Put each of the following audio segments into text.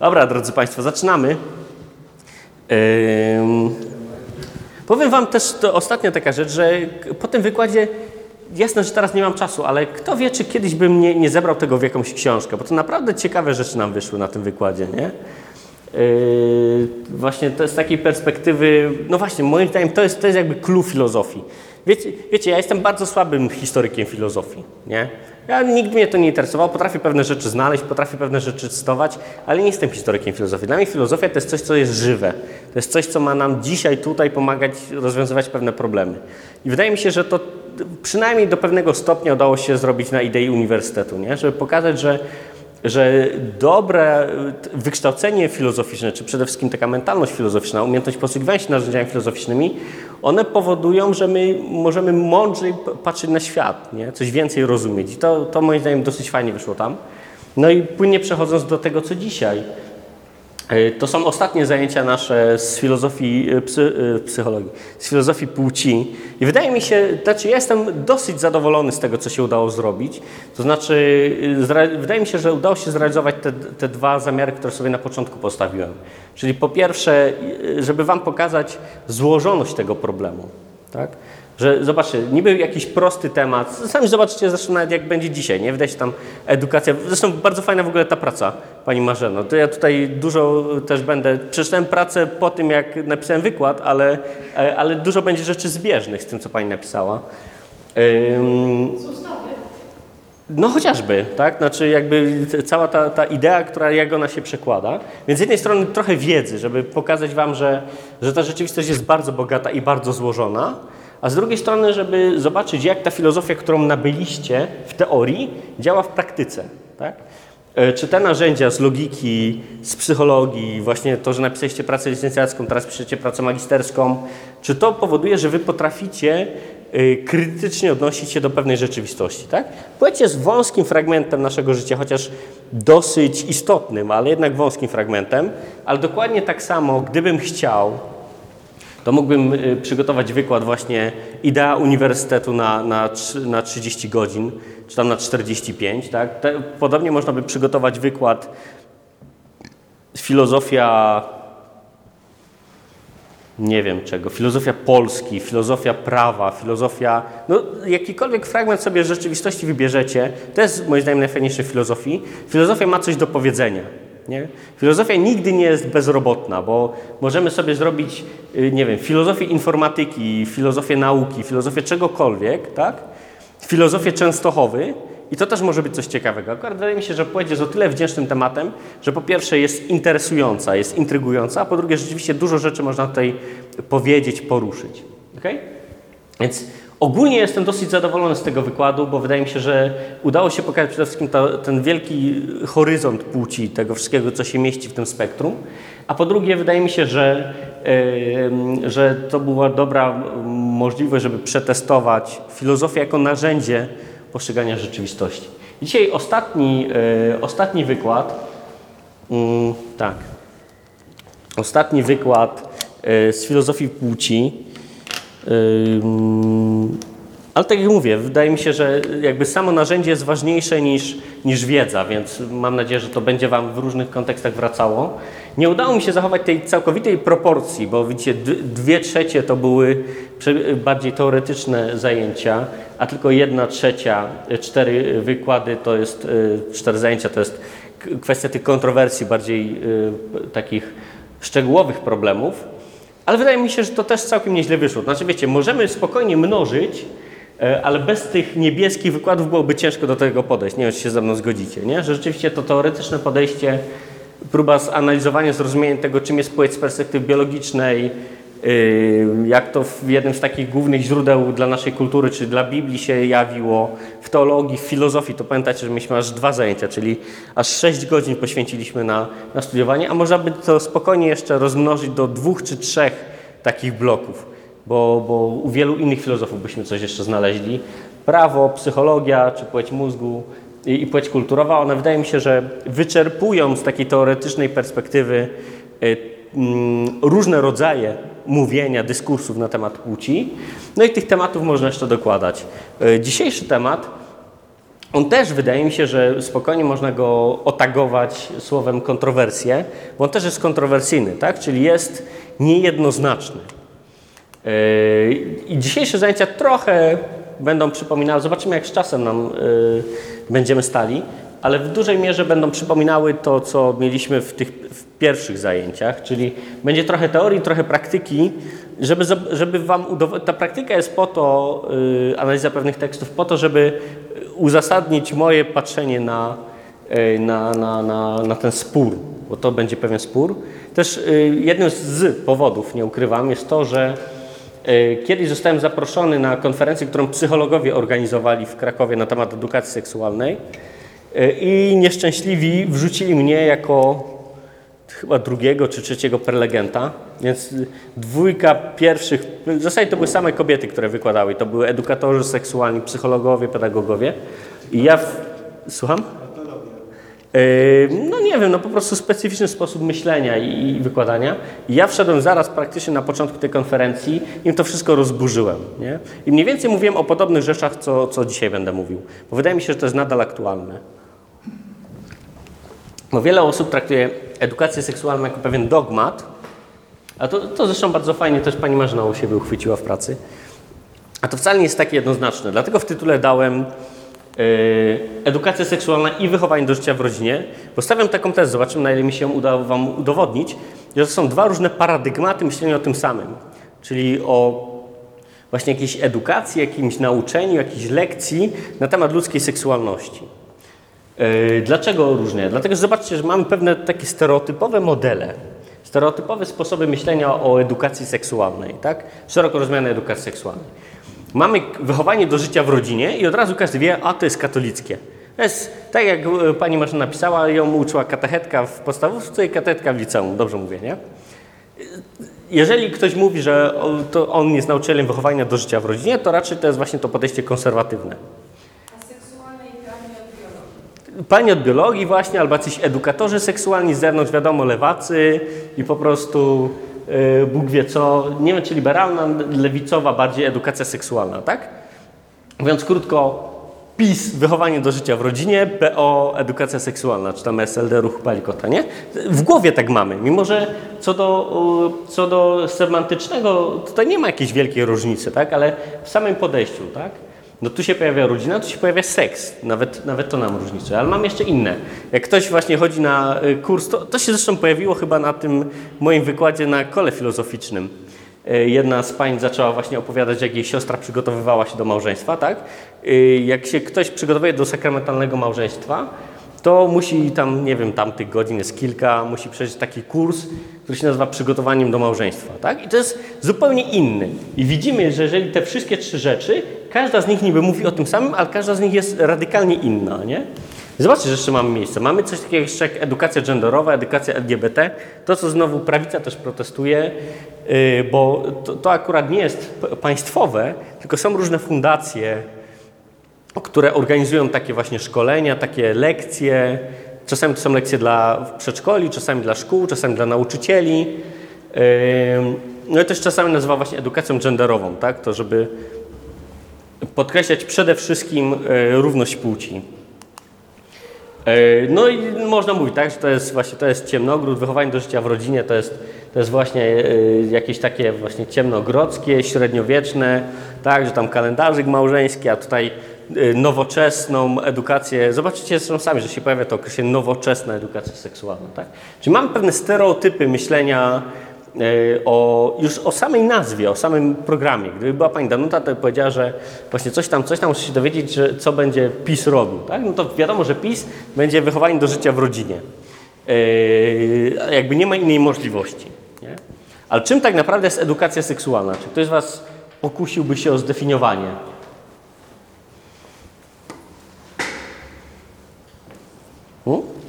Dobra, drodzy Państwo, zaczynamy. Powiem Wam też to ostatnia taka rzecz, że po tym wykładzie jasne, że teraz nie mam czasu, ale kto wie, czy kiedyś bym nie, nie zebrał tego w jakąś książkę, bo to naprawdę ciekawe rzeczy nam wyszły na tym wykładzie, nie? Yy, właśnie to z takiej perspektywy, no właśnie, moim zdaniem to jest, to jest jakby clue filozofii. Wiecie, wiecie, ja jestem bardzo słabym historykiem filozofii, nie? Ja, nikt mnie to nie interesował, potrafię pewne rzeczy znaleźć, potrafię pewne rzeczy cytować, ale nie jestem historykiem filozofii. Dla mnie filozofia to jest coś, co jest żywe. To jest coś, co ma nam dzisiaj tutaj pomagać rozwiązywać pewne problemy. I wydaje mi się, że to przynajmniej do pewnego stopnia udało się zrobić na idei uniwersytetu, nie? Żeby pokazać, że że dobre wykształcenie filozoficzne, czy przede wszystkim taka mentalność filozoficzna, umiejętność posługiwania się narzędziami filozoficznymi, one powodują, że my możemy mądrzej patrzeć na świat, nie? coś więcej rozumieć. I to, to moim zdaniem dosyć fajnie wyszło tam. No i płynnie przechodząc do tego, co dzisiaj. Y, To są ostatnie zajęcia nasze z filozofii y, psy, y, psychologii, z filozofii płci. I wydaje mi się, znaczy ja jestem dosyć zadowolony z tego, co się udało zrobić. To znaczy, wydaje mi się, że udało się zrealizować te, te dwa zamiary, które sobie na początku postawiłem. Czyli po pierwsze, żeby Wam pokazać złożoność tego problemu. Tak? Że zobaczcie, niby jakiś prosty temat. Sami zobaczycie zresztą nawet jak będzie dzisiaj, nie? Wydaje się tam edukacja. Zresztą bardzo fajna w ogóle ta praca, Pani Marzeno. To ja tutaj dużo też będę. Przeczytałem pracę po tym, jak napisałem wykład, ale, e, ale dużo będzie rzeczy zbieżnych z tym, co Pani napisała. Ym, no chociażby, tak? Znaczy jakby cała ta, ta idea, która jak ona się przekłada. Więc z jednej strony trochę wiedzy, żeby pokazać Wam, że, że ta rzeczywistość jest bardzo bogata i bardzo złożona, a z drugiej strony, żeby zobaczyć, jak ta filozofia, którą nabyliście w teorii, działa w praktyce, tak? E, Czy te narzędzia z logiki, z psychologii, właśnie to, że napisaliście pracę licencjacką, teraz piszecie pracę magisterską, czy to powoduje, że wy potraficie y, krytycznie odnosić się do pewnej rzeczywistości, tak? Płeć jest wąskim fragmentem naszego życia, chociaż dosyć istotnym, ale jednak wąskim fragmentem, ale dokładnie tak samo, gdybym chciał, to mógłbym y, przygotować wykład właśnie idea uniwersytetu na, na, na 30 godzin, czy tam na 45, tak? Te, podobnie można by przygotować wykład filozofia nie wiem czego, filozofia Polski, filozofia prawa, filozofia, no jakikolwiek fragment sobie rzeczywistości wybierzecie, to jest moim zdaniem najfajniejsze w filozofii. Filozofia ma coś do powiedzenia. Nie? Filozofia nigdy nie jest bezrobotna, bo możemy sobie zrobić, y, nie wiem, filozofię informatyki, filozofię nauki, filozofię czegokolwiek, tak? Filozofię Częstochowy i to też może być coś ciekawego. Akurat wydaje mi się, że płeć jest o tyle wdzięcznym tematem, że po pierwsze jest interesująca, jest intrygująca, a po drugie rzeczywiście dużo rzeczy można tutaj powiedzieć, poruszyć. Okay? Więc ogólnie jestem dosyć zadowolony z tego wykładu, bo wydaje mi się, że udało się pokazać przede wszystkim ten wielki horyzont płci, tego wszystkiego, co się mieści w tym spektrum. A po drugie, wydaje mi się, że, em, że to była dobra możliwość, żeby przetestować filozofię jako narzędzie postrzegania rzeczywistości. Dzisiaj ostatni, e, ostatni wykład. Mm, tak. Ostatni wykład e, z filozofii płci. Ale tak jak mówię, wydaje mi się, że jakby samo narzędzie jest ważniejsze niż, niż wiedza, więc mam nadzieję, że to będzie Wam w różnych kontekstach wracało. Nie udało mi się zachować tej całkowitej proporcji, bo widzicie, dwie trzecie to były bardziej teoretyczne zajęcia, a tylko jedna trzecia, y, cztery wykłady to jest, y, cztery zajęcia to jest kwestia tych kontrowersji, bardziej y, takich szczegółowych problemów. Ale wydaje mi się, że to też całkiem nieźle wyszło. Znaczy, wiecie, możemy spokojnie mnożyć, e, ale bez tych niebieskich wykładów byłoby ciężko do tego podejść. Nie wiem, czy się ze mną zgodzicie, nie? Że rzeczywiście to teoretyczne podejście, próba zanalizowania, zrozumienia tego, czym jest płeć z perspektywy biologicznej, jak to w jednym z takich głównych źródeł dla naszej kultury, czy dla Biblii się jawiło, w teologii, w filozofii, to pamiętacie, że mieliśmy aż dwa zajęcia, czyli aż sześć godzin poświęciliśmy na, na studiowanie, a można by to spokojnie jeszcze rozmnożyć do dwóch czy trzech takich bloków, bo, bo u wielu innych filozofów byśmy coś jeszcze znaleźli. Prawo, psychologia, czy płeć mózgu i, i płeć kulturowa, one wydaje mi się, że wyczerpują z takiej teoretycznej perspektywy y, różne rodzaje mówienia, dyskursów na temat płci. No i tych tematów można jeszcze dokładać. Y, Dzisiejszy temat On też wydaje mi się, że spokojnie można go otagować słowem kontrowersje, bo on też jest kontrowersyjny, tak? czyli jest niejednoznaczny. Yy, I dzisiejsze zajęcia trochę będą przypominały, zobaczymy jak z czasem nam yy, będziemy stali, ale w dużej mierze będą przypominały to, co mieliśmy w tych w pierwszych zajęciach, czyli będzie trochę teorii, trochę praktyki, żeby, żeby Wam udowodnić, ta praktyka jest po to, yy, analiza pewnych tekstów, po to, żeby uzasadnić moje patrzenie na, na, na, na, na ten spór, bo to będzie pewien spór. Też jednym z powodów, nie ukrywam, jest to, że Kiedyś zostałem zaproszony na konferencję, którą psychologowie organizowali w Krakowie na temat edukacji seksualnej i nieszczęśliwi wrzucili mnie jako chyba drugiego czy trzeciego prelegenta, więc dwójka pierwszych, w zasadzie to były same kobiety, które wykładały, to były edukatorzy seksualni, psychologowie, pedagogowie i ja, w... słucham? No nie wiem, no po prostu specyficzny sposób myślenia i, wykładania. I ja wszedłem zaraz praktycznie na początku tej konferencji im to wszystko rozburzyłem. Nie? I mniej więcej mówiłem o podobnych rzeczach, co, co dzisiaj będę mówił, bo wydaje mi się, że to jest nadal aktualne. Bo wiele osób traktuje edukację seksualną jako pewien dogmat, a to, to zresztą bardzo fajnie też pani Marzena u siebie uchwyciła w pracy. A to wcale nie jest takie jednoznaczne. Dlatego w tytule dałem yy, edukacja seksualna i wychowanie do życia w rodzinie. Postawiam taką tezę, zobaczymy na ile mi się uda Wam udowodnić, że to są dwa różne paradygmaty myślenia o tym samym. Czyli o właśnie jakiejś edukacji, jakimś nauczeniu, jakiejś lekcji na temat ludzkiej seksualności. Dlaczego różnie? Dlatego, że zobaczcie, że mamy pewne takie stereotypowe modele, stereotypowe sposoby myślenia o edukacji seksualnej, tak? Szeroko rozumianej edukacji seksualnej. Mamy wychowanie do życia w rodzinie i od razu każdy wie, a to jest katolickie. To jest tak, jak e, pani Marzena napisała, ją uczyła katechetka w podstawówce i katechetka w liceum, dobrze mówię, nie? Jeżeli ktoś mówi, że on jest nauczycielem wychowania do życia w rodzinie, to raczej to jest właśnie to podejście konserwatywne. A seksualnej pani od biologii? Pani od biologii właśnie, albo jacyś edukatorzy seksualni z zewnątrz, wiadomo, lewacy i po prostu yy, Bóg wie co, nie wiem czy liberalna, lewicowa bardziej edukacja seksualna, tak? Mówiąc krótko, PiS, wychowanie do życia w rodzinie, PO, edukacja seksualna, czy tam SLD, ruch Palikota, nie? W głowie tak mamy, mimo że co do, co do semantycznego tutaj nie ma jakiejś wielkiej różnicy, tak? Ale w samym podejściu, tak? No tu się pojawia rodzina, tu się pojawia seks. Nawet, nawet to nam różnicy. Ale mam jeszcze inne. Jak ktoś właśnie chodzi na y, kurs, to, to się zresztą pojawiło chyba na tym moim wykładzie na kole filozoficznym. Y, jedna z pań zaczęła właśnie opowiadać, jak jej siostra przygotowywała się do małżeństwa, tak? Y, jak się ktoś przygotowuje do sakramentalnego małżeństwa, to musi tam, nie wiem, tam tych godzin jest kilka, musi przejść taki kurs, który się nazywa przygotowaniem do małżeństwa, tak? I to jest zupełnie inny. I widzimy, że jeżeli te wszystkie trzy rzeczy, każda z nich niby mówi o tym samym, ale każda z nich jest radykalnie inna, nie? Zobaczcie, że jeszcze mamy miejsce. Mamy coś takiego jeszcze jak edukacja genderowa, edukacja LGBT. To, co znowu prawica też protestuje, yy, bo to, to akurat nie jest państwowe, tylko są różne fundacje, które organizują takie właśnie szkolenia, takie lekcje. Czasami to są lekcje dla przedszkoli, czasami dla szkół, czasami dla nauczycieli. No i też czasami nazywa właśnie edukacją genderową, tak? To żeby podkreślać przede wszystkim e, równość płci. E, no i można mówić, tak, że to jest właśnie to jest ciemnogród, wychowanie do życia w rodzinie to jest, to jest właśnie e, jakieś takie właśnie ciemnogrodzkie, średniowieczne, tak, że tam kalendarzyk małżeński, a tutaj nowoczesną edukację. Zobaczycie zresztą sami, że się pojawia to określenie nowoczesna edukacja seksualna. Tak? Czyli mamy pewne stereotypy myślenia o, już o samej nazwie, o samym programie. Gdyby była pani Danuta, to by powiedziała, że właśnie coś tam, coś tam musi się dowiedzieć, że co będzie PiS robił. Tak? No to wiadomo, że PiS będzie wychowaniem do życia w rodzinie. Yy, jakby nie ma innej możliwości. Nie? Ale czym tak naprawdę jest edukacja seksualna? Czy ktoś z Was pokusiłby się o zdefiniowanie? Hmm?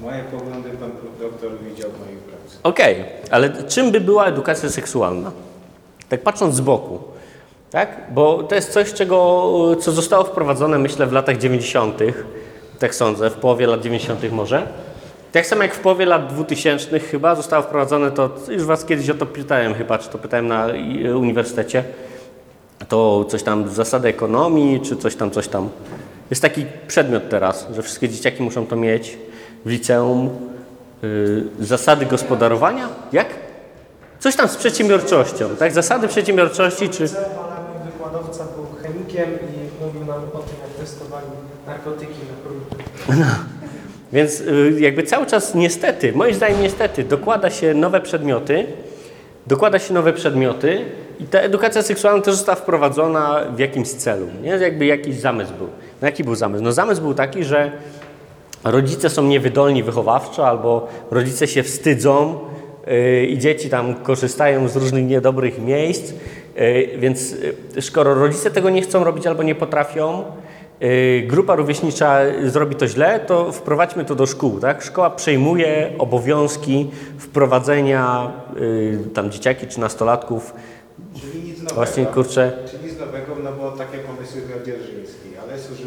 Moje poglądy pan doktor widział w mojej pracy. Okej, okay, ale czym by była edukacja seksualna? Tak patrząc z boku, tak? Bo to jest coś, czego, co zostało wprowadzone, myślę, w latach 90., tak sądzę, w połowie lat 90. może. Tak samo jak w połowie lat 2000 chyba zostało wprowadzone to, już Was kiedyś o to pytałem chyba, czy to pytałem na uniwersytecie, to coś tam zasady ekonomii, czy coś tam, coś tam. Jest taki przedmiot teraz, że wszystkie dzieciaki muszą to mieć w liceum. Yy, zasady gospodarowania? Jak? Coś tam z przedsiębiorczością, tak? Zasady przedsiębiorczości, czy... Wykładowca był chemikiem i mówił nam o tym, jak testowali narkotyki na próbie. Więc y, jakby cały czas niestety, moim zdaniem niestety, dokłada się nowe przedmioty, dokłada się nowe przedmioty i ta edukacja seksualna też została wprowadzona w jakimś celu, nie? Jakby jakiś zamysł był. No jaki był zamysł? No zamysł był taki, że rodzice są niewydolni wychowawczo albo rodzice się wstydzą yy, i dzieci tam korzystają z różnych niedobrych miejsc, yy, więc yy, skoro rodzice tego nie chcą robić albo nie potrafią, grupa rówieśnicza zrobi to źle, to wprowadźmy to do szkół, tak? Szkoła przejmuje obowiązki wprowadzenia tam dzieciaki czy nastolatków Czyli nic nowego. Właśnie, kurczę. Czyli nic nowego, no bo takie pomysły miał Dzierżyński, ale służyło, miało to służyć...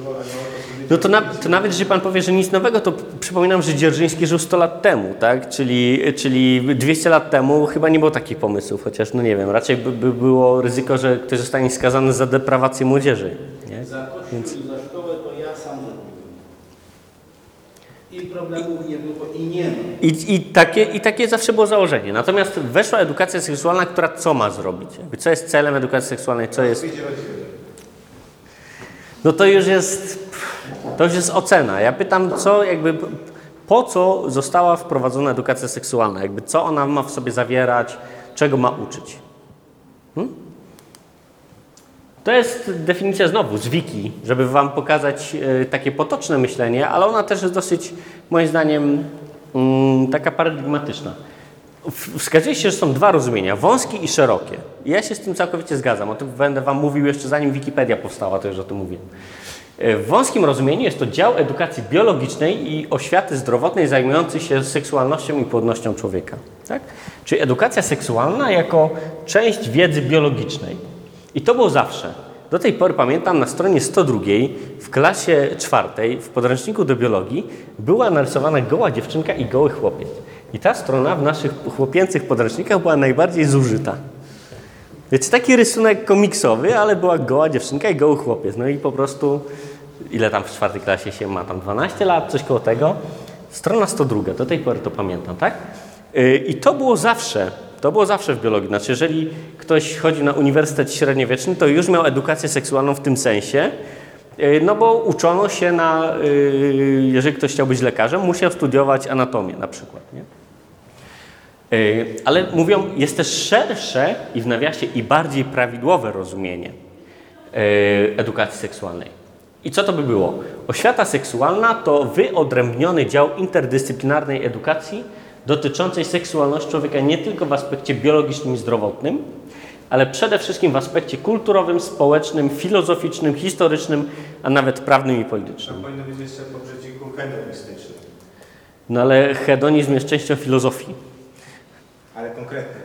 No to, na, to nawet, że pan powie, że nic nowego, to przypominam, że Dzierżyński żył 100 lat temu, tak? Czyli, czyli 200 lat temu chyba nie było takich pomysłów, chociaż no nie wiem, raczej by, by było ryzyko, że ktoś zostanie skazany za deprawację młodzieży. Nie? Za kościół i za szkołę to ja sam robiłem. I problemów nie było i nie ma. I, i, takie, I takie zawsze było założenie. Natomiast weszła edukacja seksualna, która co ma zrobić? Co jest celem edukacji seksualnej? Co jest... No to już jest, to już jest ocena. Ja pytam, co jakby, po co została wprowadzona edukacja seksualna? Jakby co ona ma w sobie zawierać, czego ma uczyć? Hmm? To jest definicja znowu z wiki, żeby wam pokazać e, takie potoczne myślenie, ale ona też jest dosyć, moim zdaniem, mm, taka paradygmatyczna. W- Wskazuje się, że są dwa rozumienia, wąskie i szerokie. Ja się z tym całkowicie zgadzam. O tym będę Wam mówił jeszcze zanim Wikipedia powstała, to już o tym mówię. E, W wąskim rozumieniu jest to dział edukacji biologicznej i oświaty zdrowotnej zajmujący się seksualnością i płodnością człowieka. Tak? Czyli edukacja seksualna jako część wiedzy biologicznej. I to było zawsze. Do tej pory pamiętam na stronie 102 w klasie czwartej w podręczniku do biologii była narysowana goła dziewczynka i goły chłopiec. I ta strona w naszych chłopięcych podręcznikach była najbardziej zużyta. Więc taki rysunek komiksowy, ale była goła dziewczynka i goły chłopiec. No i po prostu, ile tam w czwartej klasie się ma? Tam 12 lat, coś koło tego. Strona 102, do tej pory to pamiętam, tak? Yy, I to było zawsze, to było zawsze w biologii. Znaczy, jeżeli ktoś chodzi na uniwersytet średniowieczny, to już miał edukację seksualną w tym sensie, yy, no bo uczono się na, yy, jeżeli ktoś chciał być lekarzem, musiał studiować anatomię na przykład, nie? Yy, Ale mówią, jest też szersze i w nawiasie i bardziej prawidłowe rozumienie yy, edukacji seksualnej. I co to by było? Oświata seksualna to wyodrębniony dział interdyscyplinarnej edukacji dotyczącej seksualności człowieka nie tylko w aspekcie biologicznym i zdrowotnym, ale przede wszystkim w aspekcie kulturowym, społecznym, filozoficznym, historycznym, a nawet prawnym i politycznym. Tam powinno być jeszcze po przeciku hedonistycznym, No ale hedonizm jest częścią filozofii. Ale konkretnie.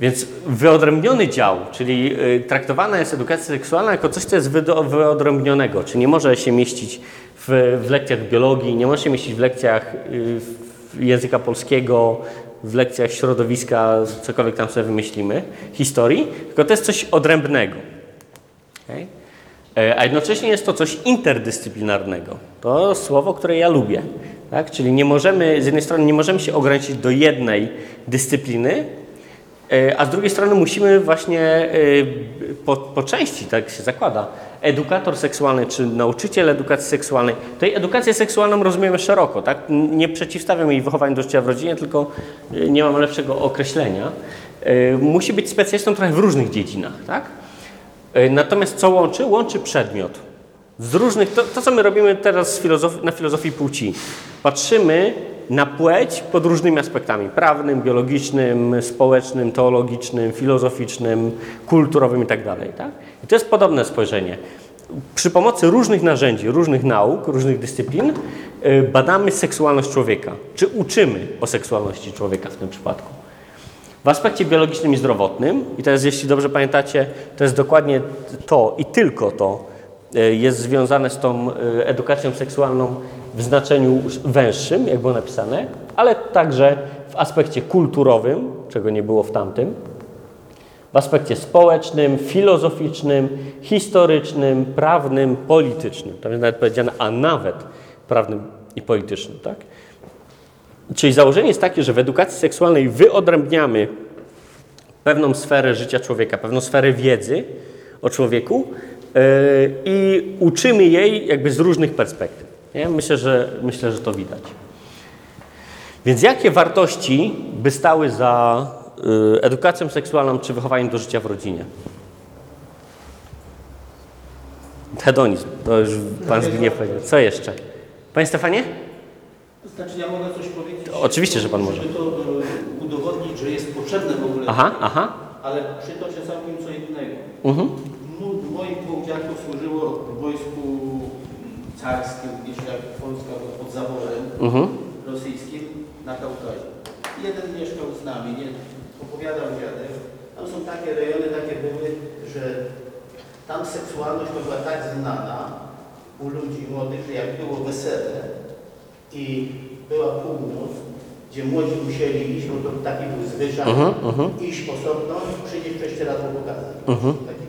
Więc wyodrębniony dział, czyli y, traktowana jest edukacja seksualna jako coś, co jest wyodrębnionego, czyli nie może się mieścić w, w lekcjach biologii, nie może się mieścić w lekcjach y, języka polskiego, w lekcjach środowiska, cokolwiek tam sobie wymyślimy, historii, tylko to jest coś odrębnego. Okej? E, A jednocześnie jest to coś interdyscyplinarnego. To słowo, które ja lubię. Tak? Czyli nie możemy, z jednej strony nie możemy się ograniczyć do jednej dyscypliny, e, a z drugiej strony musimy właśnie e, po, po części, tak się zakłada, edukator seksualny czy nauczyciel edukacji seksualnej, tej edukację seksualną rozumiemy szeroko, tak? Nie przeciwstawiam jej wychowaniu do życia w rodzinie, tylko e, nie mam lepszego określenia. Musi być specjalistą trochę w różnych dziedzinach, tak? Natomiast co łączy? Łączy przedmiot. Z różnych, to, to co my robimy teraz filozof, na filozofii płci. Patrzymy na płeć pod różnymi aspektami. Prawnym, biologicznym, społecznym, teologicznym, filozoficznym, kulturowym itd. Tak? I to jest podobne spojrzenie. Przy pomocy różnych narzędzi, różnych nauk, różnych dyscyplin e, badamy seksualność człowieka. Czy uczymy o seksualności człowieka w tym przypadku. W aspekcie biologicznym i zdrowotnym, i to jest, jeśli dobrze pamiętacie, to jest dokładnie to i tylko to jest związane z tą e, edukacją seksualną w znaczeniu węższym, jak było napisane, ale także w aspekcie kulturowym, czego nie było w tamtym, W aspekcie społecznym, filozoficznym, historycznym, prawnym, politycznym. Tam jest nawet powiedziane, a nawet prawnym i politycznym, tak? Czyli założenie jest takie, że w edukacji seksualnej wyodrębniamy pewną sferę życia człowieka, pewną sferę wiedzy o człowieku i uczymy jej jakby z różnych perspektyw. Nie? Myślę, że, myślę, że to widać. Więc jakie wartości by stały za y, edukacją seksualną czy wychowaniem do życia w rodzinie? Hedonizm, to już Pan Zbigniew powiedział. Co jeszcze? Panie Stefanie? Znaczy ja mogę coś powiedzieć. Oczywiście, że pan może. Żeby to e, udowodnić, że jest potrzebne w ogóle. Aha, aha. Ale przytoczę całkiem co innego. Mhm. Dwóch dziadków służyło w wojsku carskim, gdzieś jak Polska pod zaborem Mhm. rosyjskim na Kaukazie. Jeden mieszkał z nami, nie? Opowiadał dziadek. Tam są takie rejony, takie były, że tam seksualność to była tak znana u ludzi młodych, że jak było wesele i była północ, gdzie młodzi musieli iść, bo to taki był zwyczaj, Mhm, mhm. iść osobno i przyjść jeszcze raz mu pokazać. Mhm. Taki.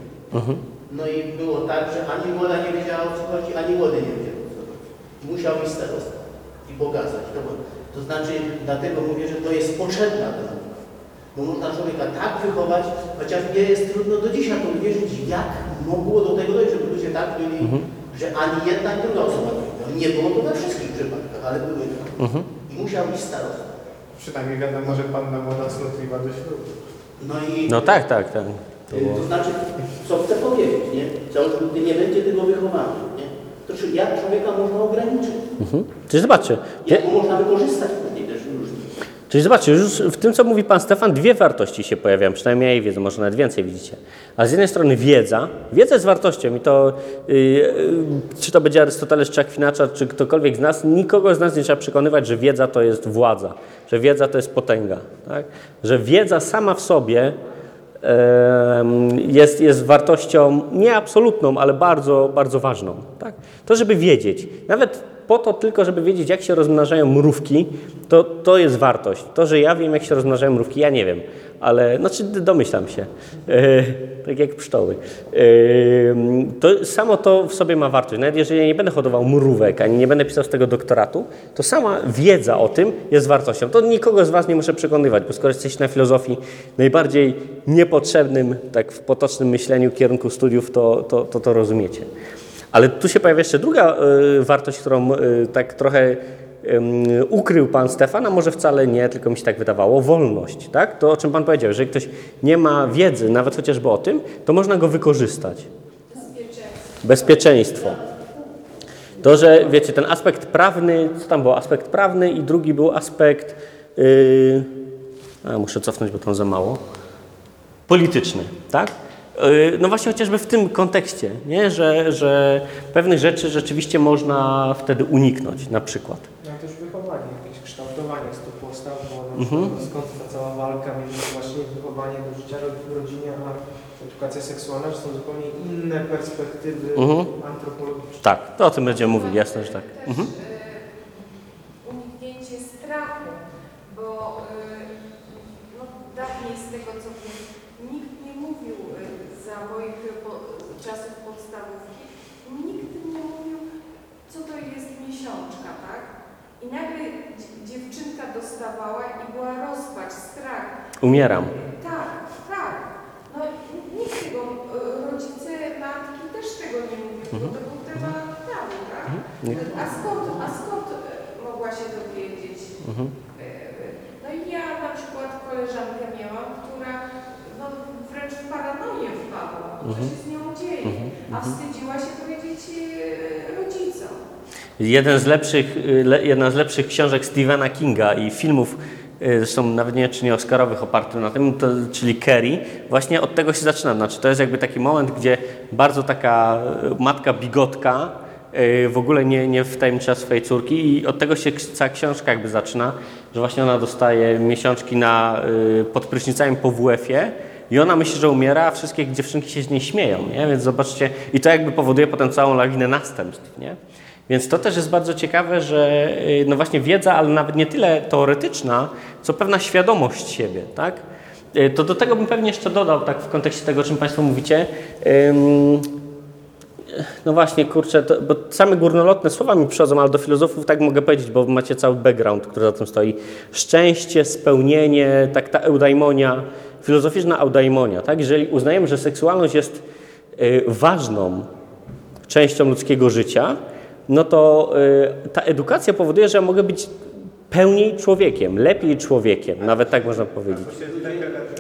No i było tak, że ani młoda nie wiedziała o co chodzi, ani młody nie wiedział o co chodzi. Musiał iść starosta i pokazać. To, bo- to znaczy, dlatego mówię, że to jest potrzebna nauka. Bo można człowieka tak wychować, chociaż mnie jest trudno do dzisiaj to uwierzyć, jak mogło do tego dojść, żeby ludzie tak byli, Mhm. że ani jedna, ani druga osoba nie wiedziała. Nie było to we wszystkich przypadkach, ale były tak. Mhm. I musiał iść starosta. Przynajmniej wiadomo, że panna młoda cnotliwa do ślubu. No i No tak, tak, tak. To Y. To znaczy, co chcę powiedzieć, nie? Co, gdy nie będzie tego wychowania, nie? To czy jak człowieka można ograniczyć? Mhm. Czyli zobaczcie, Jak go można wykorzystać później też różnie? Czyli zobaczcie, już w tym, co mówi Pan Stefan, dwie wartości się pojawiają, przynajmniej wiedzę, może nawet więcej widzicie. A z jednej strony wiedza, wiedza jest wartością i to, yy, yy, czy to będzie Arystoteles, czy Akwinacza, czy ktokolwiek z nas, nikogo z nas nie trzeba przekonywać, że wiedza to jest władza, że wiedza to jest potęga, tak? że wiedza sama w sobie jest, jest wartością nie absolutną, ale bardzo, bardzo ważną. Tak? To, żeby wiedzieć, nawet po to tylko, żeby wiedzieć, jak się rozmnażają mrówki, to, to jest wartość. To, że ja wiem, jak się rozmnażają mrówki, ja nie wiem, ale znaczy domyślam się, e, tak jak pszczoły. E, to samo to w sobie ma wartość. Nawet jeżeli ja nie będę hodował mrówek, ani nie będę pisał z tego doktoratu, to sama wiedza o tym jest wartością. To nikogo z Was nie muszę przekonywać, bo skoro jesteście na filozofii najbardziej niepotrzebnym, tak w potocznym myśleniu kierunku studiów, to to, to, to rozumiecie. Ale tu się pojawia jeszcze druga y, wartość, którą y, tak trochę ukrył pan Stefan, a może wcale nie, tylko mi się tak wydawało, wolność. Tak? To, o czym pan powiedział, jeżeli ktoś nie ma wiedzy, nawet chociażby o tym, to można go wykorzystać. Bezpieczeństwo. Bezpieczeństwo. To, że wiecie, ten aspekt prawny, co tam było? Aspekt prawny i drugi był aspekt. Yy, a, muszę cofnąć, bo tam za mało. Polityczny, tak? Yy, No właśnie chociażby w tym kontekście, nie? Że, że pewnych rzeczy rzeczywiście można wtedy uniknąć, na przykład. No też wychowanie, jakieś kształtowanie stu postaw, bo na Mhm. przykład skąd ta cała walka między właśnie wychowanie do życia w rodzinie, a edukacja seksualna, że są zupełnie inne perspektywy Mhm. antropologiczne. Tak, to o tym będziemy mówili, jasne, że tak. Mhm. y, uniknięcie strachu, bo y, no, dawniej z tego co wiem, nikt nie mówił y, za moich po, czasów podstawówki, nikt nie mówił, co to tak? I nagle dzie- dziewczynka dostawała i była rozpacz, strach. Umieram. Tak, tak. No nikt tego, y, rodzice, matki też tego nie mówili, bo to był temat tabu, tak? Nie. A skąd, a skąd y, mogła się dowiedzieć? Mhm. Y, No i ja na przykład koleżankę miałam, która no, wręcz w paranoję wpadła, co Mhm. się z nią dzieje, a wstydziła się powiedzieć rodzicom. Jeden z lepszych, y, jedna z lepszych książek Stephena Kinga i filmów, y, zresztą nawet nie czy nie Oscarowych opartych na tym, to, czyli Kerry, właśnie od tego się zaczyna. Znaczy, to jest jakby taki moment, gdzie bardzo taka y, matka bigotka w ogóle nie, nie wtajemnicza swojej córki i od tego się cała książka jakby zaczyna, że właśnie ona dostaje miesiączki na, pod prysznicami po WF-ie i ona myśli, że umiera, a wszystkie dziewczynki się z niej śmieją, nie? Więc zobaczcie, i to jakby powoduje potem całą lawinę następstw, nie? Więc to też jest bardzo ciekawe, że y, no właśnie wiedza, ale nawet nie tyle teoretyczna, co pewna świadomość siebie, tak? Y, To do tego bym pewnie jeszcze dodał, tak w kontekście tego, o czym Państwo mówicie. No właśnie, kurczę, to, bo same górnolotne słowa mi przychodzą, ale do filozofów tak mogę powiedzieć, bo macie cały background, który za tym stoi. Szczęście, spełnienie, tak ta eudaimonia, filozoficzna eudaimonia, tak? Jeżeli uznajemy, że seksualność jest y, ważną częścią ludzkiego życia, no to y, ta edukacja powoduje, że ja mogę być pełniej człowiekiem, lepiej człowiekiem, nawet tak można powiedzieć.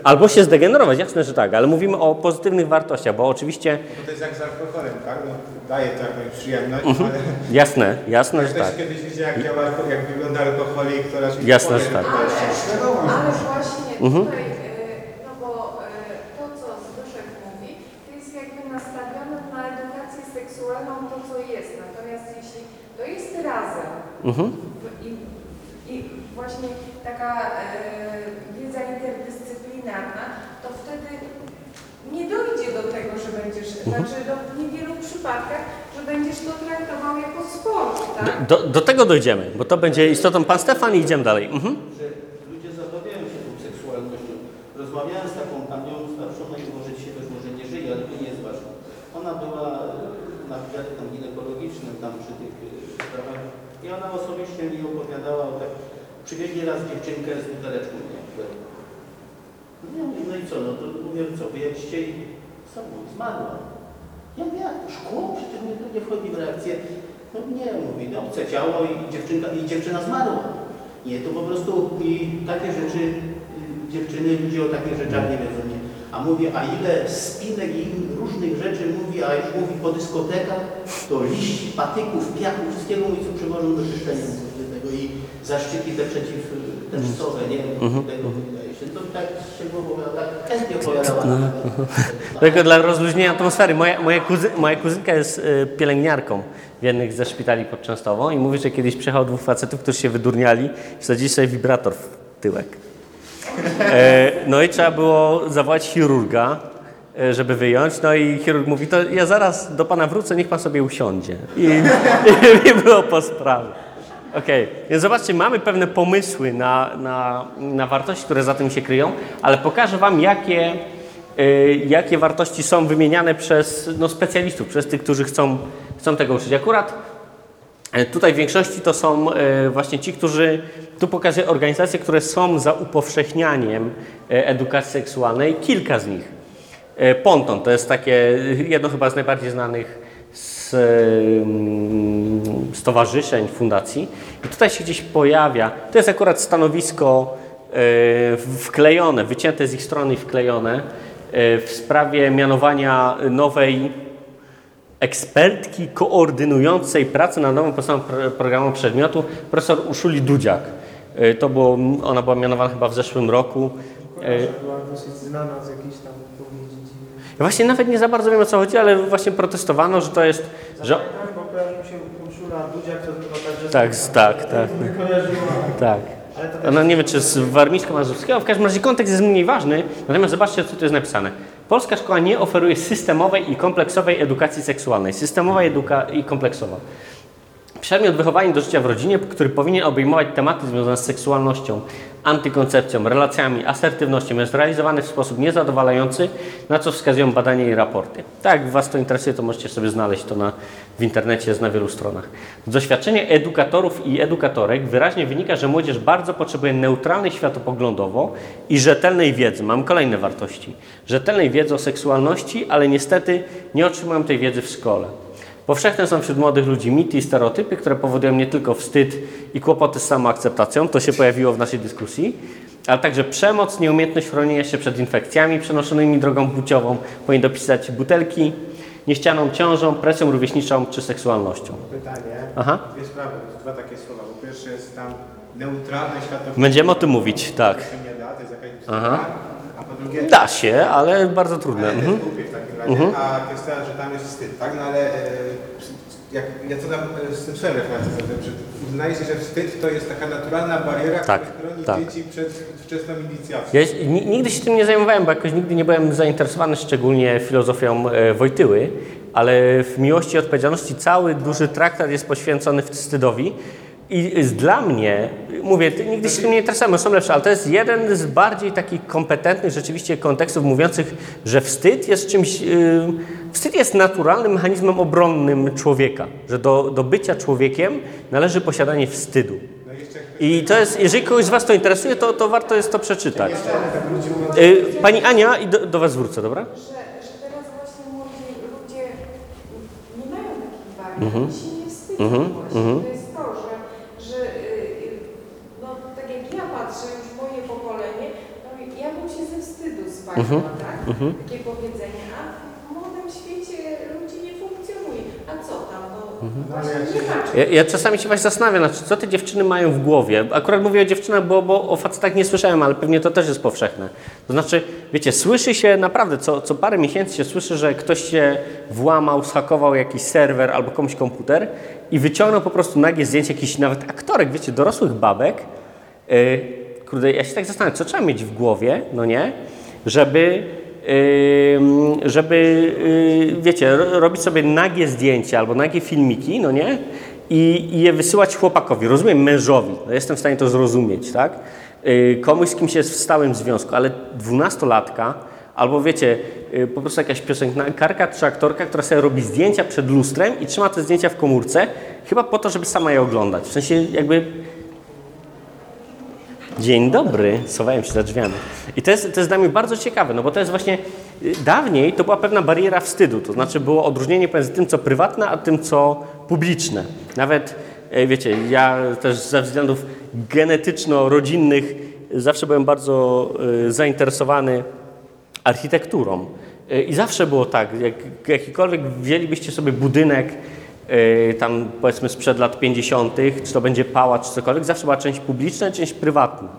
Albo się zdegenerować, jasne, że tak, ale mówimy o pozytywnych wartościach, bo oczywiście, Bo to jest jak z alkoholem, tak? No, daje to jakąś przyjemność, Mhm. ale jasne, jasne, że tak. kiedyś widział, jak, działa, jak wygląda alkoholik, to raczej Jasne, że tak. Ale, ale właśnie Mhm. tutaj, no bo e, to, co Zbyszek mówi, to jest jakby nastawione na edukację seksualną to, co jest. Natomiast jeśli to jest razem Mhm. i, i właśnie taka e, wiedza interdyscyplinarna, to wtedy nie dojdzie do tego, że będziesz, Mhm. znaczy do, w niewielu przypadkach, że będziesz to traktował jako sport, tak? Do, do tego dojdziemy, bo to będzie istotą. Pan Stefan i idziemy dalej. Mhm. że ludzie zabawiają się tą seksualnością. Rozmawiałem z taką panią starszą, no i może dzisiaj też może nie żyje, ale to nie jest ważne. Ona była e, na wywiadzie tam ginekologicznym, tam przy tych e, sprawach i ona osobiście mi opowiadała o tak, przywieźli raz dziewczynkę z buteleczką, nie? No mówię, no i co, no to mówię, co, wyjedźcie i co, no, zmarła. Ja mówię, jak szkło? Przecież mnie to nie wchodzi w reakcję. No nie, mówi, no obce ciało i dziewczynka, i dziewczyna zmarła. Nie, to po prostu i takie rzeczy, y, dziewczyny, ludzie o takich rzeczach nie wiedzą. Nie. A mówię, a ile spinek i różnych rzeczy mówi, a już mówi po dyskotekach, to liści, patyków, piachu, wszystkiego mówi, co przywożą do czyszczenia zaszczyki te przeciwtężcowe, nie? Tego wydaje się. To tak się było, tak chętnie opowiadała. Tylko dla rozluźnienia atmosfery. Moja, moja, kuzy, moja kuzynka jest y, pielęgniarką w jednych ze szpitali pod Częstową i mówi, że kiedyś przyjechał dwóch facetów, którzy się wydurniali i wsadzili sobie wibrator w tyłek. E, no i trzeba było zawołać chirurga, e, żeby wyjąć. No i chirurg mówi, to ja zaraz do pana wrócę, niech pan sobie usiądzie. I, i nie było po sprawie. Okej, więc zobaczcie, mamy pewne pomysły na, na, na wartości, które za tym się kryją, ale pokażę wam, jakie, y, jakie wartości są wymieniane przez no, specjalistów, przez tych, którzy chcą, chcą tego uczyć. Akurat E, Tutaj w większości to są e, właśnie ci, którzy, tu pokazuję organizacje, które są za upowszechnianiem e, edukacji seksualnej. Kilka z nich. E, Ponton to jest takie jedno chyba z najbardziej znanych z, stowarzyszeń, fundacji. I tutaj się gdzieś pojawia, to jest akurat stanowisko e, wklejone, wycięte z ich strony i wklejone e, w sprawie mianowania nowej ekspertki koordynującej pracę nad nową podstawą pro- programu przedmiotu, profesor Uszuli Dudziak. Y, To było, ona była mianowana chyba w zeszłym roku. Była dosyć znana z jakiejś tam właśnie nawet nie za bardzo wiem o co chodzi, ale właśnie protestowano, że to jest, że... Tak, że... Tak, tak, tak. Tak. Ona nie wiem, czy z Warmińska Mazurskiego, w każdym razie kontekst jest mniej ważny, natomiast zobaczcie, co tu jest napisane. Polska szkoła nie oferuje systemowej i kompleksowej edukacji seksualnej. Systemowa eduka i kompleksowa. Przedmiot wychowania do życia w rodzinie, który powinien obejmować tematy związane z seksualnością, antykoncepcją, relacjami, asertywnością, jest realizowany w sposób niezadowalający, na co wskazują badania i raporty. Tak, jak Was to interesuje, to możecie sobie znaleźć to na, w internecie, jest na wielu stronach. Z doświadczenia edukatorów i edukatorek wyraźnie wynika, że młodzież bardzo potrzebuje neutralnej światopoglądowo i rzetelnej wiedzy. Mam kolejne wartości. Rzetelnej wiedzy o seksualności, ale niestety nie otrzymują tej wiedzy w szkole. Powszechne są wśród młodych ludzi mity i stereotypy, które powodują nie tylko wstyd i kłopoty z samoakceptacją, to się pojawiło w naszej dyskusji, ale także przemoc, nieumiejętność chronienia się przed infekcjami przenoszonymi drogą płciową, powinien dopisać butelki, niechcianą ciążą, presją rówieśniczą czy seksualnością. Pytanie, Aha. dwie sprawy, dwa takie słowa. Po pierwsze jest tam neutralne światopogląd. Będziemy o tym mówić, tak. To się nie da, to jest jakaś Aha. Drugie... Da się, ale bardzo trudne. Ale Mhm. w takim razie, a kwestia, że tam jest wstyd, tak? No ale e, jak, ja co tam e, z tym swoją że uznaje się, że wstyd to jest taka naturalna bariera, Tak, która chroni tak. dzieci przed wczesną inicjacją. Ja się- ni- nigdy się tym nie zajmowałem, bo jakoś nigdy nie byłem zainteresowany szczególnie filozofią e, Wojtyły, ale w Miłości i Odpowiedzialności cały duży traktat jest poświęcony wstydowi I jest dla mnie, mówię, nigdy się tym nie interesowałem, są lepsze, ale to jest jeden z bardziej takich kompetentnych rzeczywiście kontekstów mówiących, że wstyd jest czymś, yy, wstyd jest naturalnym mechanizmem obronnym człowieka, że do, do bycia człowiekiem należy posiadanie wstydu. I to jest, jeżeli kogoś z Was to interesuje, to, to warto jest to przeczytać. tak Yy, Pani Ania, i do, do Was wrócę, dobra? że, że teraz właśnie młodzi ludzie nie mają takich barier, Mhm. oni się nie wstydzą Mhm, właśnie. mhm. To jest to, że, że yy, no, tak jak ja patrzę, już moje pokolenie, no ja bym się ze spaliła, Mhm, tak? mhm. Takie powiedzenie, a w młodym świecie ludzie nie funkcjonuje. A co tam? No, Mhm. właśnie nie ma Ja, ja czasami się właśnie zastanawiam, znaczy, co te dziewczyny mają w głowie. Akurat mówię o dziewczynach, bo, bo o facetach nie słyszałem, ale pewnie to też jest powszechne. To znaczy, wiecie, słyszy się naprawdę, co, co parę miesięcy się słyszy, że ktoś się włamał, schakował jakiś serwer albo komuś komputer i wyciągnął po prostu nagie zdjęcie jakichś nawet aktorek, wiecie, dorosłych babek. Yy, kurde, ja się tak zastanawiam, co trzeba mieć w głowie, no nie, żeby żeby, yy, wiecie, ro- robić sobie nagie zdjęcia albo nagie filmiki, no nie? I, i je wysyłać chłopakowi, rozumiem, mężowi, no jestem w stanie to zrozumieć, tak? Yy, komuś, z kim się jest w stałym związku, ale dwunastolatka, albo wiecie, yy, po prostu jakaś piosenkarka czy aktorka, która sobie robi zdjęcia przed lustrem i trzyma te zdjęcia w komórce, chyba po to, żeby sama je oglądać. W sensie jakby Dzień dobry, schowałem się za drzwiami. I to jest, to jest dla mnie bardzo ciekawe, no bo to jest właśnie, y, dawniej to była pewna bariera wstydu, to znaczy było odróżnienie pomiędzy tym, co prywatne, a tym, co publiczne. Nawet, e, wiecie, ja też ze względów genetyczno-rodzinnych zawsze byłem bardzo y, zainteresowany architekturą. Y, I zawsze było tak, jak jakikolwiek wzięlibyście sobie budynek tam powiedzmy sprzed lat 50., czy to będzie pałac, czy cokolwiek, zawsze była część publiczna część prywatna.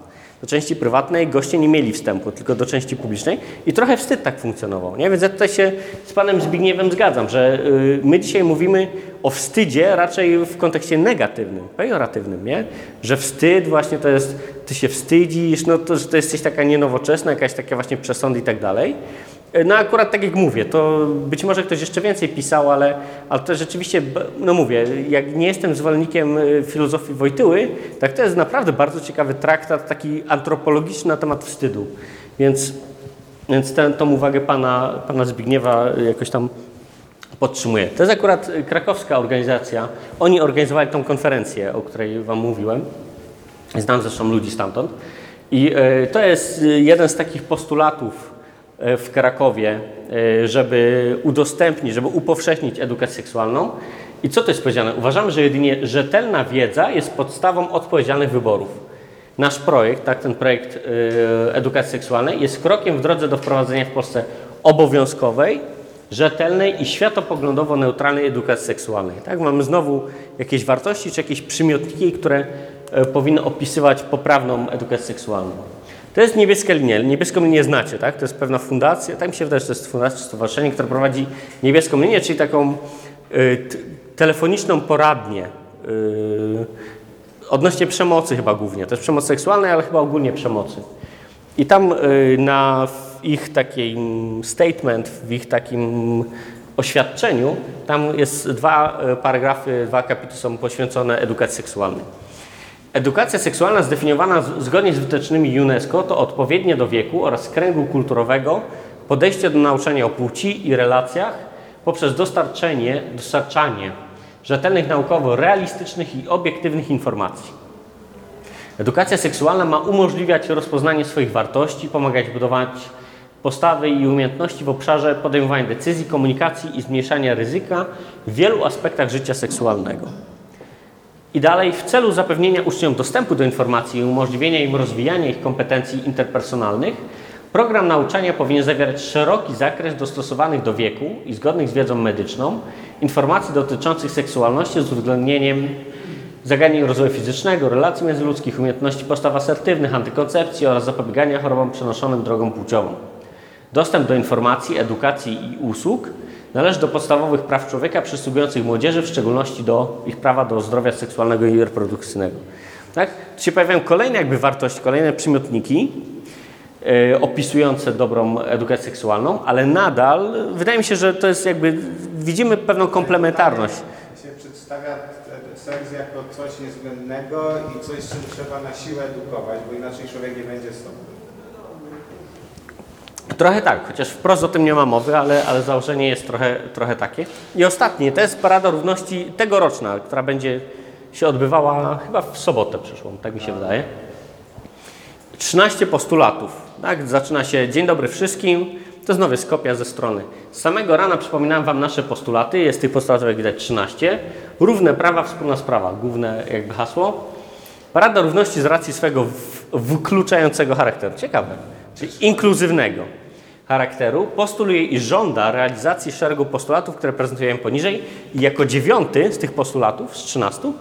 Do części prywatnej goście nie mieli wstępu, tylko do części publicznej i trochę wstyd tak funkcjonował. Nie? Więc ja tutaj się z panem Zbigniewem zgadzam, że y, my dzisiaj mówimy o wstydzie raczej w kontekście negatywnym, pejoratywnym, nie? Że wstyd właśnie to jest, ty się wstydzisz, no to, że to jesteś taka nienowoczesna, jakaś taka właśnie przesąd i tak dalej. No akurat tak jak mówię, to być może ktoś jeszcze więcej pisał, ale, ale to rzeczywiście, no mówię, jak nie jestem zwolennikiem y, filozofii Wojtyły, tak to jest naprawdę bardzo ciekawy traktat, taki antropologiczny na temat wstydu. Więc, więc tę uwagę pana, pana Zbigniewa jakoś tam podtrzymuję. To jest akurat y, krakowska organizacja. Oni organizowali tą konferencję, o której wam mówiłem. Znam zresztą ludzi stamtąd. I e, to jest e, jeden z takich postulatów w Krakowie, e, żeby udostępnić, żeby upowszechnić edukację seksualną. I co to jest powiedziane? Uważamy, że jedynie rzetelna wiedza jest podstawą odpowiedzialnych wyborów. Nasz projekt, tak, ten projekt e, edukacji seksualnej jest krokiem w drodze do wprowadzenia w Polsce obowiązkowej, rzetelnej i światopoglądowo neutralnej edukacji seksualnej. Tak? Mamy znowu jakieś wartości czy jakieś przymiotniki, które e, powinny opisywać poprawną edukację seksualną. To jest niebieska linia. Niebieską linię znacie, tak? To jest pewna fundacja, tak mi się wydaje, że to jest fundacja stowarzyszenie, które prowadzi niebieską linię, czyli taką y, telefoniczną poradnię y, odnośnie przemocy chyba głównie. To jest przemoc seksualnej, ale chyba ogólnie przemocy. I tam y, na ich takim statement, w ich takim oświadczeniu, tam jest dwa y, paragrafy, dwa akapity są poświęcone edukacji seksualnej. Edukacja seksualna zdefiniowana zgodnie z wytycznymi UNESCO to odpowiednie do wieku oraz kręgu kulturowego podejście do nauczania o płci i relacjach poprzez dostarczenie, dostarczanie rzetelnych naukowo realistycznych i obiektywnych informacji. Edukacja seksualna ma umożliwiać rozpoznanie swoich wartości, pomagać budować postawy i umiejętności w obszarze podejmowania decyzji, komunikacji i zmniejszania ryzyka w wielu aspektach życia seksualnego. I dalej, w celu zapewnienia uczniom dostępu do informacji i umożliwienia im rozwijania ich kompetencji interpersonalnych, program nauczania powinien zawierać szeroki zakres dostosowanych do wieku i zgodnych z wiedzą medyczną informacji dotyczących seksualności z uwzględnieniem zagadnień rozwoju fizycznego, relacji międzyludzkich, umiejętności postaw asertywnych, antykoncepcji oraz zapobiegania chorobom przenoszonym drogą płciową. Dostęp do informacji, edukacji i usług należy do podstawowych praw człowieka przysługujących młodzieży, w szczególności do ich prawa do zdrowia seksualnego i reprodukcyjnego. Tak? Tu się pojawiają kolejne jakby wartości, kolejne przymiotniki e, opisujące dobrą edukację seksualną, ale nadal wydaje mi się, że to jest jakby, widzimy pewną komplementarność. się przedstawia seks jako coś niezbędnego i coś, czym trzeba na siłę edukować, bo inaczej człowiek nie będzie sobą. Trochę tak, chociaż wprost o tym nie ma mowy, ale, ale założenie jest trochę, trochę takie. I ostatnie, to jest Parada Równości tegoroczna, która będzie się odbywała chyba w sobotę przyszłą, tak mi się wydaje. 13 postulatów. Tak? Zaczyna się Dzień dobry wszystkim. To znowu jest kopia ze strony. Z samego rana przypominałem Wam nasze postulaty. Jest tych postulatów, jak widać, 13. Równe prawa, wspólna sprawa. Główne jakby hasło. Parada Równości z racji swego w- wykluczającego charakteru. Ciekawe. Czyli inkluzywnego charakteru. Postuluje i żąda realizacji szeregu postulatów, które prezentuję poniżej. I jako dziewiąty z tych postulatów, z 13,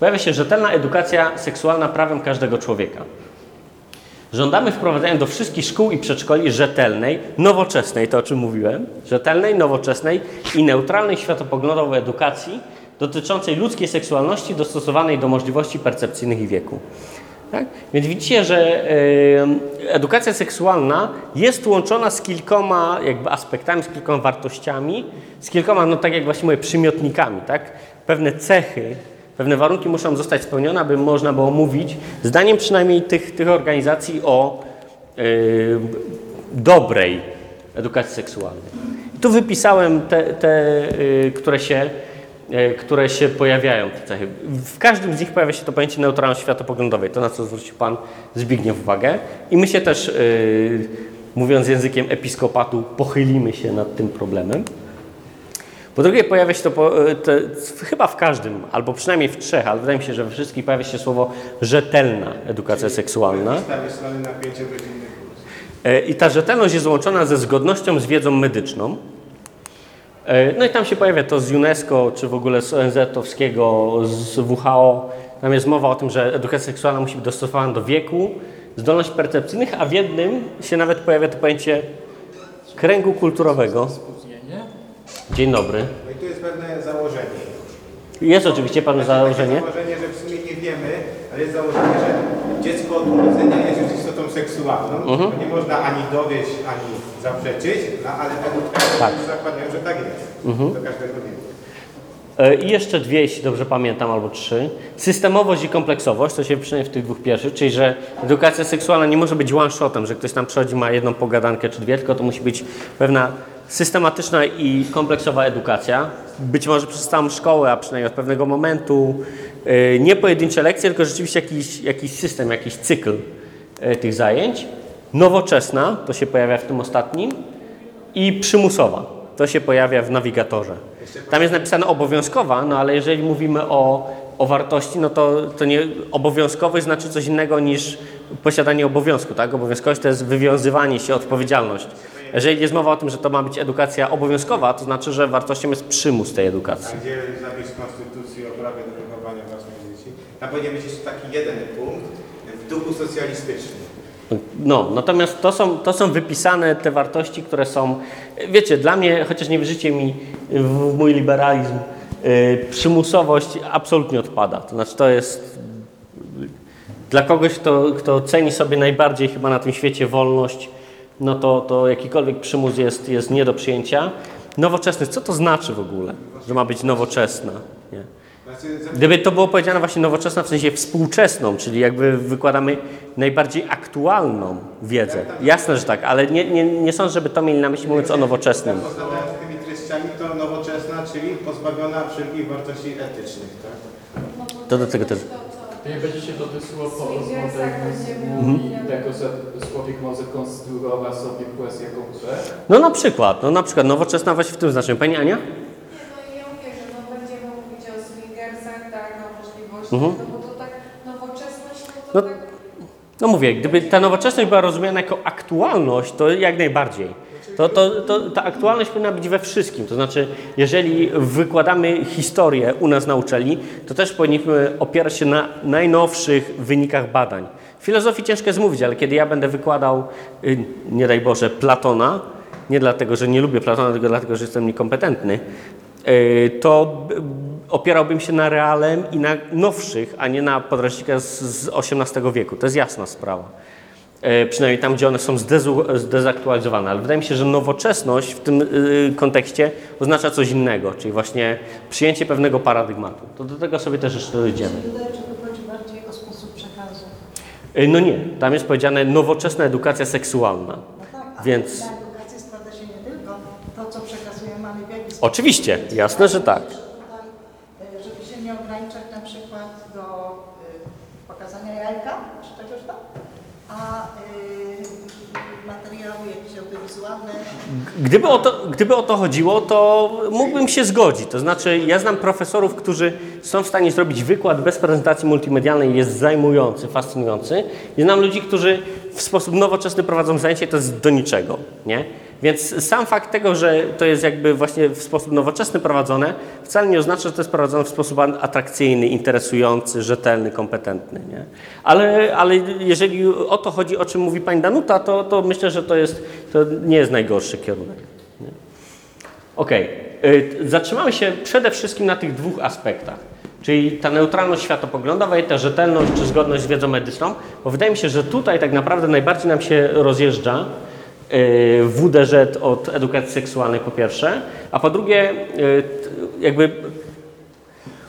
pojawia się rzetelna edukacja seksualna prawem każdego człowieka. Żądamy wprowadzenia do wszystkich szkół i przedszkoli rzetelnej, nowoczesnej, to o czym mówiłem, rzetelnej, nowoczesnej i neutralnej światopoglądowej edukacji dotyczącej ludzkiej seksualności dostosowanej do możliwości percepcyjnych i wieku. Tak? Więc widzicie, że edukacja seksualna jest łączona z kilkoma jakby aspektami, z kilkoma wartościami, z kilkoma, no tak jak właśnie mówię, przymiotnikami. Tak? Pewne cechy, pewne warunki muszą zostać spełnione, aby można było mówić, zdaniem przynajmniej tych, tych organizacji, o e, dobrej edukacji seksualnej. Tu wypisałem te, te e, które się które się pojawiają, te cechy. W każdym z nich pojawia się to pojęcie neutralności światopoglądowej, to na co zwrócił Pan Zbigniew uwagę. I my się też, e, mówiąc językiem episkopatu, pochylimy się nad tym problemem. Po drugie, pojawia się to po, e, chyba w każdym, albo przynajmniej w trzech, ale wydaje mi się, że we wszystkich pojawia się słowo rzetelna edukacja seksualna. Z tej strony na 5-godzinny kurs. E, I ta rzetelność jest łączona ze zgodnością z wiedzą medyczną. E, No i tam się pojawia to z UNESCO, czy w ogóle z ONZ-owskiego, z WHO. Tam jest mowa o tym, że edukacja seksualna musi być dostosowana do wieku, zdolności percepcyjnych, a w jednym się nawet pojawia to pojęcie kręgu kulturowego. Dzień dobry. No i tu jest pewne założenie. Jest oczywiście pewne założenie. Takie założenie, że w sumie nie wiemy, ale jest założenie, że dziecko od urodzenia jest już istotą seksualną. Mhm. Nie można ani dowieść, ani zaprzeczyć, no ale Tak. zakładają, że tak jest. Mhm. Do każdego wieku. E, I jeszcze dwie, jeśli dobrze pamiętam, albo trzy. Systemowość i kompleksowość, to się przynajmniej w tych dwóch pierwszych, czyli że edukacja seksualna nie może być one-shotem, że ktoś tam przychodzi, ma jedną pogadankę czy dwie, tylko to musi być pewna systematyczna i kompleksowa edukacja. Być może przez całą szkołę, a przynajmniej od pewnego momentu. E, Nie pojedyncze lekcje, tylko rzeczywiście jakiś, jakiś system, jakiś cykl e, tych zajęć. Nowoczesna, to się pojawia w tym ostatnim i przymusowa. To się pojawia w nawigatorze. Tam jest napisane obowiązkowa, no ale jeżeli mówimy o, o wartości, no to, to nie obowiązkowość znaczy coś innego niż posiadanie obowiązku, tak? Obowiązkowość to jest wywiązywanie się, odpowiedzialność. Jeżeli jest mowa o tym, że to ma być edukacja obowiązkowa, to znaczy, że wartością jest przymus tej edukacji. A gdzie zapis Konstytucji o prawie do wychowania własnych dzieci? Tam powinien być jeszcze taki jeden punkt w duchu socjalistycznym. No, natomiast to są, to są wypisane te wartości, które są, wiecie, dla mnie, chociaż nie wierzycie mi w mój liberalizm, yy, przymusowość absolutnie odpada. To znaczy to jest dla kogoś, kto, kto ceni sobie najbardziej chyba na tym świecie wolność, no to, to jakikolwiek przymus jest, jest nie do przyjęcia. Nowoczesność, co to znaczy w ogóle, że ma być nowoczesna? Gdyby to było powiedziane właśnie nowoczesna w sensie współczesną, czyli jakby wykładamy najbardziej aktualną wiedzę. Jasne, że tak, ale nie, nie, nie sądzę, żeby to mieli na myśli mówiąc o nowoczesnym. Poznając tymi treściami, to nowoczesna, czyli pozbawiona wszelkich wartości etycznych, tak? To do tego też. Nie będzie się dotyczyło po będziemy i tego, że człowiek może konstruować sobie płeć jaką chce. No na przykład, no na przykład nowoczesna właśnie w tym znaczeniu. Pani Ania? Nie, no i ja mówię, że no będziemy mówić o swingersach, tak, o możliwościach, Mhm. no bo to tak nowoczesność, no No, to tak... No mówię, gdyby ta nowoczesność była rozumiana jako aktualność, to jak najbardziej. To, to, to, ta aktualność powinna być we wszystkim. To znaczy, jeżeli wykładamy historię u nas na uczelni, to też powinniśmy opierać się na najnowszych wynikach badań. W filozofii ciężko jest mówić, ale kiedy ja będę wykładał, y, nie daj Boże, Platona, nie dlatego, że nie lubię Platona, tylko dlatego, że jestem niekompetentny, y, to opierałbym się na realem i na nowszych, a nie na podręcznikach z, z XVIII wieku. To jest jasna sprawa. E, przynajmniej tam, gdzie one są zdezu- zdezaktualizowane. Ale wydaje mi się, że nowoczesność w tym y, kontekście oznacza coś innego, czyli właśnie przyjęcie pewnego paradygmatu. To do tego sobie też jeszcze dojdziemy. E, no nie, tam jest powiedziane nowoczesna edukacja seksualna. No tak, Więc- na edukację składa się nie tylko to, co przekazujemy, ale w jaki sposób. Oczywiście, jasne, że tak. Tutaj, e, Żeby się nie ograniczać na przykład do y, pokazania jajka, czy czegoś tam, a y, materiały jakieś audiowizualne, Gdyby o, to, gdyby o to chodziło, to mógłbym się zgodzić. To znaczy, ja znam profesorów, którzy są w stanie zrobić wykład bez prezentacji multimedialnej jest zajmujący, fascynujący. I znam ludzi, którzy w sposób nowoczesny prowadzą zajęcie, to jest do niczego. Nie? Więc sam fakt tego, że to jest jakby właśnie w sposób nowoczesny prowadzone, wcale nie oznacza, że to jest prowadzone w sposób atrakcyjny, interesujący, rzetelny, kompetentny. Nie? Ale, ale jeżeli o to chodzi, o czym mówi pani Danuta, to, to myślę, że to, jest, to nie jest najgorszy kierunek. Nie? Okej, y, zatrzymamy się przede wszystkim na tych dwóch aspektach. Czyli ta neutralność światopoglądowa i ta rzetelność czy zgodność z wiedzą medyczną, bo wydaje mi się, że tutaj tak naprawdę najbardziej nam się rozjeżdża WDŻ od edukacji seksualnej po pierwsze, a po drugie y, jakby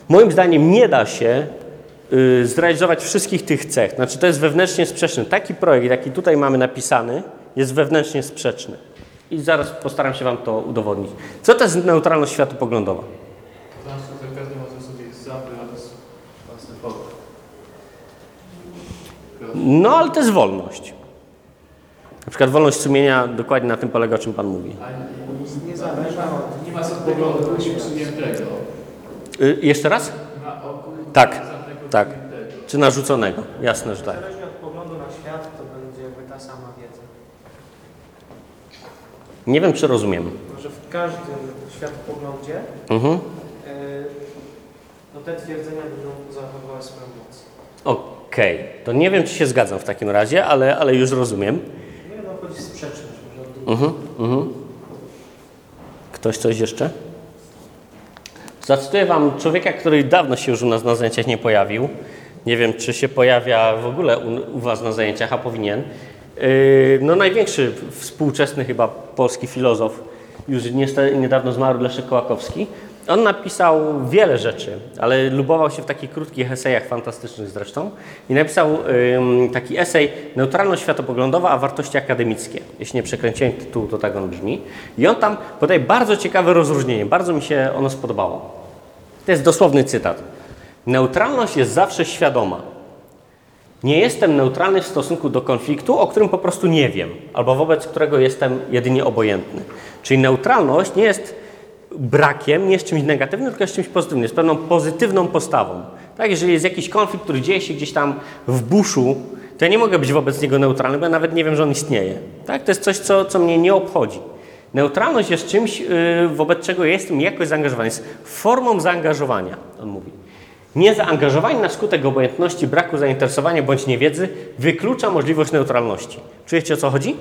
moim zdaniem nie da się y, zrealizować wszystkich tych cech. Znaczy to jest wewnętrznie sprzeczny. Taki projekt, jaki tutaj mamy napisany, jest wewnętrznie sprzeczny. I zaraz postaram się Wam to udowodnić. Co to jest neutralność światopoglądowa? Znaczy. No, ale to jest wolność. Na przykład wolność sumienia dokładnie na tym polega, o czym Pan mówi. A Niezależna od nie ma poglądu przyjętego. Y, jeszcze raz? Nie Tak, tak. Czy narzuconego? Jasne, że tak. Zależnie od poglądu na świat, to będzie jakby ta sama wiedza. Nie wiem, czy rozumiem. Że w każdym światopoglądzie Mhm. y, no te twierdzenia będą zachowywały swoją moc. Okej, to nie wiem, czy się zgadzam w takim razie, ale, ale już rozumiem. Nie no, chodzi sprzeczność, może od drugiej. Mhm, mhm. Ktoś coś jeszcze? Zacytuję Wam człowieka, który dawno się już u nas na zajęciach nie pojawił. Nie wiem, czy się pojawia w ogóle u, u Was na zajęciach, a powinien. Yy, no największy współczesny chyba polski filozof, już niestety niedawno zmarł Leszek Kołakowski. On napisał wiele rzeczy, ale lubował się w takich krótkich esejach, fantastycznych zresztą. I napisał ym, taki esej Neutralność światopoglądowa, a wartości akademickie. Jeśli nie przekręciłem tytułu, to tak on brzmi. I on tam podaje bardzo ciekawe rozróżnienie. Bardzo mi się ono spodobało. To jest dosłowny cytat. Neutralność jest zawsze świadoma. Nie jestem neutralny w stosunku do konfliktu, o którym po prostu nie wiem, albo wobec którego jestem jedynie obojętny. Czyli neutralność nie jest brakiem, nie jest czymś negatywnym, tylko jest czymś pozytywnym, jest pewną pozytywną postawą. Tak, jeżeli jest jakiś konflikt, który dzieje się gdzieś tam w buszu, to ja nie mogę być wobec niego neutralny, bo ja nawet nie wiem, że on istnieje. Tak, to jest coś, co, co mnie nie obchodzi. Neutralność jest czymś, yy, wobec czego jestem jakoś zaangażowany, jest formą zaangażowania, on mówi. Niezaangażowanie na skutek obojętności, braku zainteresowania bądź niewiedzy wyklucza możliwość neutralności. Czujecie o co chodzi?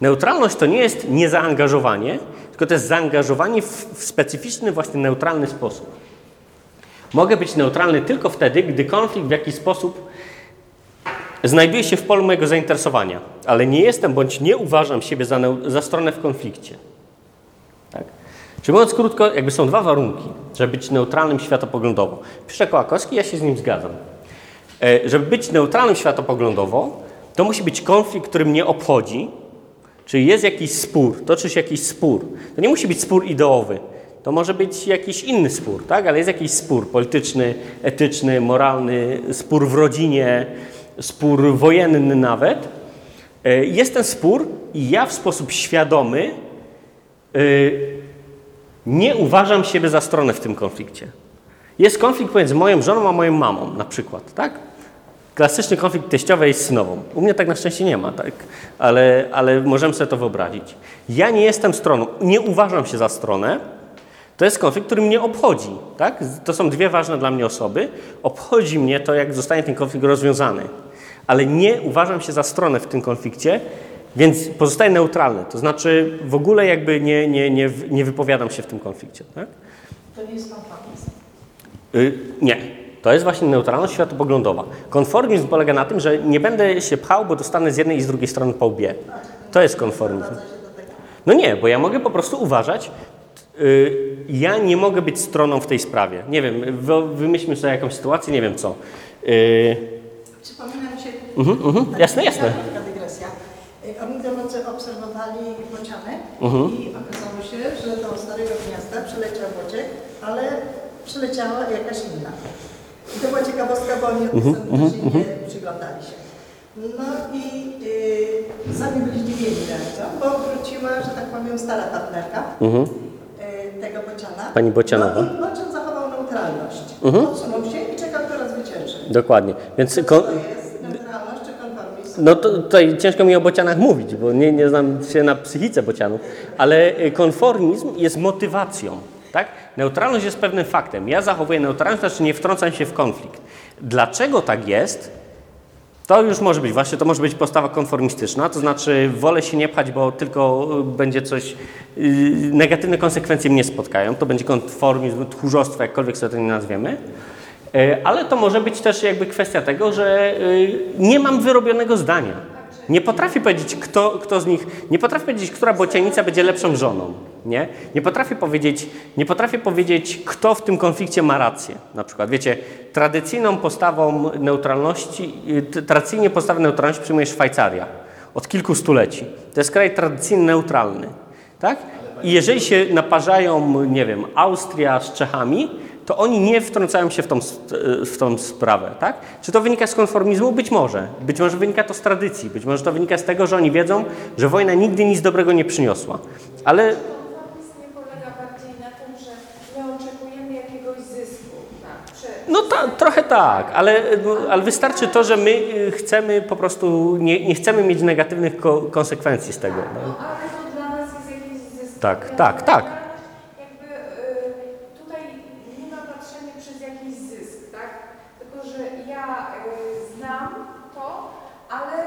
Neutralność to nie jest niezaangażowanie, tylko to jest zaangażowanie w, w specyficzny, właśnie neutralny sposób. Mogę być neutralny tylko wtedy, gdy konflikt w jakiś sposób znajduje się w polu mojego zainteresowania, ale nie jestem bądź nie uważam siebie za, za stronę w konflikcie. Tak? Czyli mówiąc krótko, jakby są dwa warunki, żeby być neutralnym światopoglądowo. Pisze Kołakowski, ja się z nim zgadzam. E, Żeby być neutralnym światopoglądowo, to musi być konflikt, który mnie obchodzi, czyli jest jakiś spór, toczy się jakiś spór. To nie musi być spór ideowy, to może być jakiś inny spór, tak? ale jest jakiś spór polityczny, etyczny, moralny, spór w rodzinie, spór wojenny nawet. E, Jest ten spór i ja w sposób świadomy y, nie uważam siebie za stronę w tym konflikcie. Jest konflikt pomiędzy moją żoną a moją mamą na przykład, tak? Klasyczny konflikt teściowej z synową. U mnie tak na szczęście nie ma, tak? Ale, ale możemy sobie to wyobrazić. Ja nie jestem stroną, nie uważam się za stronę. To jest konflikt, który mnie obchodzi, tak? To są dwie ważne dla mnie osoby. Obchodzi mnie to, jak zostanie ten konflikt rozwiązany. Ale nie uważam się za stronę w tym konflikcie, więc pozostaję neutralny. To znaczy w ogóle jakby nie, nie, nie, nie wypowiadam się w tym konflikcie, tak? to nie jest konformizm. Y, nie. To jest właśnie neutralność światopoglądowa. Konformizm polega na tym, że nie będę się pchał, bo dostanę z jednej i z drugiej strony po łbie. To jest konformizm. No nie, bo ja mogę po prostu uważać, y, ja nie mogę być stroną w tej sprawie. Nie wiem, wy- wymyślmy sobie jakąś sytuację, nie wiem co. Y, Przypomina mi się... Mhm, mhm, taka jasne, jasne. Taka dygresja. Y, Ornitolodzy obserwowali bociany Mhm. i okazało się, że do Starego Gniazda przyleciał bociek, ale przyleciała jakaś inna. I to była ciekawostka, bo oni Mhm, mhm, nie przyglądali się. No i y, sami byli zdziwieni reakcją, bo wróciła, że tak powiem, stara partnerka mhm. y, tego bociana. Pani Bocianowa. No i bocian zachował neutralność. Mhm. Odsunął się i czekał, kto raz zwycięży. Dokładnie. Więc to jest? Neutralność czy konformizm? no to tutaj ciężko mi o bocianach mówić, bo nie, nie znam się na psychice bocianów, ale y, konformizm jest motywacją. Tak? Neutralność jest pewnym faktem. Ja zachowuję neutralność, znaczy nie wtrącam się w konflikt. Dlaczego tak jest? To już może być, właśnie to może być postawa konformistyczna, to znaczy wolę się nie pchać, bo tylko y, będzie coś, yy, negatywne konsekwencje mnie spotkają, to będzie konformizm, tchórzostwo, jakkolwiek sobie to nie nazwiemy. Yy, Ale to może być też jakby kwestia tego, że yy, nie mam wyrobionego zdania. Nie potrafię powiedzieć, kto, kto z nich, nie potrafię powiedzieć, która bocianica będzie lepszą żoną. Nie? Nie, potrafię powiedzieć, nie potrafię powiedzieć, kto w tym konflikcie ma rację. Na przykład, wiecie, tradycyjną postawą neutralności, y, tradycyjnie postawę neutralności przyjmuje Szwajcaria od kilku stuleci. To jest kraj tradycyjnie neutralny. Tak? I jeżeli się naparzają, nie wiem, Austria z Czechami, to oni nie wtrącają się w tą, s- w tą sprawę, tak? Czy to wynika z konformizmu? Być może. Być może wynika to z tradycji. Być może to wynika z tego, że oni wiedzą, że wojna nigdy nic dobrego nie przyniosła. Ale Konformizm nie polega bardziej na tym, że nie oczekujemy jakiegoś zysku. Prze- no ta, trochę tak, ale, ale wystarczy to, że my y, chcemy po prostu, nie, nie chcemy mieć negatywnych ko- konsekwencji z tego. No, ale to dla nas jest jakiś zysk. Tak, tak, tak. Jakby y, tutaj nie ma patrzenia przez jakiś zysk, tak? Tylko, że ja y, znam to, ale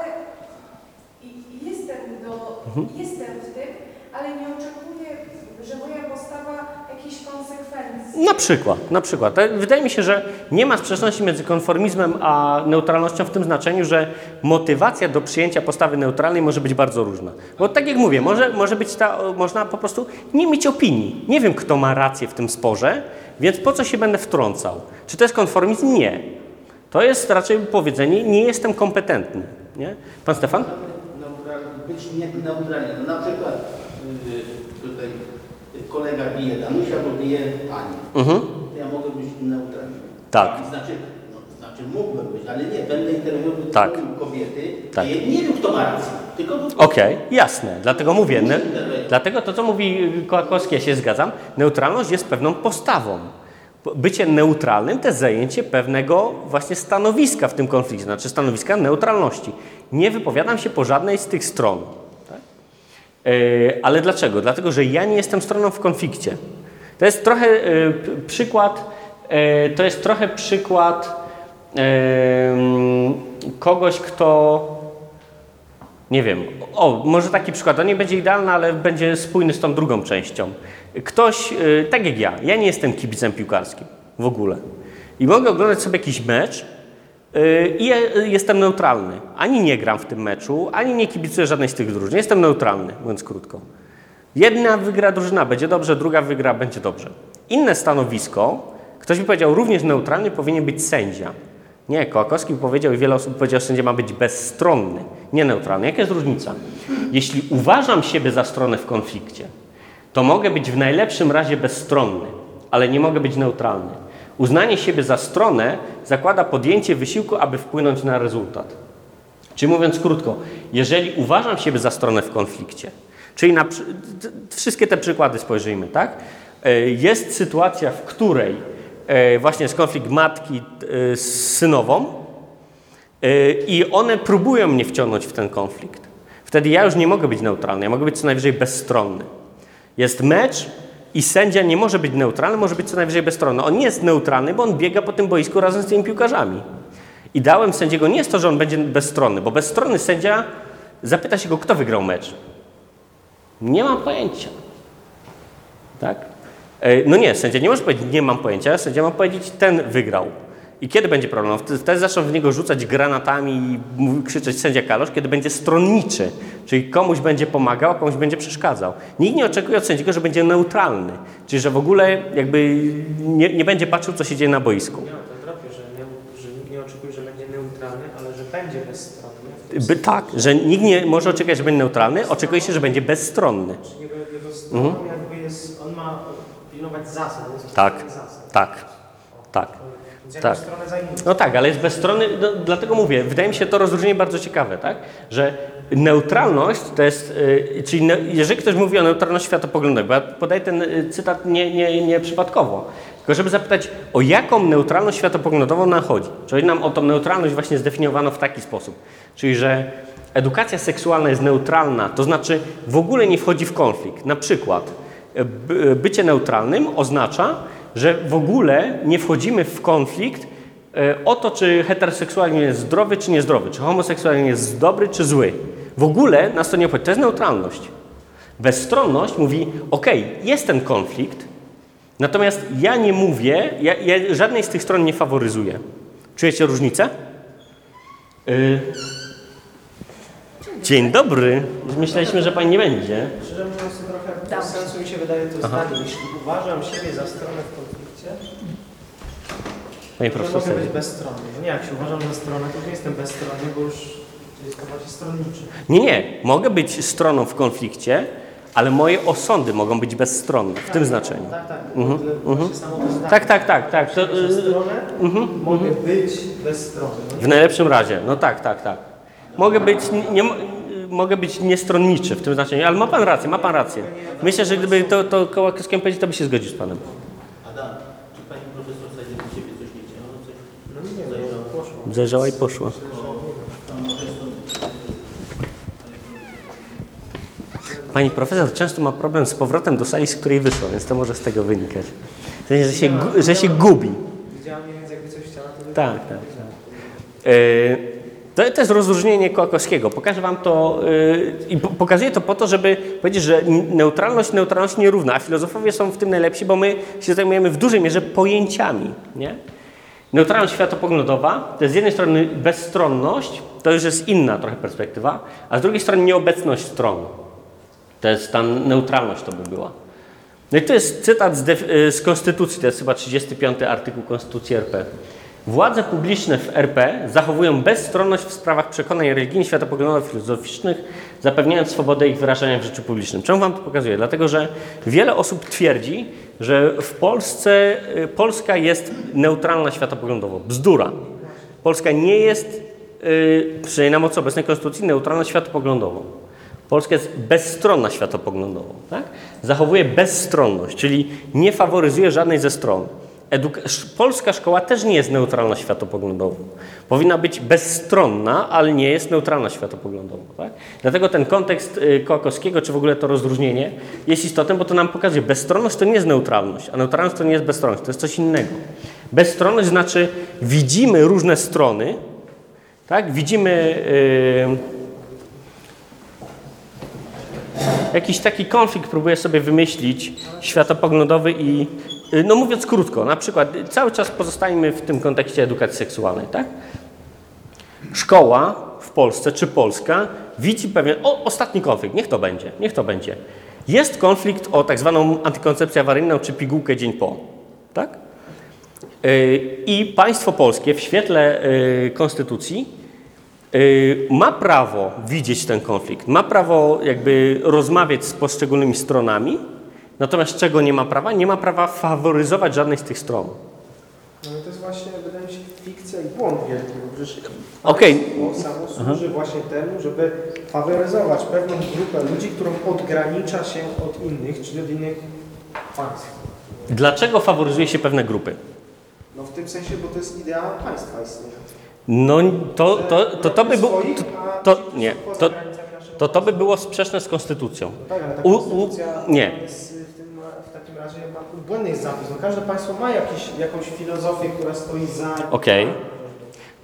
i, i jestem, do, Mhm. jestem w tym, ale nie oczekuję, że moja postawa jakichś konsekwencji. Na przykład, na przykład. Wydaje mi się, że nie ma sprzeczności między konformizmem a neutralnością w tym znaczeniu, że motywacja do przyjęcia postawy neutralnej może być bardzo różna. Bo tak jak mówię, może, może być ta, można po prostu nie mieć opinii. Nie wiem, kto ma rację w tym sporze, więc po co się będę wtrącał? Czy to jest konformizm? Nie. To jest raczej powiedzenie, nie jestem kompetentny. Nie? Pan Stefan? Być nie neutralny. No na przykład y, tutaj kolega bije Danusia, bo bije Ani. Mhm. Ja mogę być neutralny. Tak. Znaczy, no, znaczy mógłbym być, ale nie, będę interweniował Tak. kobiety. Tak. Nie, nie wiem, kto ma rację. Tylko Okej, jasne. Dlatego mówię, ne, dlatego to, co mówi Kołakowski, ja się zgadzam, neutralność jest pewną postawą. Bycie neutralnym to jest zajęcie pewnego właśnie stanowiska w tym konflikcie, znaczy stanowiska neutralności. Nie wypowiadam się po żadnej z tych stron. Tak? Yy, ale dlaczego? Dlatego, że ja nie jestem stroną w konflikcie. To jest trochę p- przykład, yy, to jest trochę przykład kogoś, kto nie wiem. O, może taki przykład. On nie będzie idealny, ale będzie spójny z tą drugą częścią. Ktoś, tak jak ja, ja nie jestem kibicem piłkarskim w ogóle. I mogę oglądać sobie jakiś mecz i ja y, jestem neutralny. Ani nie gram w tym meczu, ani nie kibicuję żadnej z tych drużyn. Jestem neutralny, mówiąc krótko. Jedna wygra drużyna, będzie dobrze, druga wygra, będzie dobrze. Inne stanowisko, ktoś by powiedział również neutralny, powinien być sędzia. Nie, Kołakowski powiedział i wiele osób powiedział, że sędzia ma być bezstronny, nie neutralny. Jaka jest różnica? Jeśli uważam siebie za stronę w konflikcie, to mogę być w najlepszym razie bezstronny, ale nie mogę być neutralny. Uznanie siebie za stronę zakłada podjęcie wysiłku, aby wpłynąć na rezultat. Czyli mówiąc krótko, jeżeli uważam siebie za stronę w konflikcie, czyli na wszystkie te przykłady spojrzyjmy, tak? E, Jest sytuacja, w której e, właśnie jest konflikt matki e, z synową i one próbują mnie wciągnąć w ten konflikt. Wtedy ja już nie mogę być neutralny, ja mogę być co najwyżej bezstronny. Jest mecz i sędzia nie może być neutralny, może być co najwyżej bezstronny. On nie jest neutralny, bo on biega po tym boisku razem z tymi piłkarzami. Ideałem sędziego nie jest to, że on będzie bezstronny, bo bezstronny sędzia zapyta się go, kto wygrał mecz. Nie mam pojęcia. Tak? E, No nie, sędzia nie może powiedzieć, nie mam pojęcia, sędzia ma powiedzieć, ten wygrał. I kiedy będzie problem? Wtedy wtedy zaczną w niego rzucać granatami i krzyczeć sędzia Kalosz, kiedy będzie stronniczy, czyli komuś będzie pomagał, a komuś będzie przeszkadzał. Nikt nie oczekuje od sędziego, że będzie neutralny, czyli że w ogóle jakby nie, nie będzie patrzył, co się dzieje na boisku. Nie to drapie, że, nie, że nikt nie oczekuje, że będzie neutralny, ale że będzie bezstronny. By, tak, że nikt nie może oczekiwać, że będzie neutralny, oczekuje się, że będzie bezstronny. sensie, Jego, jego stroną jakby jest, on ma pilnować zasad, Tak. zasad. Tak, tak. Jaką Tak. stronę zajmuje? No tak, ale jest bezstronny, no, dlatego mówię, wydaje mi się to rozróżnienie bardzo ciekawe, tak? Że neutralność to jest, y, czyli ne, jeżeli ktoś mówi o neutralności światopoglądowej, bo ja podaję ten y, cytat nie, nie, nie przypadkowo, tylko żeby zapytać, o jaką neutralność światopoglądową nam chodzi. Czyli nam o tą neutralność właśnie zdefiniowano w taki sposób, czyli że edukacja seksualna jest neutralna, to znaczy w ogóle nie wchodzi w konflikt. Na przykład y, by- bycie neutralnym oznacza, że w ogóle nie wchodzimy w konflikt e, o to, czy heteroseksualizm jest zdrowy, czy niezdrowy, czy homoseksualizm jest dobry, czy zły. W ogóle nas to nie obchodzi. To jest neutralność. Bezstronność mówi, ok, jest ten konflikt, natomiast ja nie mówię, ja, ja żadnej z tych stron nie faworyzuję. Czujecie różnicę? Y... Dzień dobry. Myśleliśmy, że pani nie będzie. Szczerze mówiąc, bez sensu mi się wydaje to Aha. zdanie. Jeśli uważam siebie za stronę w konflikcie, Panie to mogę być bezstronny. Nie, jak się uważam za stronę, to nie jestem bezstronny, bo już jest to bardziej stronniczy. Nie, nie. Mogę być stroną w konflikcie, ale moje osądy mogą być bezstronne w tym znaczeniu. Tak, tak. Mhm, Mhm. Tak, tak, tak, tak. To, y, stronę mhm, mogę być bezstronny. No w najlepszym razie. No tak, tak, tak. Mogę być, nie, nie, mogę być niestronniczy w tym znaczeniu, ale ma pan rację, ma pan rację. Myślę, że gdyby to, to Kołakowskiemu powiedzieć, to by się zgodził z panem. Adam, czy pani profesor Sajdzie u ciebie coś nie? Coś No nie, no, poszło. Zajrzała i poszła. Pani profesor często ma problem z powrotem do sali, z której wyszła, więc to może z tego wynikać. W sensie, że się, że się gubi. Widziałem mniej więcej jakby coś chciała, to by... Tak, tak. tak. Yy, To, to jest rozróżnienie Kołakowskiego. Pokażę Wam to yy, i po, pokazuję to po to, żeby powiedzieć, że neutralność neutralność nierówna, a filozofowie są w tym najlepsi, bo my się zajmujemy w dużej mierze pojęciami. Nie? Neutralność światopoglądowa to jest z jednej strony bezstronność, to już jest inna trochę perspektywa, a z drugiej strony nieobecność stron. To jest ta neutralność to by była. No i to jest cytat z, y, z Konstytucji, to jest chyba 35 artykuł Konstytucji RP. Władze publiczne w RP zachowują bezstronność w sprawach przekonań religijnych, światopoglądowych, filozoficznych, zapewniając swobodę ich wyrażania w życiu publicznym. Czemu Wam to pokazuję? Dlatego, że wiele osób twierdzi, że w Polsce y, Polska jest neutralna światopoglądowo. Bzdura. Polska nie jest, y, przynajmniej na mocy obecnej Konstytucji, neutralna światopoglądowo. Polska jest bezstronna światopoglądowo. Tak? Zachowuje bezstronność, czyli nie faworyzuje żadnej ze stron. Polska szkoła też nie jest neutralna światopoglądowo. Powinna być bezstronna, ale nie jest neutralna światopoglądowo. Tak? Dlatego ten kontekst y, Kołakowskiego, czy w ogóle to rozróżnienie jest istotne, bo to nam pokazuje, bezstronność to nie jest neutralność, a neutralność to nie jest bezstronność, to jest coś innego. Bezstronność znaczy widzimy różne strony, tak? widzimy... y, jakiś taki konflikt próbuję sobie wymyślić, światopoglądowy i, no mówiąc krótko, na przykład y, cały czas pozostajmy w tym kontekście edukacji seksualnej, tak? Szkoła w Polsce czy Polska widzi pewien, o, ostatni konflikt, niech to będzie, niech to będzie. Jest konflikt o tak zwaną antykoncepcję awaryjną czy pigułkę dzień po, tak? Y, I państwo polskie w świetle y, konstytucji y, ma prawo widzieć ten konflikt, ma prawo jakby rozmawiać z poszczególnymi stronami, natomiast czego nie ma prawa? Nie ma prawa faworyzować żadnej z tych stron. No to jest właśnie, wydaje mi się, fikcja i błąd wielki, bo przecież Okej. państwo samo służy właśnie temu, żeby faworyzować pewną grupę ludzi, którą odgranicza się od innych, czyli od innych państw. Dlaczego faworyzuje się pewne grupy? No w tym sensie, bo to jest idea państwa istnieje. No to, to, to, to by było... To, to, nie, to, to, to by było sprzeczne z konstytucją. Tak, ale ta U- u- konstytucja nie. jest y, w, tym, w takim razie ma błędny jest zapis. No, każde państwo ma jakiś, jakąś filozofię, która stoi za... Okej.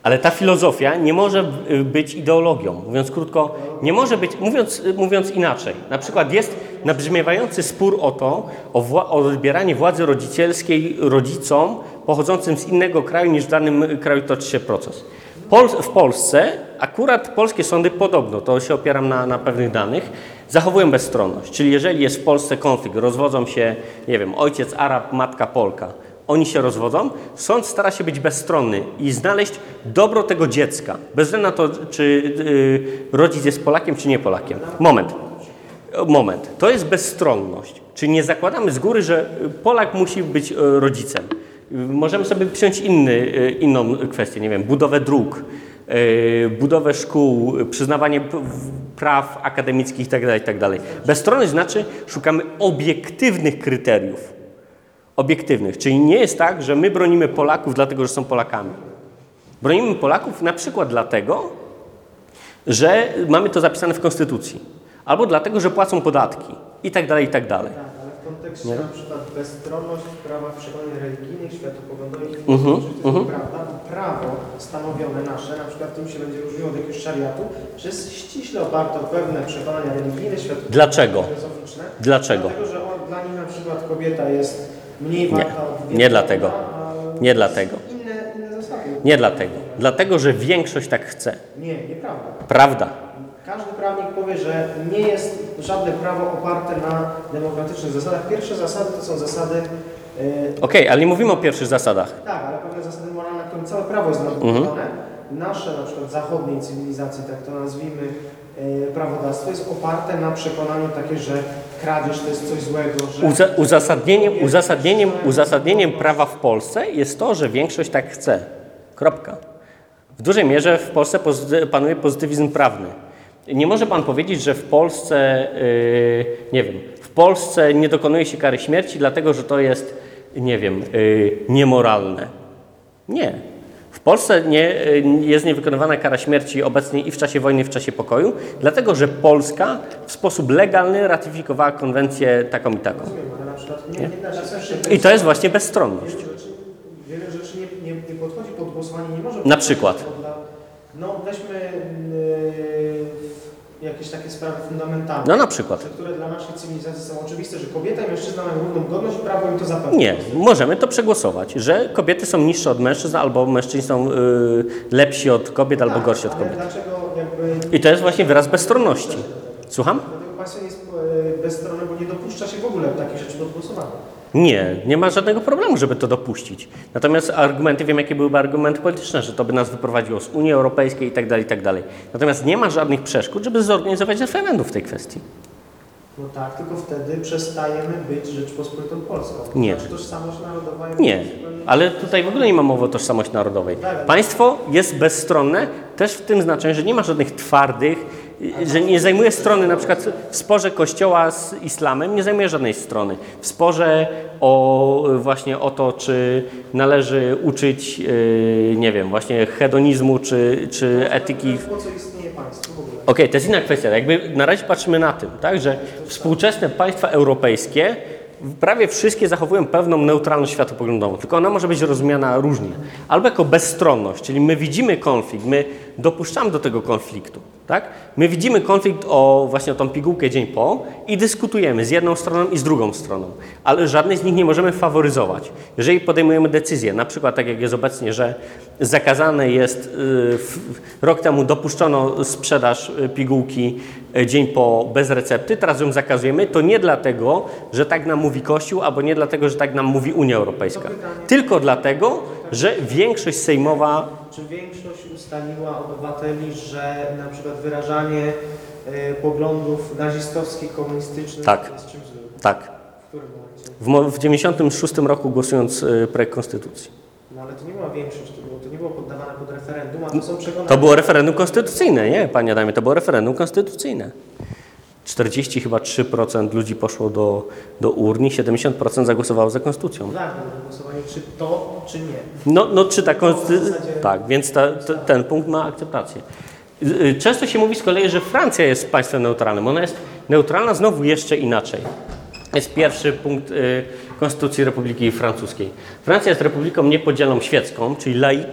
Ale ta filozofia nie może y, być ideologią. Mówiąc krótko, nie może być, mówiąc, y, mówiąc inaczej, na przykład jest nabrzmiewający spór o to, o, wła- o odbieranie władzy rodzicielskiej rodzicom pochodzącym z innego kraju niż w danym kraju toczy się proces. Pol w Polsce akurat polskie sądy podobno, to się opieram na, na pewnych danych, zachowują bezstronność. Czyli jeżeli jest w Polsce konflikt, rozwodzą się, nie wiem, ojciec Arab, matka Polka, oni się rozwodzą, sąd stara się być bezstronny i znaleźć dobro tego dziecka, bez względu na to, czy y, rodzic jest Polakiem, czy nie Polakiem. Moment. Moment. To jest bezstronność. Czyli nie zakładamy z góry, że Polak musi być e, rodzicem. Możemy sobie przyjąć inny, e, inną kwestię, nie wiem, budowę dróg, budowę szkół, przyznawanie praw akademickich itd. itd. Bezstronność znaczy szukamy obiektywnych kryteriów. Obiektywnych. Czyli nie jest tak, że my bronimy Polaków dlatego, że są Polakami. Bronimy Polaków na przykład dlatego, że mamy to zapisane w Konstytucji. Albo dlatego, że płacą podatki i tak kontekście Nie? na przykład bezstronność w prawach przekonań religijnych, światopoglądowych, Mhm, to jest mhm. prawda, bo prawo stanowione nasze, na przykład tym się będzie różniło od jakiegoś szariatu, że jest ściśle oparte o pewne przekonania religijne, światopoglądowe, Dlaczego? Dlaczego? Dlatego, że on, dla nich na przykład kobieta jest mniej Nie, warta od nie dlatego. Nie dlatego. Inne, inne zasady. Nie dlatego. Dlatego, że większość tak chce. Nie, nieprawda. Prawda. Każdy prawnik powie, że nie jest żadne prawo oparte na demokratycznych zasadach. Pierwsze zasady to są zasady, e, Okej, ale nie mówimy o pierwszych zasadach. tak, ale pewne zasady moralne, którym całe prawo jest Mhm. nabudowane. Nasze, na przykład zachodniej cywilizacji, tak to nazwijmy, e, prawodawstwo jest oparte na przekonaniu takie, że kradzież to jest coś złego, że... Uza uzasadnieniem, uzasadnieniem, uzasadnieniem prawa w Polsce jest to, że większość tak chce. Kropka. W dużej mierze w Polsce pozy- panuje pozytywizm prawny. Nie może pan powiedzieć, że w Polsce, yy, nie wiem, w Polsce nie dokonuje się kary śmierci, dlatego że to jest, nie wiem, yy, niemoralne. Nie. W Polsce nie, y, jest niewykonywana kara śmierci obecnie i w czasie wojny, i w czasie pokoju, dlatego że Polska w sposób legalny ratyfikowała konwencję taką i taką. Nie, I to jest właśnie bezstronność. Wiele rzeczy, wiele rzeczy nie, nie, nie podchodzi pod głosowanie, nie może... Na przykład? Jakieś takie sprawy fundamentalne. No na przykład. Które dla naszej cywilizacji są oczywiste, że kobieta i mężczyzna mają równą godność i prawo im to zapewnia. Nie, możemy to przegłosować, że kobiety są niższe od mężczyzn, albo mężczyźni są y, lepsi od kobiet, albo Tak, gorsi od kobiet. dlaczego jakby... I to jest właśnie wyraz bezstronności. Słucham? Dlatego państwo nie jest yy, bezstronne, bo nie dopuszcza się w ogóle takich rzeczy pod głosowanie. Nie, nie ma żadnego problemu, żeby to dopuścić. Natomiast argumenty, wiem jakie byłyby argumenty polityczne, że to by nas wyprowadziło z Unii Europejskiej i tak dalej, i tak dalej. Natomiast nie ma żadnych przeszkód, żeby zorganizować referendum w tej kwestii. No tak, tylko wtedy przestajemy być Rzeczpospolitą Polską. Nie. Znaczy tożsamość narodowa... Nie, jest zupełnie- ale tutaj w ogóle nie ma mowy o tożsamości narodowej. Państwo jest bezstronne też w tym znaczeniu, że nie ma żadnych twardych, że nie zajmuje strony, na przykład w sporze Kościoła z islamem nie zajmuje żadnej strony. W sporze o właśnie o to, czy należy uczyć, yy, nie wiem, właśnie hedonizmu, czy, czy etyki Po co istnieje państwo w ogóle? Okej, to jest inna kwestia. Jakby na razie patrzymy na tym, tak, że współczesne państwa europejskie prawie wszystkie zachowują pewną neutralność światopoglądową, tylko ona może być rozumiana różnie. Albo jako bezstronność, czyli my widzimy konflikt, my dopuszczamy do tego konfliktu, tak? My widzimy konflikt o właśnie o tą pigułkę dzień po i dyskutujemy z jedną stroną i z drugą stroną, ale żadnej z nich nie możemy faworyzować. Jeżeli podejmujemy decyzję, na przykład tak jak jest obecnie, że zakazane jest, y, rok temu dopuszczono sprzedaż y, pigułki dzień po bez recepty, teraz ją zakazujemy, to nie dlatego, że tak nam mówi Kościół, albo nie dlatego, że tak nam mówi Unia Europejska, tylko dlatego, że większość sejmowa Czy większość ustaliła obywateli, że na przykład wyrażanie e, poglądów nazistowskich, komunistycznych Tak. jest czymś złym? tak, W którym momencie? w mo- w 96 roku głosując y, projekt konstytucji. No ale to nie była większość, to, było, to nie było poddawane pod referendum, a to są przekonania. To było referendum konstytucyjne, nie, panie Adamie, to było referendum konstytucyjne. 40 chyba 3% ludzi poszło do, do urni, 70% zagłosowało za konstytucją. Ważne było głosowanie, czy to, czy nie. No, no czy ta konsty... W zasadzie- Tak, więc ta, ta, ten punkt ma akceptację. Y, y, Często się mówi z kolei, że Francja jest państwem neutralnym. Ona jest neutralna znowu jeszcze inaczej. Jest pierwszy punkt y, Konstytucji Republiki Francuskiej. Francja jest republiką niepodzielną świecką, czyli laik,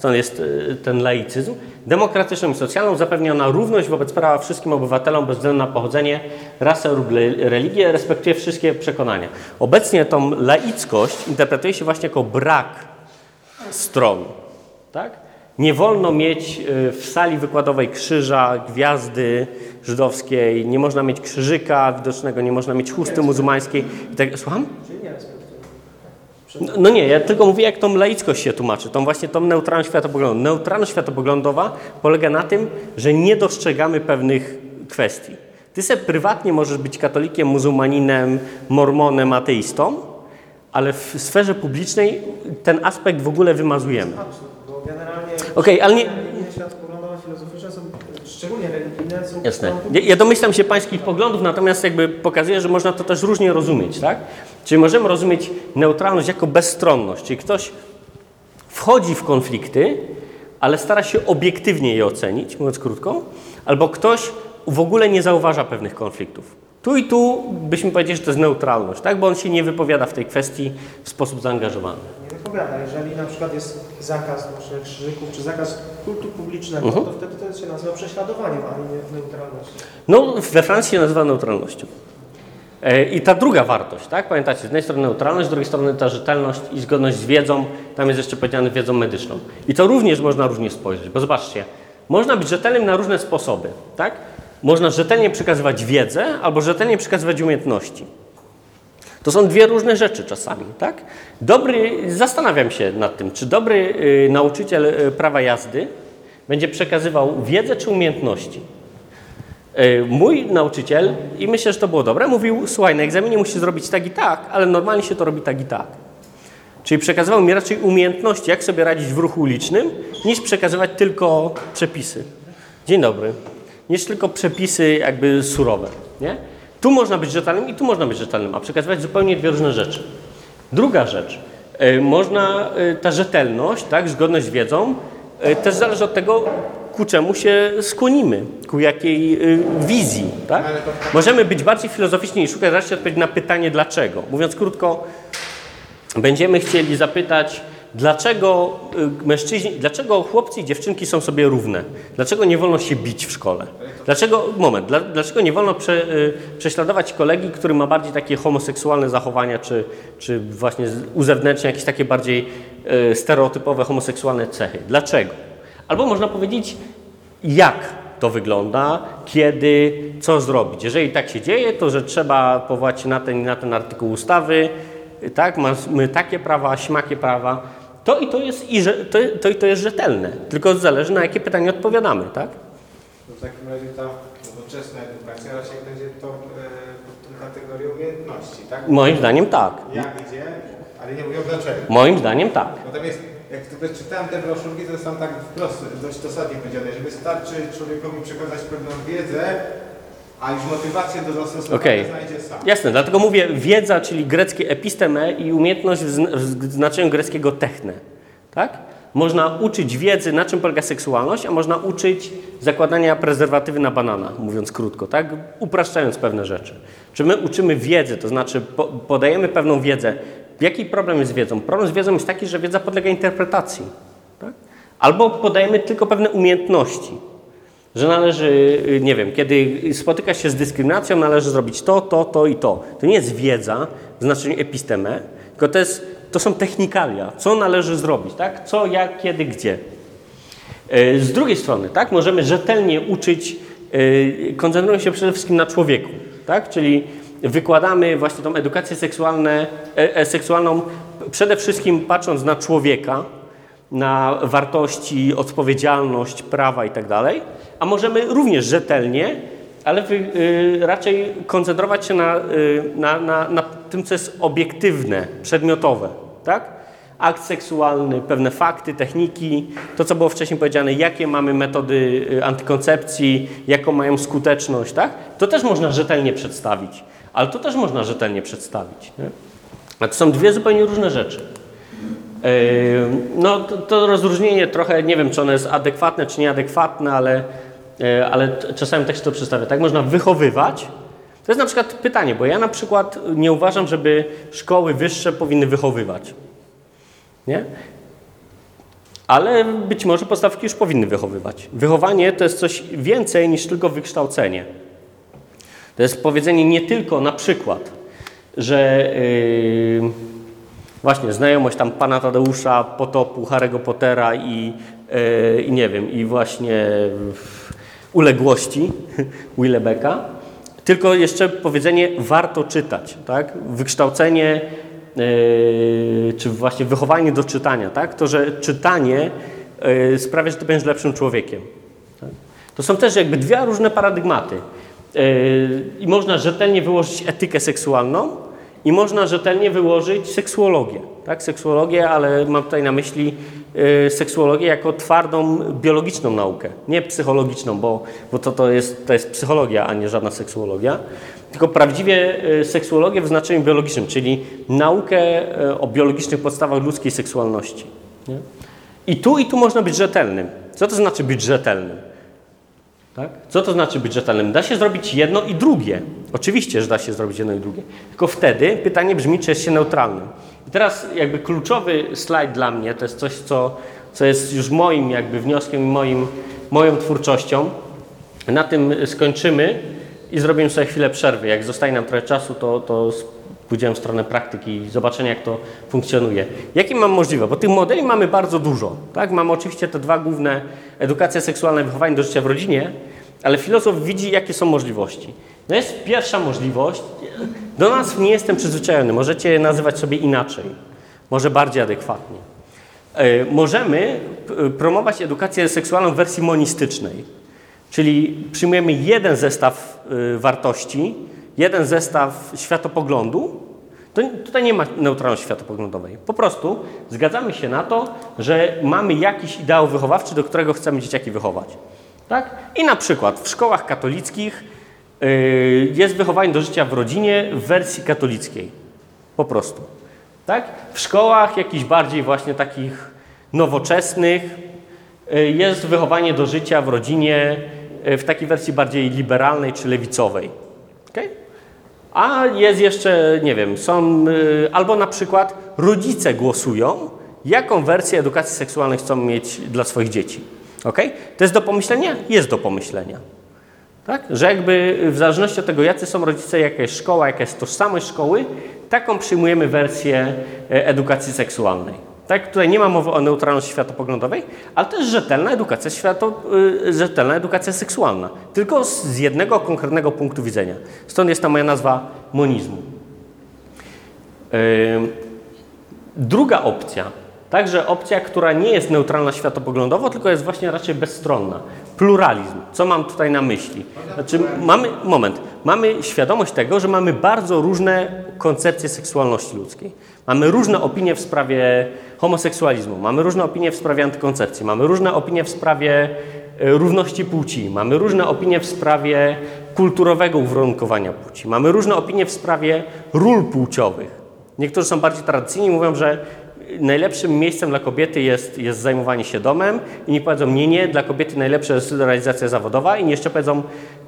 stąd jest y, ten laicyzm, demokratyczną i socjalną, zapewnia ona równość wobec prawa wszystkim obywatelom bez względu na pochodzenie, rasę lub religię, respektuje wszystkie przekonania. Obecnie tą laickość interpretuje się właśnie jako brak stron. Tak? Nie wolno mieć y, w sali wykładowej krzyża, gwiazdy żydowskiej, nie można mieć krzyżyka widocznego, nie można mieć chusty muzułmańskiej. Tak, słucham? Czyli nie. No, no nie, ja tylko mówię, jak tą laickość się tłumaczy, tą właśnie tą neutralność światopoglądową. Neutralność światopoglądowa polega na tym, że nie dostrzegamy pewnych kwestii. Ty se prywatnie możesz być katolikiem, muzułmaninem, mormonem, ateistą, ale w sferze publicznej ten aspekt w ogóle wymazujemy. Okej, ale nie- religijne światopoglądowe, filozoficzne są, szczególnie religijne, są... Jasne. Ja, ja domyślam się pańskich poglądów, natomiast jakby pokazuję, że można to też różnie rozumieć, tak? Czyli możemy rozumieć neutralność jako bezstronność, czyli ktoś wchodzi w konflikty, ale stara się obiektywnie je ocenić, mówiąc krótko, albo ktoś w ogóle nie zauważa pewnych konfliktów. Tu i tu byśmy powiedzieli, że to jest neutralność, tak? Bo on się nie wypowiada w tej kwestii w sposób zaangażowany. Nie wypowiada. Jeżeli na przykład jest zakaz noszenia krzyżyków, czy zakaz kultu publicznego, Mhm. to wtedy to się nazywa prześladowaniem, a nie neutralnością. No, we Francji się nazywa neutralnością. E, I ta druga wartość, tak? Pamiętacie, z jednej strony neutralność, z drugiej strony ta rzetelność i zgodność z wiedzą, tam jest jeszcze powiedziane wiedzą medyczną. I to również można różnie spojrzeć, bo zobaczcie, można być rzetelnym na różne sposoby, tak? Można rzetelnie przekazywać wiedzę albo rzetelnie przekazywać umiejętności. To są dwie różne rzeczy czasami, tak? Dobry, zastanawiam się nad tym, czy dobry y, nauczyciel y, prawa jazdy będzie przekazywał wiedzę czy umiejętności. Y, Mój nauczyciel, i myślę, że to było dobre, mówił: Słuchaj, na egzaminie musisz zrobić tak i tak, ale normalnie się to robi tak i tak. Czyli przekazywał mi raczej umiejętności, jak sobie radzić w ruchu ulicznym, niż przekazywać tylko przepisy. Dzień dobry. Niż tylko przepisy jakby surowe. Nie? Tu można być rzetelnym i tu można być rzetelnym, a przekazywać zupełnie dwie różne rzeczy. Druga rzecz. y, Można, y, ta rzetelność, tak, zgodność z wiedzą, y, też zależy od tego, ku czemu się skłonimy, ku jakiej wizji. Tak? Możemy być bardziej filozoficzni i szukać raczej odpowiedzi na pytanie dlaczego. Mówiąc krótko, będziemy chcieli zapytać, dlaczego y, mężczyźni, dlaczego chłopcy i dziewczynki są sobie równe? Dlaczego nie wolno się bić w szkole? Dlaczego, moment, dla, dlaczego nie wolno prze, y, prześladować kolegi, który ma bardziej takie homoseksualne zachowania, czy, czy właśnie uzewnętrznia jakieś takie bardziej y, stereotypowe homoseksualne cechy? Dlaczego? Albo można powiedzieć, jak to wygląda, kiedy, co zrobić. Jeżeli tak się dzieje, to że trzeba powołać się na ten na ten artykuł ustawy, tak, mamy takie prawa, śmakie prawa, to i to jest, i że, to, to i to jest rzetelne, tylko zależy na jakie pytanie odpowiadamy, tak? To w takim razie ta nowoczesna edukacja raczej będzie to e, tą kategorię umiejętności, tak? Moim zdaniem tak. Jak idzie, ale nie mówią dlaczego. Moim zdaniem tak. Natomiast jak tylko czytałem te broszurki, to jest tam tak wprost, dość dosadnie powiedziane, że wystarczy człowiekowi przekazać pewną wiedzę, a już motywację do zastosowania Okej. znajdzie sam. Jasne, dlatego mówię wiedza, czyli greckie episteme i umiejętność w, zn- w znaczeniu greckiego techne. Tak? Można uczyć wiedzy, na czym polega seksualność, a można uczyć zakładania prezerwatywy na banana, mówiąc krótko, tak? upraszczając pewne rzeczy. Czy my uczymy wiedzy, to znaczy po, podajemy pewną wiedzę. Jaki problem jest z wiedzą? Problem z wiedzą jest taki, że wiedza podlega interpretacji. Tak? Albo podajemy tylko pewne umiejętności. Że należy, y, nie wiem, kiedy spotyka się z dyskryminacją, należy zrobić to, to, to i to. To nie jest wiedza w znaczeniu episteme, tylko to, jest, to są technikalia. Co należy zrobić, tak? Co, jak, kiedy, gdzie. Y, Z drugiej strony, tak, możemy rzetelnie uczyć, y, koncentrując się przede wszystkim na człowieku, tak? Czyli wykładamy właśnie tą edukację seksualne, e, e, seksualną przede wszystkim patrząc na człowieka, na wartości, odpowiedzialność, prawa i tak a możemy również rzetelnie, ale y, raczej koncentrować się na, y, na, na, na tym, co jest obiektywne, przedmiotowe, tak? Akt seksualny, pewne fakty, techniki, to co było wcześniej powiedziane, jakie mamy metody y, antykoncepcji, jaką mają skuteczność, tak? To też można rzetelnie przedstawić, ale to też można rzetelnie przedstawić. Nie? A to są dwie zupełnie różne rzeczy. No, to, to rozróżnienie trochę, nie wiem, czy ono jest adekwatne, czy nieadekwatne, ale, ale t- czasami tak się to przedstawia. Tak można wychowywać. To jest na przykład pytanie, bo ja na przykład nie uważam, żeby szkoły wyższe powinny wychowywać. Nie? Ale być może podstawki już powinny wychowywać. Wychowanie to jest coś więcej niż tylko wykształcenie. To jest powiedzenie nie tylko na przykład, że yy, Właśnie, znajomość tam pana Tadeusza, Potopu, Harry'ego Pottera i, e, i nie wiem, i właśnie e, uległości Willebecka. Tylko jeszcze powiedzenie warto czytać, tak? Wykształcenie e, czy właśnie wychowanie do czytania, tak? To, że czytanie e, sprawia, że ty będziesz lepszym człowiekiem. Tak? To są też jakby dwie różne paradygmaty. E, I można rzetelnie wyłożyć etykę seksualną i można rzetelnie wyłożyć seksuologię. Tak? Seksuologię, ale mam tutaj na myśli e, seksuologię jako twardą biologiczną naukę, nie psychologiczną, bo, bo to, to, jest, to jest psychologia, a nie żadna seksuologia, tylko prawdziwie e, seksuologię w znaczeniu biologicznym, czyli naukę e, o biologicznych podstawach ludzkiej seksualności. Nie? I tu i tu można być rzetelnym. Co to znaczy być rzetelnym? Tak? Co to znaczy być rzetelnym? Da się zrobić jedno i drugie. Oczywiście, że da się zrobić jedno i drugie. Tylko wtedy pytanie brzmi, czy jest się neutralnym. I teraz jakby kluczowy slajd dla mnie, to jest coś, co, co jest już moim jakby wnioskiem i moim, moją twórczością. Na tym skończymy i zrobimy sobie chwilę przerwy. Jak zostaje nam trochę czasu, to, to pójdziemy w stronę praktyki i zobaczenia, jak to funkcjonuje. Jakie mam możliwe? Bo tych modeli mamy bardzo dużo. Tak? Mamy oczywiście te dwa główne, edukacja seksualna i wychowanie do życia w rodzinie, ale filozof widzi, jakie są możliwości. No jest pierwsza możliwość. Do nazw nie jestem przyzwyczajony. Możecie nazywać sobie inaczej. Może bardziej adekwatnie. E, Możemy p- promować edukację seksualną w wersji monistycznej. Czyli przyjmujemy jeden zestaw y, wartości, jeden zestaw światopoglądu. To tutaj nie ma neutralności światopoglądowej. Po prostu zgadzamy się na to, że mamy jakiś ideał wychowawczy, do którego chcemy dzieciaki wychować. Tak? I na przykład w szkołach katolickich y, jest wychowanie do życia w rodzinie w wersji katolickiej. Po prostu. Tak? W szkołach jakichś bardziej właśnie takich nowoczesnych y, jest wychowanie do życia w rodzinie y, w takiej wersji bardziej liberalnej czy lewicowej. A jest jeszcze, nie wiem, są y, albo na przykład rodzice głosują, jaką wersję edukacji seksualnej chcą mieć dla swoich dzieci. Okay? To jest do pomyślenia? Jest do pomyślenia. Tak? Że jakby w zależności od tego, jacy są rodzice, jaka jest szkoła, jaka jest tożsamość szkoły, taką przyjmujemy wersję e, edukacji seksualnej. Tak? Tutaj nie ma mowy o neutralności światopoglądowej, ale też rzetelna edukacja, świato, y, rzetelna edukacja seksualna. Tylko z jednego konkretnego punktu widzenia. Stąd jest ta moja nazwa monizmu. Druga opcja, także opcja, która nie jest neutralna światopoglądowo, tylko jest właśnie raczej bezstronna. Pluralizm. Co mam tutaj na myśli? Znaczy, mamy, moment, mamy świadomość tego, że mamy bardzo różne koncepcje seksualności ludzkiej. Mamy różne opinie w sprawie homoseksualizmu, mamy różne opinie w sprawie antykoncepcji, mamy różne opinie w sprawie e, równości płci, mamy różne opinie w sprawie kulturowego uwarunkowania płci, mamy różne opinie w sprawie ról płciowych. Niektórzy są bardziej tradycyjni i mówią, że najlepszym miejscem dla kobiety jest, jest zajmowanie się domem. Inni powiedzą, nie, nie, dla kobiety najlepsza jest realizacja zawodowa. I jeszcze powiedzą,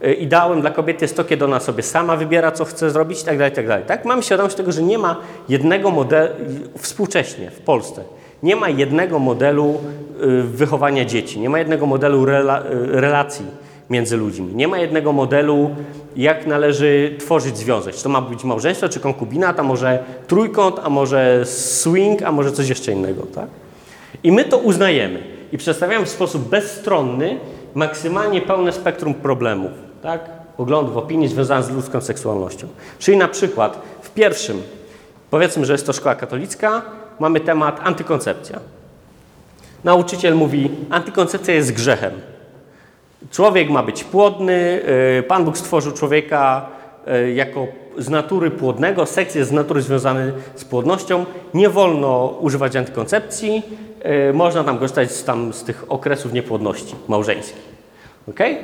y, ideałem dla kobiety jest to, kiedy ona sobie sama wybiera, co chce zrobić i tak dalej, tak dalej. Tak? Mamy świadomość tego, że nie ma jednego modelu, współcześnie w Polsce, nie ma jednego modelu y, wychowania dzieci, nie ma jednego modelu rela, y, relacji między ludźmi. Nie ma jednego modelu, jak należy tworzyć związek. Czy to ma być małżeństwo, czy konkubinat, a może trójkąt, a może swing, a może coś jeszcze innego. Tak? I my to uznajemy i przedstawiamy w sposób bezstronny maksymalnie pełne spektrum problemów, tak? poglądów, opinii związanych z ludzką seksualnością. Czyli na przykład w pierwszym, powiedzmy, że jest to szkoła katolicka, mamy temat antykoncepcja. Nauczyciel mówi, antykoncepcja jest grzechem. Człowiek ma być płodny, y, Pan Bóg stworzył człowieka y, jako z natury płodnego, seks jest z natury związany z płodnością, nie wolno używać antykoncepcji, y, można tam korzystać z, tam, z tych okresów niepłodności małżeńskich. Okay?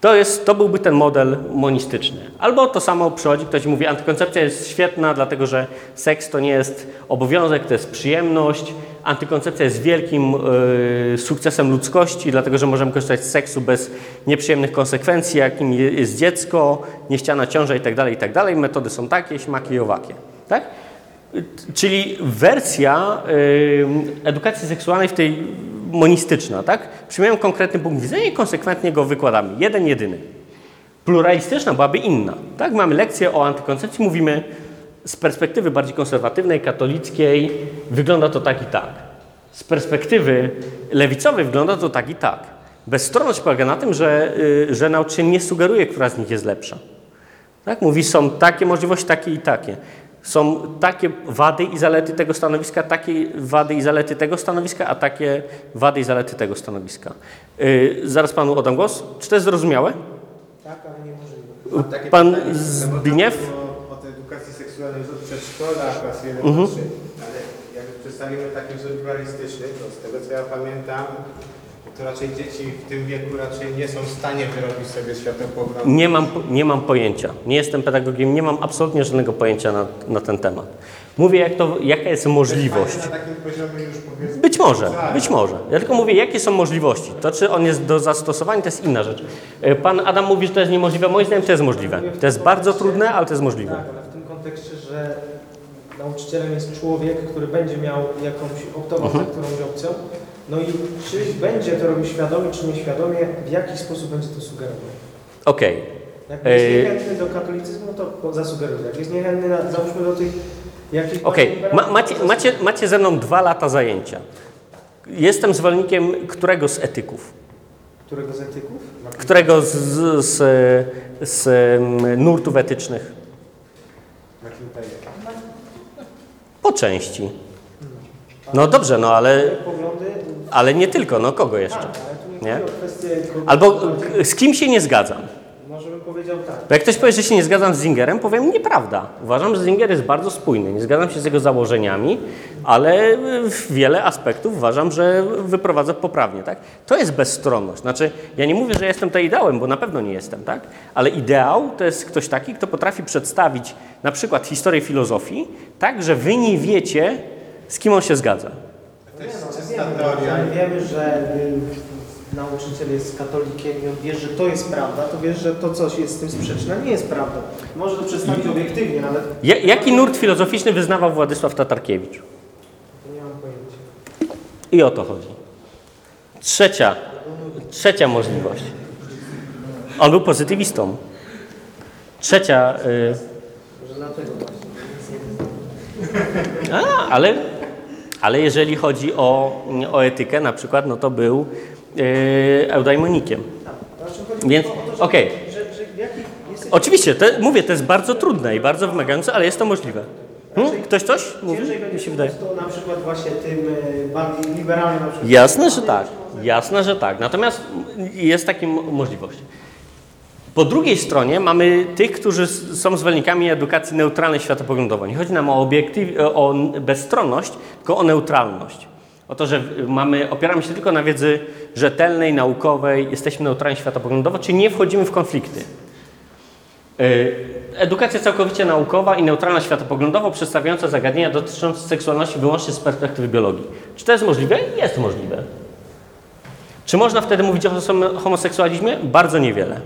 To, jest, to byłby ten model monistyczny. Albo to samo przychodzi, ktoś mówi, antykoncepcja jest świetna, dlatego że seks to nie jest obowiązek, to jest przyjemność. Antykoncepcja jest wielkim y, sukcesem ludzkości, dlatego że możemy korzystać z seksu bez nieprzyjemnych konsekwencji, jakim je- jest dziecko, niechciana ciąża itd., itd. Metody są takie, śmaki i owakie. Tak? Czyli wersja y, edukacji seksualnej w tej monistyczna, tak? Przyjmujemy konkretny punkt widzenia i konsekwentnie go wykładamy. Jeden, jedyny. Pluralistyczna byłaby inna. Tak? Mamy lekcję o antykoncepcji, mówimy z perspektywy bardziej konserwatywnej, katolickiej wygląda to tak i tak. Z perspektywy lewicowej wygląda to tak i tak. Bezstronność polega na tym, że, y, że nauczyciel nie sugeruje, która z nich jest lepsza. Tak? Mówi, są takie możliwości, takie i takie. Są takie wady i zalety tego stanowiska, takie wady i zalety tego stanowiska, a takie wady i zalety tego stanowiska. Yy, zaraz panu oddam głos. Czy to jest zrozumiałe? Tak, ale niemożliwe. Mam takie Pan pytanie, no Zbigniew? Seksualnej wzór przedszkola, klas 1 Mhm. 3. Ale jak przedstawimy taki wzór pluralistyczny, to z tego co ja pamiętam, to raczej dzieci w tym wieku raczej nie są w stanie wyrobić sobie światopoglądu. Nie mam, nie mam pojęcia. Nie jestem pedagogiem, nie mam absolutnie żadnego pojęcia na, na ten temat. Mówię, jak to, jaka jest możliwość. Na takim poziomie już powiedzmy... Być może, Tak. być może. Ja tylko mówię, jakie są możliwości. To, czy on jest do zastosowania, to jest inna rzecz. E, Pan Adam mówi, że to jest niemożliwe. Moim zdaniem to jest możliwe. To jest bardzo trudne, ale to jest możliwe. Tak, ale w tym kontekście, że nauczycielem jest człowiek, który będzie miał jakąś optował Mhm. za którąś opcją, no i czy będzie to robił świadomie, czy nieświadomie, w jaki sposób będzie to sugerował. Okej. Jak jest niechętny do katolicyzmu, to zasugeruje. Jak jest niechętny, na, załóżmy do tych jakichś... Okej, bardziej Ma, macie, macie, macie ze mną dwa lata zajęcia. Jestem zwolennikiem którego z etyków? Którego z etyków? Którego z, z, z, z em, nurtów etycznych? Po części. No dobrze, no ale, ale nie tylko, no kogo jeszcze? Tak, Nie? Albo k- z kim się nie zgadzam? Może bym powiedział tak. Bo jak ktoś powie, że się nie zgadzam z Zingerem, powiem nieprawda. Uważam, że Zinger jest bardzo spójny. Nie zgadzam się z jego założeniami, ale w wiele aspektów uważam, że wyprowadza poprawnie. Tak? To jest bezstronność. Znaczy, ja nie mówię, że jestem to ideałem, bo na pewno nie jestem, tak? ale ideał to jest ktoś taki, kto potrafi przedstawić na przykład historię filozofii tak, że wy nie wiecie, z kim on się zgadza. To jest no, czysta wiemy, teoria. że wiemy, że y, nauczyciel jest katolikiem i on wie, że to jest prawda, to wiesz, że to coś jest z tym sprzeczne, nie jest prawdą. Może to przedstawić obiektywnie, nawet Ja, jaki nurt filozoficzny wyznawał Władysław Tatarkiewicz? to nie mam pojęcia. I o to chodzi. Trzecia, trzecia możliwość. On był pozytywistą. Trzecia, y, Może dlatego właśnie. a, ale, ale jeżeli chodzi o, o etykę na przykład, no to był y, eudaimonikiem. Więc, okej. jesteś Oczywiście, te, mówię, to jest bardzo trudne i bardzo wymagające, ale jest to możliwe. Hmm? Ktoś coś mówi? Mi się wydaje. to na przykład właśnie tym y, bardziej liberalnym na przykład. Jasne, że tak. Jasne, że tak. Natomiast jest taka mo- możliwość. Po drugiej stronie mamy tych, którzy są zwolennikami edukacji neutralnej światopoglądowo. Nie chodzi nam o, obiektyw, o bezstronność, tylko o neutralność. O to, że mamy, opieramy się tylko na wiedzy rzetelnej, naukowej, jesteśmy neutralni światopoglądowo, czyli nie wchodzimy w konflikty. Y, Edukacja całkowicie naukowa i neutralna światopoglądowo, przedstawiająca zagadnienia dotyczące seksualności wyłącznie z perspektywy biologii. Czy to jest możliwe? Jest możliwe. Czy można wtedy mówić o homo- homoseksualizmie? Bardzo niewiele.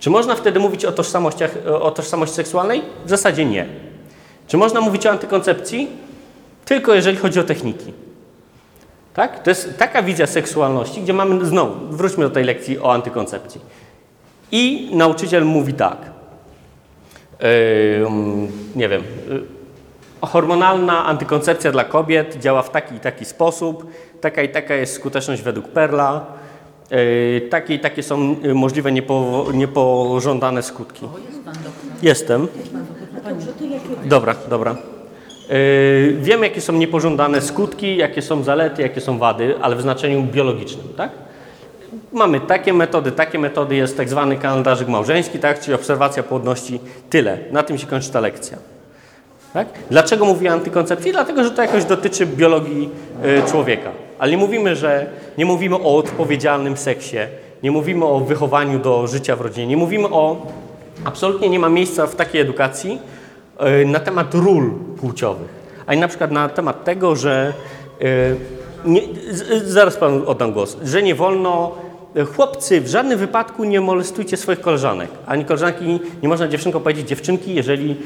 Czy można wtedy mówić o, tożsamościach, o tożsamości seksualnej? W zasadzie nie. Czy można mówić o antykoncepcji? Tylko jeżeli chodzi o techniki. Tak? To jest taka wizja seksualności, gdzie mamy, znowu, wróćmy do tej lekcji o antykoncepcji. I nauczyciel mówi tak. Ym, nie wiem. y, Hormonalna antykoncepcja dla kobiet działa w taki i taki sposób. Taka i taka jest skuteczność według Perla. Yy, takie i takie są y, możliwe niepo, niepożądane skutki. Jestem. Dobra, dobra. Yy, wiem, jakie są niepożądane skutki, jakie są zalety, jakie są wady, ale w znaczeniu biologicznym, tak? Mamy takie metody, takie metody, jest tak zwany kalendarzyk małżeński, tak? czyli obserwacja płodności, tyle. Na tym się kończy ta lekcja. Tak? Dlaczego mówię antykoncepcji? Dlatego, że to jakoś dotyczy biologii y, człowieka. Ale nie mówimy, że nie mówimy o odpowiedzialnym seksie, nie mówimy o wychowaniu do życia w rodzinie, nie mówimy o. Absolutnie nie ma miejsca w takiej edukacji na temat ról płciowych, ani na przykład na temat tego, że. y, nie, z, zaraz panu oddam głos, że nie wolno. Chłopcy, w żadnym wypadku nie molestujcie swoich koleżanek. Ani koleżanki, nie można dziewczynkom powiedzieć, dziewczynki, jeżeli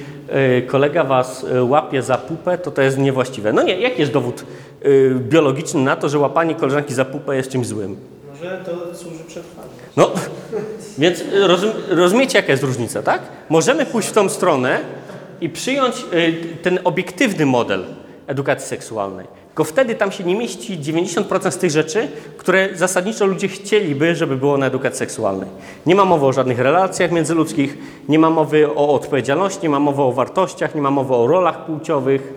y, kolega was y, łapie za pupę, to to jest niewłaściwe. No nie, jaki jest dowód y, biologiczny na to, że łapanie koleżanki za pupę jest czymś złym? Może to służy przetrwaniu. No, więc rozum, rozumiecie, jaka jest różnica, tak? Możemy pójść w tą stronę, i przyjąć y, ten obiektywny model edukacji seksualnej. Tylko wtedy tam się nie mieści 90% z tych rzeczy, które zasadniczo ludzie chcieliby, żeby było na edukacji seksualnej. Nie ma mowy o żadnych relacjach międzyludzkich, nie ma mowy o odpowiedzialności, nie ma mowy o wartościach, nie ma mowy o rolach płciowych.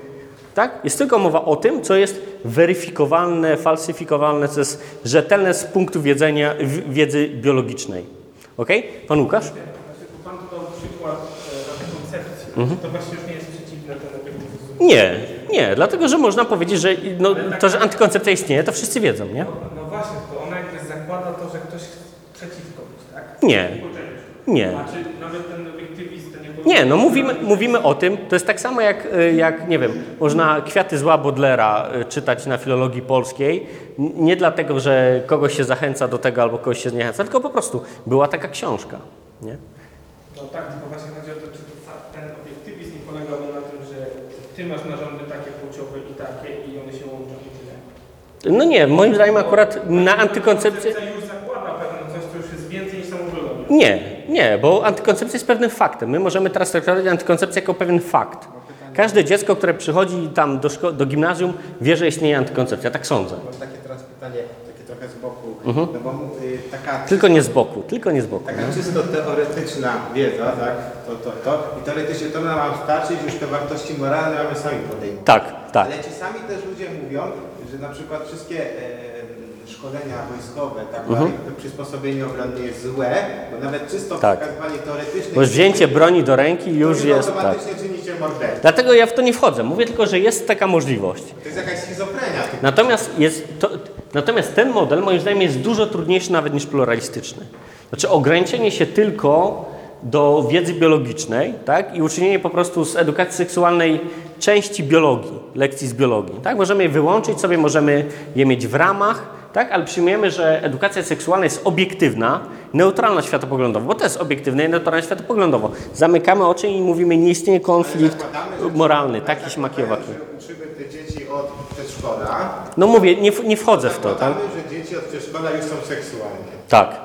Tak? Jest tylko mowa o tym, co jest weryfikowalne, falsyfikowalne, co jest rzetelne z punktu wiedzenia, wiedzy biologicznej. Ok? Pan Łukasz? Pan przykład. Mhm. To właśnie już nie jest przeciwne ten obiektywizm. Nie, nie, dlatego że można powiedzieć, że no, to, że antykoncepcja istnieje, to wszyscy wiedzą, nie? No właśnie, to ona jakby zakłada to, że ktoś chce przeciwko być, tak? Nie, nie. A czy nawet ten nie Nie, no mówimy, mówimy o tym, to jest tak samo jak, y, jak, nie wiem, można Kwiaty zła Bodlera y, czytać na filologii polskiej, nie dlatego, że kogoś się zachęca do tego albo kogoś się zniechęca, tylko po prostu była taka książka, nie? No tak, tylko właśnie chodzi o to, czy to fa- ten obiektywizm nie polegałby na tym, że ty masz narządy takie płciowe i takie i one się łączą i tyle. No nie, moim zdaniem akurat na antykoncepcję... Koncepcja już zakłada pewne coś, co już jest więcej niż samo biologia. Nie, nie, bo antykoncepcja jest pewnym faktem. My możemy teraz traktować antykoncepcję jako pewien fakt. Każde dziecko, które przychodzi tam do, szko- do gimnazjum, wie, że istnieje antykoncepcja. Tak sądzę. Mam takie teraz pytanie, trochę z boku, no bo y, taka, Tylko nie z boku, tylko nie z boku. taka czysto teoretyczna wiedza, tak, to, to, to i teoretycznie to nam starczyć, już te wartości moralne mamy sami podejmować. Tak, tak. Ale czasami też ludzie mówią, że na przykład wszystkie e, szkolenia wojskowe, tak, Mhm. to przysposobienie obronne jest złe, bo nawet czysto Tak. przekazywanie teoretyczne... Bo wzięcie broni do ręki już jest tak. automatycznie cię mordercą. Dlatego ja w to nie wchodzę. Mówię tylko, że jest taka możliwość. To jest jakaś schizofrenia. Natomiast, jest to, natomiast ten model moim zdaniem jest dużo trudniejszy nawet niż pluralistyczny. Znaczy ograniczenie się tylko do wiedzy biologicznej tak? i uczynienie po prostu z edukacji seksualnej części biologii, lekcji z biologii. Tak? Możemy je wyłączyć sobie, możemy je mieć w ramach, tak? ale przyjmujemy, że edukacja seksualna jest obiektywna, neutralna światopoglądowo, bo to jest obiektywne i neutralna światopoglądowo. Zamykamy oczy i mówimy, nie istnieje konflikt moralny, taki śmaki owaki. że uczymy te dzieci od przedszkola. No mówię, nie, nie wchodzę w to, tak? Zakładamy, że dzieci od przedszkola już są seksualne. Tak.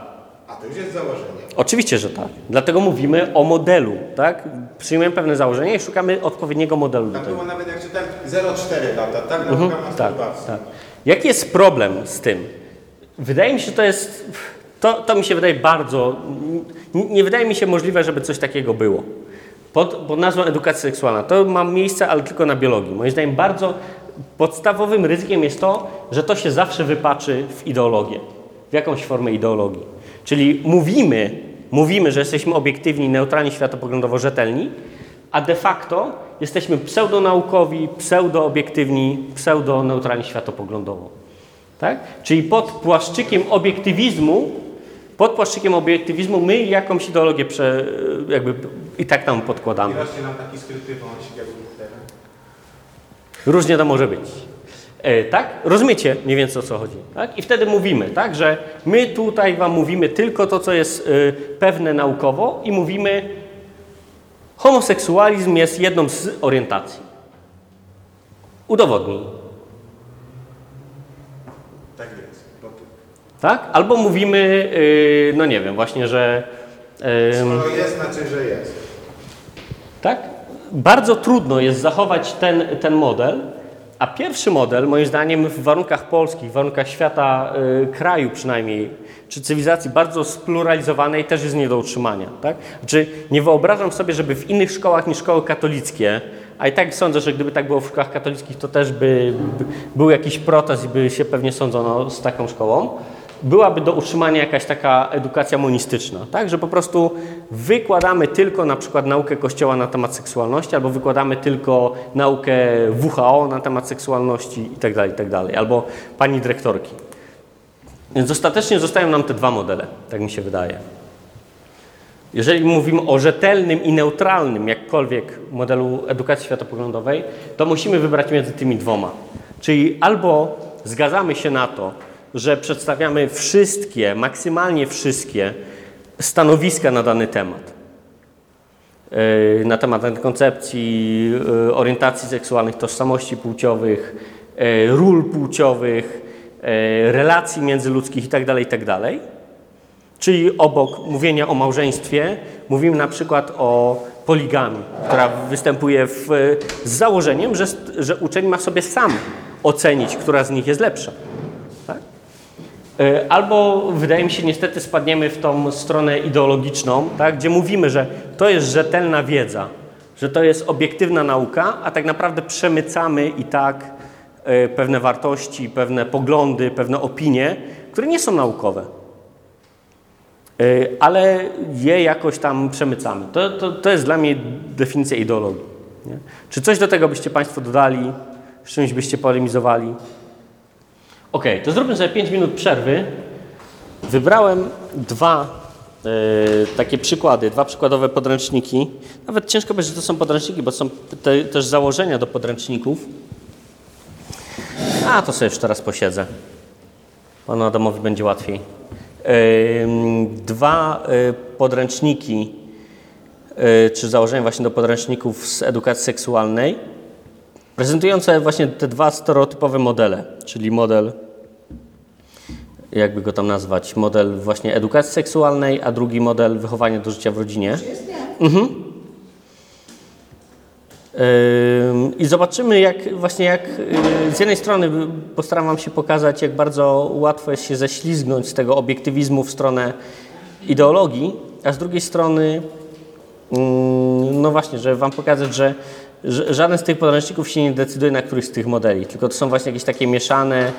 A to już jest założenie. Oczywiście, że tak. Dlatego mówimy o modelu, tak? Przyjmujemy pewne założenie i szukamy odpowiedniego modelu do Tam tego. było nawet jak czytałem 0,4 lata, tak? Nauka Mhm, tak, masturbacji. tak. Jaki jest problem z tym? Wydaje mi się, to jest. To, to mi się wydaje bardzo. Nie, nie wydaje mi się możliwe, żeby coś takiego było. Pod, pod nazwą edukacja seksualna. To ma miejsce, ale tylko na biologii. Moim zdaniem bardzo podstawowym ryzykiem jest to, że to się zawsze wypaczy w ideologię, w jakąś formę ideologii. Czyli mówimy, mówimy, że jesteśmy obiektywni, neutralni, światopoglądowo rzetelni, a de facto jesteśmy pseudonaukowi, pseudoobiektywni, pseudoneutralni światopoglądowo. Tak? Czyli pod płaszczykiem obiektywizmu, pod płaszczykiem obiektywizmu my jakąś ideologię prze, jakby i tak tam I podkładamy. właśnie nam taki skryty wąsik jak Luftera. Różnie to może być. E, tak? Rozumiecie mniej więcej o co chodzi. Tak? I wtedy mówimy, tak, że my tutaj Wam mówimy tylko to, co jest e, pewne naukowo i mówimy, homoseksualizm jest jedną z orientacji. Udowodnij. Tak jest. Tak? Albo mówimy, yy, no nie wiem, właśnie, że. skoro jest, znaczy, że jest. tak? Bardzo trudno jest zachować ten, ten model, a pierwszy model, moim zdaniem, w warunkach polskich, w warunkach świata, y, kraju przynajmniej, czy cywilizacji bardzo spluralizowanej, też jest nie do utrzymania. Tak? Znaczy, nie wyobrażam sobie, żeby w innych szkołach niż szkoły katolickie, a i tak sądzę, że gdyby tak było w szkołach katolickich, to też by, by był jakiś protest i by się pewnie sądzono z taką szkołą. Byłaby do utrzymania jakaś taka edukacja monistyczna, tak? Że po prostu wykładamy tylko na przykład naukę Kościoła na temat seksualności, albo wykładamy tylko naukę WHO na temat seksualności itd., itd., albo pani dyrektorki. Więc ostatecznie zostają nam te dwa modele, tak mi się wydaje. Jeżeli mówimy o rzetelnym i neutralnym, jakkolwiek, modelu edukacji światopoglądowej, to musimy wybrać między tymi dwoma. Czyli albo zgadzamy się na to, że przedstawiamy wszystkie, maksymalnie wszystkie stanowiska na dany temat. Yy, Na temat koncepcji, yy, orientacji seksualnych, tożsamości płciowych, yy, ról płciowych, relacji międzyludzkich itd., itd. Czyli obok mówienia o małżeństwie, mówimy na przykład o poligami, która występuje w, z założeniem, że, że uczeń ma sobie sam ocenić, która z nich jest lepsza. E, Albo wydaje mi się, niestety spadniemy w tą stronę ideologiczną, tak, gdzie mówimy, że to jest rzetelna wiedza, że to jest obiektywna nauka, a tak naprawdę przemycamy i tak e, pewne wartości, pewne poglądy, pewne opinie, które nie są naukowe. E, Ale je jakoś tam przemycamy. To, to, to jest dla mnie definicja ideologii. Nie? Czy coś do tego byście Państwo dodali? Z czymś byście polemizowali? Ok, to zróbmy sobie 5 minut przerwy. Wybrałem dwa e, takie przykłady, dwa przykładowe podręczniki. Nawet ciężko powiedzieć, że to są podręczniki, bo są te, też założenia do podręczników. A, to sobie już teraz posiedzę. Panu Adamowi będzie łatwiej. Dwa e, podręczniki, e, czy założenia właśnie do podręczników z edukacji seksualnej, prezentujące właśnie te dwa stereotypowe modele, czyli model, jakby go tam nazwać, model właśnie edukacji seksualnej, a drugi model wychowania do życia w rodzinie. Mhm. I zobaczymy, jak właśnie jak y, z jednej strony postaram Wam się pokazać, jak bardzo łatwo jest się ześlizgnąć z tego obiektywizmu w stronę ideologii, a z drugiej strony, no właśnie, żeby Wam pokazać, że żaden z tych podręczników się nie decyduje na któryś z tych modeli, tylko to są właśnie jakieś takie mieszane,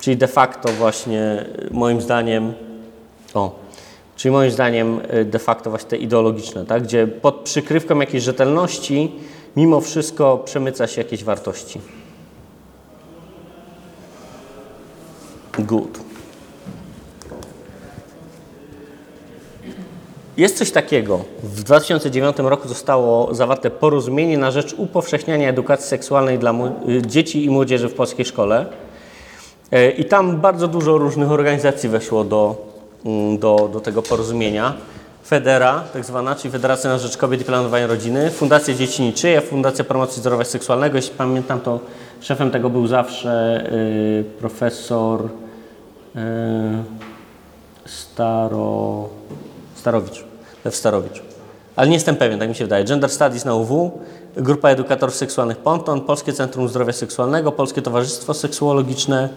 czyli de facto właśnie y, moim zdaniem, o, czyli moim zdaniem y, de facto właśnie te ideologiczne, tak, gdzie pod przykrywką jakiejś rzetelności mimo wszystko przemyca się jakieś wartości. Good. Jest coś takiego. W 2009 roku zostało zawarte porozumienie na rzecz upowszechniania edukacji seksualnej dla dzieci i młodzieży w polskiej szkole. E, I tam bardzo dużo różnych organizacji weszło do, mm, do, do tego porozumienia. Federa, tak zwana, czyli Federacja na Rzecz Kobiet i Planowania Rodziny, Fundacja Dzieci Niczyje, Fundacja Promocji Zdrowia Seksualnego. Jeśli pamiętam, to szefem tego był zawsze y, profesor y, Staro, Starowicz, Lew Starowicz. Ale nie jestem pewien, tak mi się wydaje. Gender Studies na UW, Grupa Edukatorów Seksualnych Ponton, Polskie Centrum Zdrowia Seksualnego, Polskie Towarzystwo Seksuologiczne,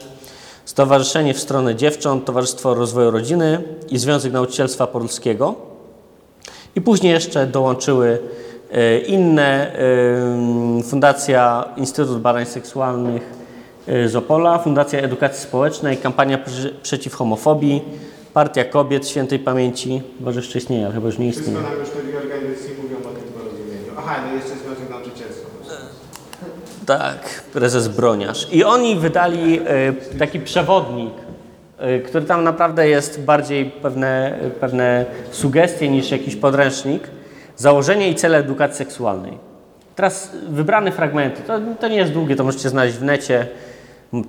Stowarzyszenie w stronę Dziewcząt, Towarzystwo Rozwoju Rodziny i Związek Nauczycielstwa Polskiego. I później jeszcze dołączyły e, inne, e, Fundacja Instytut Badań Seksualnych e, z Opola, Fundacja Edukacji Społecznej, Kampania Prze- Przeciw Homofobii, Partia Kobiet Świętej Pamięci, chyba że jeszcze istnieje, chyba już nie Wszystko istnieje. nam już te dwie organizacje mówią o tym porozumieniu. Aha, no jeszcze Związek Nauczycielski. Tak, prezes Broniarz. I oni wydali e, taki przewodnik, e, który tam naprawdę jest bardziej pewne, pewne sugestie niż jakiś podręcznik. Założenie i cele edukacji seksualnej. Teraz wybrane fragmenty, to, to nie jest długie, to możecie znaleźć w necie.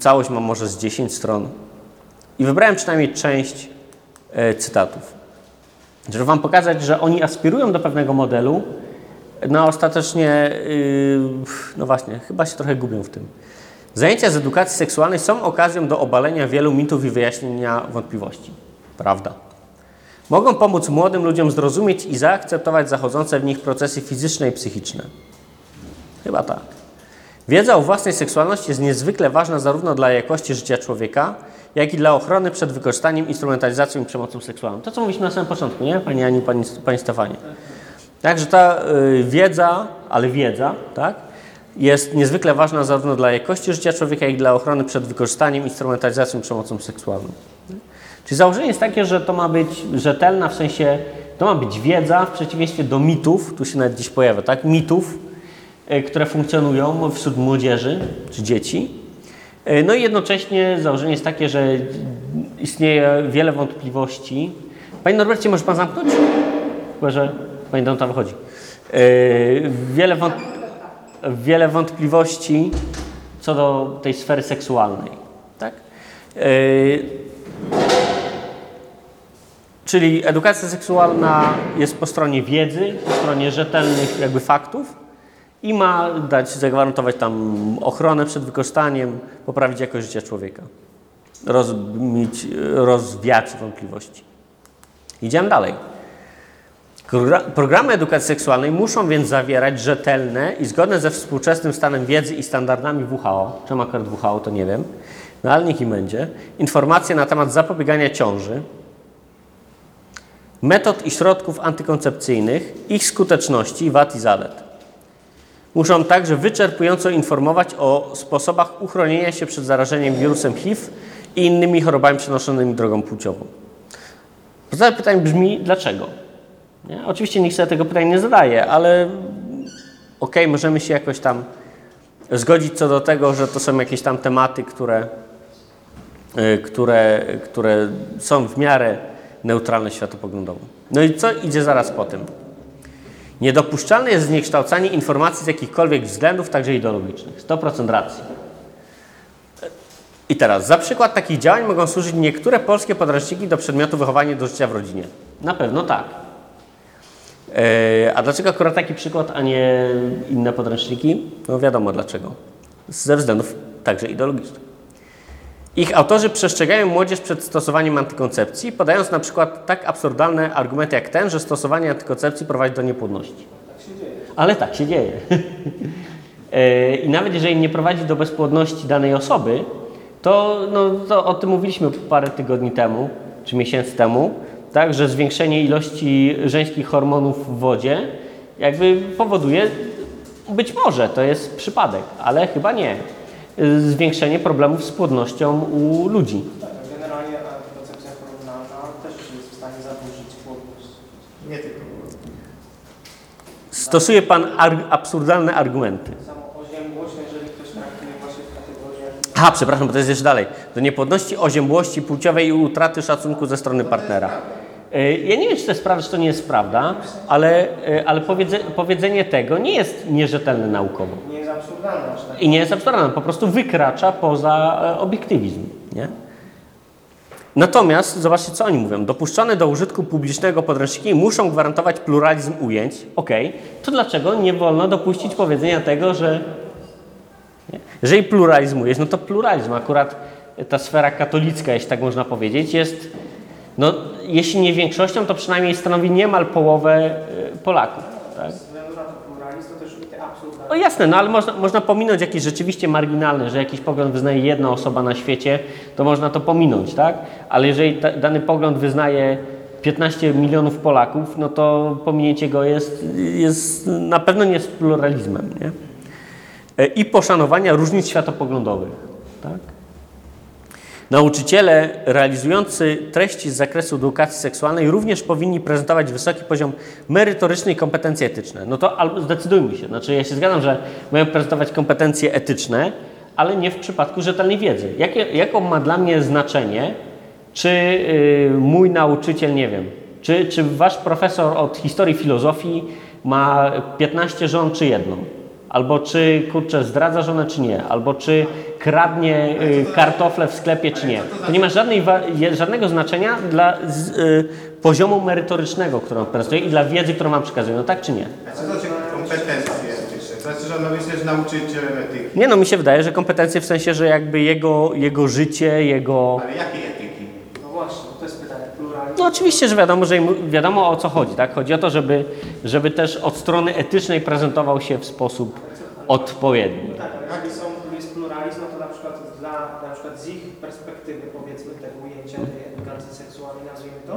Całość ma może z 10 stron. I wybrałem przynajmniej część cytatów. Żeby Wam pokazać, że oni aspirują do pewnego modelu, no a ostatecznie, yy, no właśnie, chyba się trochę gubią w tym. Zajęcia z edukacji seksualnej są okazją do obalenia wielu mitów i wyjaśnienia wątpliwości. Prawda. Mogą pomóc młodym ludziom zrozumieć i zaakceptować zachodzące w nich procesy fizyczne i psychiczne. Chyba tak. Wiedza o własnej seksualności jest niezwykle ważna zarówno dla jakości życia człowieka, jak i dla ochrony przed wykorzystaniem, instrumentalizacją i przemocą seksualną. To, co mówiliśmy na samym początku, nie? Pani Ani, Pani, Pani Stefanie. Także ta y, wiedza, ale wiedza, tak, jest niezwykle ważna zarówno dla jakości życia człowieka, jak i dla ochrony przed wykorzystaniem, instrumentalizacją i przemocą seksualną. Czyli założenie jest takie, że to ma być rzetelna, w sensie to ma być wiedza w przeciwieństwie do mitów, tu się nawet gdzieś pojawia, tak, mitów, y, które funkcjonują wśród młodzieży czy dzieci. Y, No i jednocześnie założenie jest takie, że istnieje wiele wątpliwości. Panie Norbercie, może Pan zamknąć? Chyba, że Pani Danuta wychodzi. Yy, wiele, wąt... wiele wątpliwości co do tej sfery seksualnej. Tak? Yy, czyli edukacja seksualna jest po stronie wiedzy, po stronie rzetelnych jakby faktów i ma dać, zagwarantować tam ochronę przed wykorzystaniem, poprawić jakość życia człowieka, rozbić, rozwiać wątpliwości. Idziemy dalej. Progra- Programy edukacji seksualnej muszą więc zawierać rzetelne i zgodne ze współczesnym stanem wiedzy i standardami WHO, czemu akurat WHO to nie wiem, no ale niech im będzie, informacje na temat zapobiegania ciąży, metod i środków antykoncepcyjnych, ich skuteczności, wad i zalet. Muszą także wyczerpująco informować o sposobach uchronienia się przed zarażeniem wirusem HIV i innymi chorobami przenoszonymi drogą płciową. Podstawowe pytanie brzmi, dlaczego? Nie? Oczywiście nikt sobie tego pytania nie zadaje, ale okej, możemy się jakoś tam zgodzić co do tego, że to są jakieś tam tematy, które, y, które, które są w miarę neutralne światopoglądowo. No i co idzie zaraz po tym? Niedopuszczalne jest zniekształcanie informacji z jakichkolwiek względów, także ideologicznych. 100% racji. I teraz, za przykład takich działań mogą służyć niektóre polskie podręczniki do przedmiotu wychowanie do życia w rodzinie. Na pewno tak. E, A dlaczego akurat taki przykład, a nie inne podręczniki? No wiadomo dlaczego. Ze względów także ideologicznych. Ich autorzy przestrzegają młodzież przed stosowaniem antykoncepcji, podając na przykład tak absurdalne argumenty jak ten, że stosowanie antykoncepcji prowadzi do niepłodności. Ale tak się dzieje. E, I nawet jeżeli nie prowadzi do bezpłodności danej osoby, to, no, to o tym mówiliśmy parę tygodni temu, czy miesięcy temu, tak, że zwiększenie ilości żeńskich hormonów w wodzie jakby powoduje, być może to jest przypadek, ale chyba nie, zwiększenie problemów z płodnością u ludzi. Tak, generalnie antykoncepcja hormonalna też jest w stanie zaburzyć płodność. Nie tylko. Stosuje Pan ar- absurdalne argumenty. Samo oziębłość, jeżeli ktoś traktuje właśnie w Aha, przepraszam, bo to jest jeszcze dalej. Do niepłodności, oziębłości płciowej i utraty szacunku ze strony partnera. E, Ja nie wiem, czy to jest prawda, czy to nie jest prawda, ale, e, ale powiedze, powiedzenie tego nie jest nierzetelne naukowo. nie jest absurdalna aż tak. I nie jest absurdalne, po prostu wykracza poza e, obiektywizm. Nie? Natomiast zobaczcie, co oni mówią. Dopuszczone do użytku publicznego podręczniki muszą gwarantować pluralizm ujęć. Okej, to dlaczego nie wolno dopuścić powiedzenia tego, że nie? jeżeli pluralizmujesz, no to pluralizm, akurat ta sfera katolicka, jeśli tak można powiedzieć, jest, no, jeśli nie większością, to przynajmniej stanowi niemal połowę e, Polaków. Tak? No jasne, no ale można, można pominąć jakieś rzeczywiście marginalne, że jakiś pogląd wyznaje jedna osoba na świecie, to można to pominąć, tak? Ale jeżeli ta, dany pogląd wyznaje 15 milionów Polaków, no to pominięcie go jest, jest na pewno nie z pluralizmem, nie? E, I poszanowania różnic światopoglądowych, tak? Nauczyciele realizujący treści z zakresu edukacji seksualnej również powinni prezentować wysoki poziom merytoryczny i kompetencje etyczne. No to albo zdecydujmy się. Znaczy ja się zgadzam, że mają prezentować kompetencje etyczne, ale nie w przypadku rzetelnej wiedzy. Jakie, jaką ma dla mnie znaczenie, czy y, mój nauczyciel, nie wiem, czy, czy wasz profesor od historii filozofii ma 15 żon, czy jedną? Albo czy, kurczę, zdradza żonę, czy nie? Albo czy kradnie y, kartofle w sklepie, czy nie? To nie ma żadnej, żadnego znaczenia dla z, y, poziomu merytorycznego, który on prezentuje i dla wiedzy, którą wam przekazuje. No tak czy nie? A co to znaczy kompetencje znaczy, że on być też nauczycielem etyki. Nie, no mi się wydaje, że kompetencje w sensie, że jakby jego, jego życie, jego... Ale jakiej etyki? No właśnie, jest. No oczywiście, że wiadomo, że im- wiadomo o co chodzi, tak? Chodzi o to, żeby, żeby też od strony etycznej prezentował się w sposób odpowiedni. Tak, ale jeżeli są, jest pluralizm, no to na przykład dla, na przykład z ich perspektywy, powiedzmy, tego ujęcia tej edukacji seksualnej, nazwijmy to,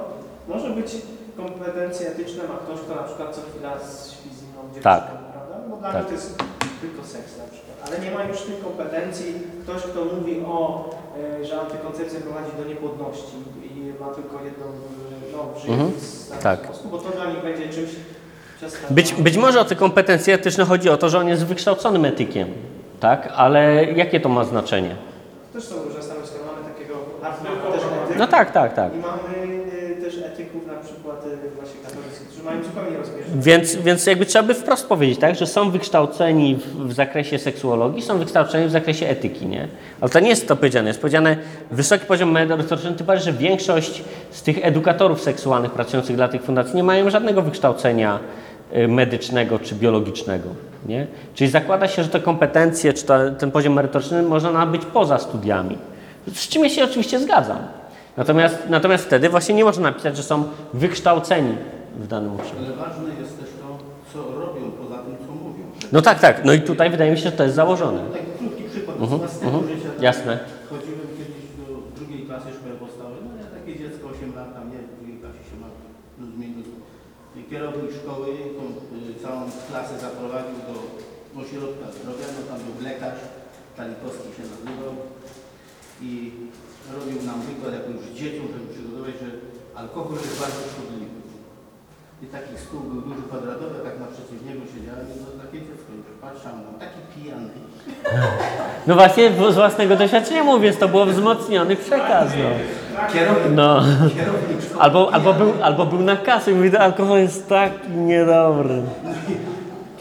może być kompetencje etyczne ma ktoś, kto na przykład co chwila inną dziewczyną, Tak. prawda? No Bo dla Tak. mnie to jest tylko seks. Ale nie ma już tych kompetencji ktoś, kto mówi o, e, że antykoncepcja prowadzi do niepłodności i ma tylko jedną, e, no, żyje Mhm. w Tak. sposób, bo to dla nich będzie czymś. Być, być może o te kompetencje etyczne chodzi o to, że on jest wykształconym etykiem, tak? Ale jakie to ma znaczenie? Też są różne stanowiska. Mamy takiego mamy też etyka. No tak, tak, tak. I mamy y, też etyków na przykład właśnie katolickich, którzy mają zupełnie rozbieżne. Więc, więc jakby trzeba by wprost powiedzieć, tak, że są wykształceni w, w zakresie seksuologii, są wykształceni w zakresie etyki, nie? Ale to nie jest to powiedziane. Jest powiedziane wysoki poziom merytoryczny, tym bardziej, że większość z tych edukatorów seksualnych pracujących dla tych fundacji nie mają żadnego wykształcenia y, medycznego czy biologicznego, nie? Czyli zakłada się, że te kompetencje czy ten poziom merytoryczny można nabyć poza studiami. Z czym ja się oczywiście zgadzam. Natomiast, natomiast wtedy właśnie nie można napisać, że są wykształceni w danym obszarze. Ale ważne jest też to, co robią poza tym, co mówią. No tak, tak. No i tutaj wydaje mi się, że to jest założone. Taki krótki przykład Mhm, z własnego mhm. życia. Jasne. Chodziłem kiedyś do drugiej klasy szkoły podstawowej, no ja takie dziecko 8 lat, tam nie, w drugiej klasie się ma plus minus. I kierownik szkoły tą y, całą klasę zaprowadził do ośrodka zdrowia, no tam był lekarz, Talikowski się nazywał i robił nam wykład jakimś dzieciom, żeby przygotować, że alkohol jest bardzo szkodliwy. I taki stół był duży, kwadratowy, tak naprzeciw niego siedziałem i no takie dziecko, i tak na taki pijany. No właśnie z własnego doświadczenia mówię, to było wzmocniony przekaz. No. Kierownik, No. kierownik szkoły Albo, albo, był, albo był na kasę i mówi, że alkohol jest tak niedobry.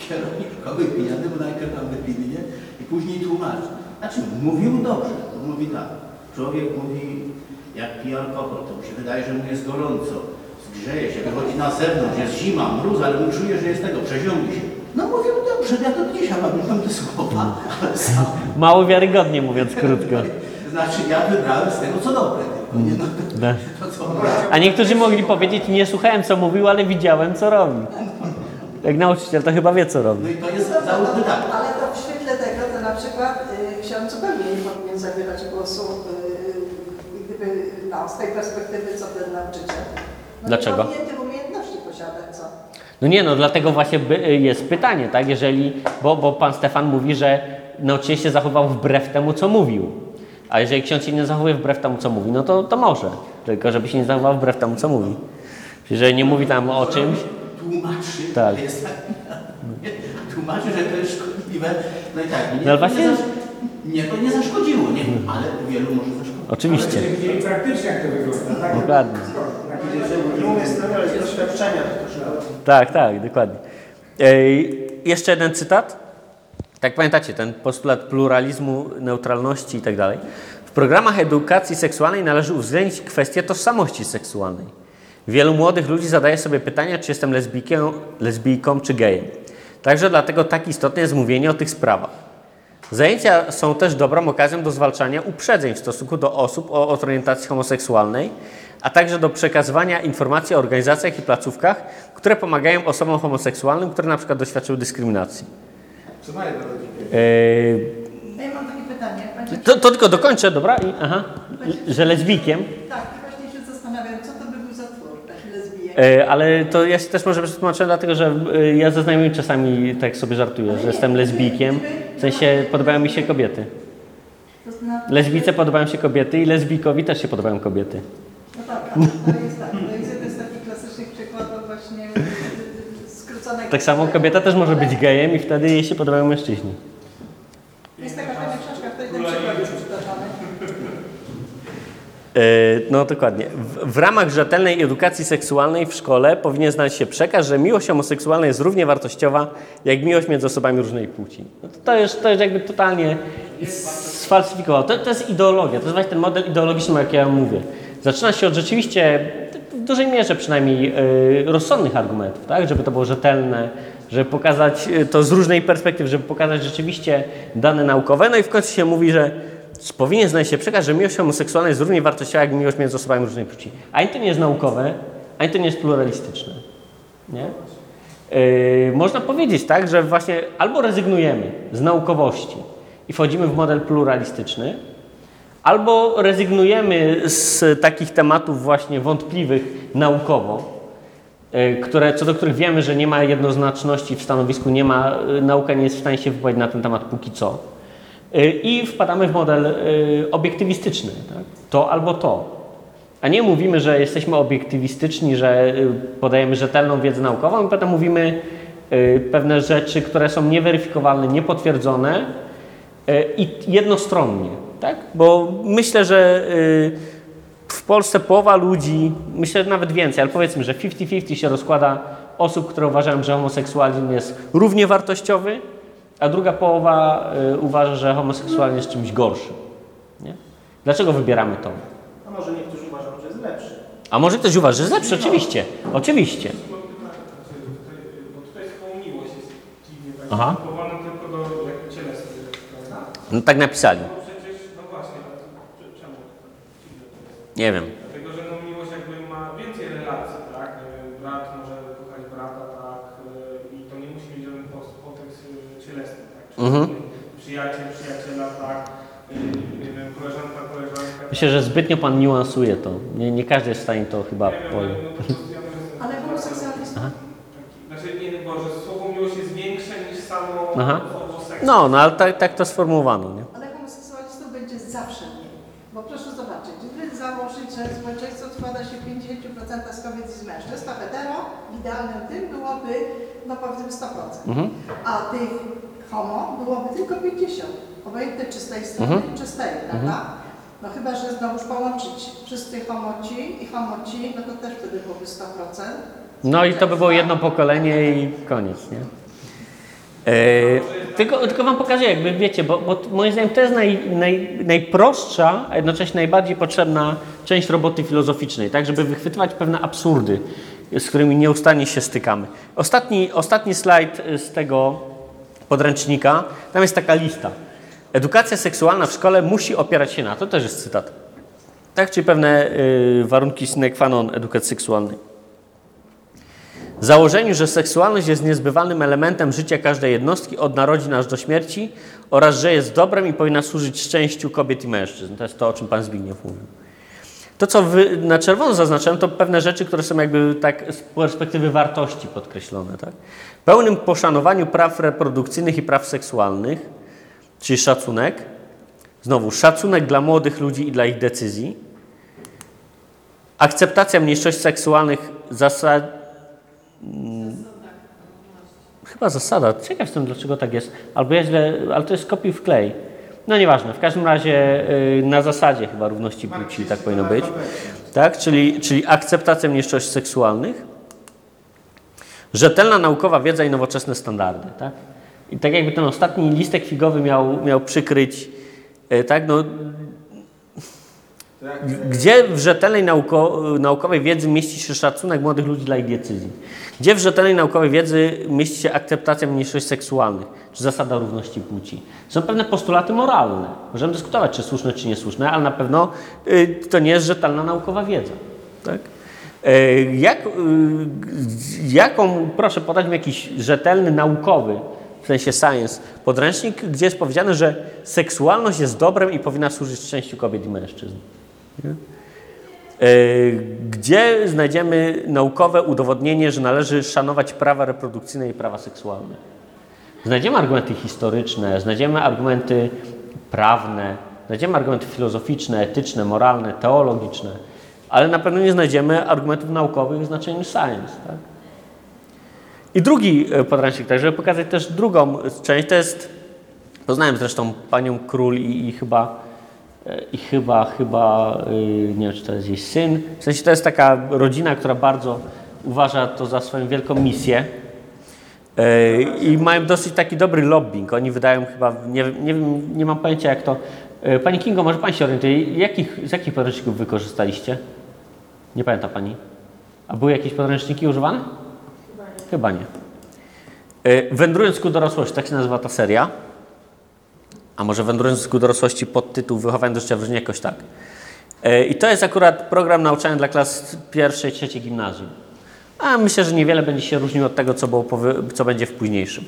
kierownik szkoły pijany, bo najpierw tam wypili, nie? I później tłumaczy. Znaczy, mówił dobrze. On mówi tak. Człowiek mówi, jak pije alkohol, to mu się wydaje, że mu jest gorąco. Zgrzeje się, wychodzi na zewnątrz, jest zima, mróz, ale on czuje, że jest tego, przeziąbi się. No mówił dobrze, ja to dzisiaj pamiętam te słowa, ale sam. Mało wiarygodnie mówiąc krótko. Znaczy, ja wybrałem z tego, co dobre. Tylko, nie? No, No. to, co A niektórzy mogli powiedzieć, nie słuchałem co mówił, ale widziałem co robi. Jak nauczyciel to chyba wie co robi. No i to jest, załóżmy tak. Ale to w świetle tego, to na przykład y, ksiądz zupełnie nie powinien zabierać głosu y, gdyby, no, z tej perspektywy, co ten nauczyciel. No, Dlaczego? Nie powinien tych umiejętności posiadać, co? No nie, no dlatego właśnie by, jest pytanie, tak? Jeżeli, bo, bo pan Stefan mówi, że nauczyciel się zachował wbrew temu, co mówił. A jeżeli ksiądz się nie zachowuje wbrew temu, co mówi, no to, to może. Tylko żeby się nie zachował wbrew temu, co mówi. Jeżeli nie mówi tam o czymś, Tłumaczy, Tak. że jest tak. Tłumaczy, że to jest szkodliwe. No i tak, No ale to, właśnie- nie, zasz... mnie to nie zaszkodziło, nie? ale wielu może zaszkodzić. oczywiście. Widzieli praktycznie jak to wygląda, tak? Dokładnie. Nie umiem sterować z doświadczenia. Tak, tak, dokładnie. Ej, jeszcze jeden cytat. Tak pamiętacie, ten postulat pluralizmu, neutralności i tak dalej. W programach edukacji seksualnej należy uwzględnić kwestię tożsamości seksualnej. Wielu młodych ludzi zadaje sobie pytania, czy jestem lesbijką, lesbijką czy gejem. Także dlatego tak istotne jest mówienie o tych sprawach. Zajęcia są też dobrą okazją do zwalczania uprzedzeń w stosunku do osób o orientacji homoseksualnej, a także do przekazywania informacji o organizacjach i placówkach, które pomagają osobom homoseksualnym, które na przykład doświadczyły dyskryminacji. Co mają do Ja mam takie pytanie. To, to tylko dokończę, dobra? I, aha, że lesbijkiem. Tak, i właśnie się zastanawiam, co to by był za twór, taki lesbijek. E, ale to ja się też może przetłumaczę, dlatego że e, ja ze znajomymi czasami tak sobie żartuję, że jestem lesbijkiem. W sensie podobają mi się kobiety. To znaczy, Lesbice podobają się kobiety i lesbijkowi też się podobają kobiety. No tak, to jest tak. To jest jeden z takich klasycznych przykładów właśnie y, y, skróconego. Tak samo kobieta też może być gejem i wtedy jej się podobają mężczyźni. Jest taka fajna książka, w której ten przykład jest przytaczany. E, No dokładnie. W, w ramach rzetelnej edukacji seksualnej w szkole powinien znaleźć się przekaz, że miłość homoseksualna jest równie wartościowa jak miłość między osobami różnej płci. No to, to, jest, to jest jakby totalnie sfalsyfikował. To, to jest ideologia, to jest właśnie ten model ideologiczny, jak ja mówię. Zaczyna się od rzeczywiście, w dużej mierze przynajmniej, e, rozsądnych argumentów, tak? żeby to było rzetelne, żeby pokazać e, to z różnej perspektywy, żeby pokazać rzeczywiście dane naukowe. No i w końcu się mówi, że powinien znaleźć się przekaz, że miłość homoseksualna jest równie wartościowa jak miłość między osobami różnej płci. Ani to nie jest naukowe, ani to nie jest pluralistyczne. Nie? Yy, można powiedzieć tak, że właśnie albo rezygnujemy z naukowości i wchodzimy w model pluralistyczny, albo rezygnujemy z takich tematów właśnie wątpliwych naukowo, y, które, co do których wiemy, że nie ma jednoznaczności w stanowisku, nie ma, y, nauka nie jest w stanie się wypowiedzieć na ten temat póki co. Y, I wpadamy w model obiektywistyczny. Tak? To albo to. A nie mówimy, że jesteśmy obiektywistyczni, że podajemy rzetelną wiedzę naukową, i potem mówimy pewne rzeczy, które są nieweryfikowalne, niepotwierdzone i jednostronnie. Tak? Bo myślę, że y, w Polsce połowa ludzi, myślę że nawet więcej, ale powiedzmy, że 50-50 się rozkłada osób, które uważają, że homoseksualizm jest równie wartościowy, a druga połowa y, uważa, że homoseksualizm jest czymś gorszym. Nie? Dlaczego wybieramy to? A może niektórzy uważają, że jest lepszy. A może ktoś uważa, że jest lepszy? Oczywiście. Oczywiście. Bo tutaj słowo miłość jest dziwnie tak Aha. No tak napisali. Nie wiem. Dlatego, że no miłość jakby ma więcej relacji, tak? E, brat może kochać brata, tak? E, I to nie musi mieć żaden kontekst e, cielesny, tak? Czyli mhm. Przyjaciel, przyjaciela, tak? Koleżanka, koleżanka. Myślę, że tak? zbytnio pan niuansuje to. Nie, nie każdy jest w stanie to chyba pojąć. No, Ale tak homoseksualizm znaczy nie wiem, Boże, słowo miłość jest większe niż samo Aha. No, no ale tak, tak to sformułowano, nie? Ale homoseksualistą będzie zawsze że społeczeństwo składa się 50% z kobiet i z mężczyzn, to hetero w idealnym tym byłoby, no powiedzmy 100%. Mhm. A tych homo byłoby tylko 50%. Obojętnie czy z tej strony, Mhm. czy z tej, prawda? No chyba, że znowuż połączyć wszyscy homoci i homoci, no to też wtedy byłoby 100%. No i to by było jedno pokolenie i koniec, nie? E, tylko, tylko wam pokażę, jakby wiecie, bo, bo moim zdaniem to jest naj, naj, najprostsza, a jednocześnie najbardziej potrzebna część roboty filozoficznej, tak, żeby wychwytywać pewne absurdy, z którymi nieustannie się stykamy. Ostatni, ostatni slajd z tego podręcznika, tam jest taka lista. Edukacja seksualna w szkole musi opierać się na, to też jest cytat, tak, czyli pewne y, warunki sine qua non edukacji seksualnej. Założeniu, że seksualność jest niezbywalnym elementem życia każdej jednostki od narodzin aż do śmierci oraz że jest dobrem i powinna służyć szczęściu kobiet i mężczyzn. To jest to, o czym Pan Zbigniew mówił. To, co na czerwono zaznaczyłem, to pewne rzeczy, które są jakby tak z perspektywy wartości podkreślone. Tak? Pełnym poszanowaniu praw reprodukcyjnych i praw seksualnych, czyli szacunek. Znowu, szacunek dla młodych ludzi i dla ich decyzji. Akceptacja mniejszości seksualnych, zasad, Chyba zasada. Ciekaw jestem, dlaczego tak jest. Albo ja źle, ale to jest kopiuj w klej. No nieważne. W każdym razie y, na zasadzie chyba równości płci tak powinno być. Tak? Czyli, czyli akceptacja mniejszości seksualnych. Rzetelna naukowa wiedza i nowoczesne standardy. Tak? I tak jakby ten ostatni listek figowy miał, miał przykryć, y, tak? No, gdzie w rzetelnej nauko, naukowej wiedzy mieści się szacunek młodych ludzi dla ich decyzji? Gdzie w rzetelnej naukowej wiedzy mieści się akceptacja mniejszości seksualnych? Czy zasada równości płci? Są pewne postulaty moralne. Możemy dyskutować, czy słuszne, czy niesłuszne, ale na pewno y, to nie jest rzetelna naukowa wiedza. Tak? Y, jak, y, jaką, proszę podać mi jakiś rzetelny, naukowy, w sensie science, podręcznik, gdzie jest powiedziane, że seksualność jest dobrem i powinna służyć szczęściu kobiet i mężczyzn. E, Gdzie znajdziemy naukowe udowodnienie, że należy szanować prawa reprodukcyjne i prawa seksualne? Znajdziemy argumenty historyczne, znajdziemy argumenty prawne, znajdziemy argumenty filozoficzne, etyczne, moralne, teologiczne, ale na pewno nie znajdziemy argumentów naukowych w znaczeniu science. Tak? I drugi e, podręcznik, tak, żeby pokazać też drugą część, to jest, poznałem zresztą panią Król i, i chyba i chyba, chyba, y, nie wiem, czy to jest jej syn. W sensie to jest taka rodzina, która bardzo uważa to za swoją wielką misję. E, I mają dosyć taki dobry lobbying. Oni wydają chyba, nie, nie, nie mam pojęcia jak to. E, Pani Kingo, może Pani się orientuje, jakich, z jakich podręczników wykorzystaliście? Nie pamięta Pani? A były jakieś podręczniki używane? Chyba nie. E, Wędrując ku dorosłości, tak się nazywa ta seria. A może wędrując ku dorosłości pod tytuł Wychowanie do życia w rodzinie jakoś tak. E, I to jest akurat program nauczania dla klas pierwszej, trzeciej gimnazjum. A myślę, że niewiele będzie się różniło od tego, co, było co będzie w późniejszym.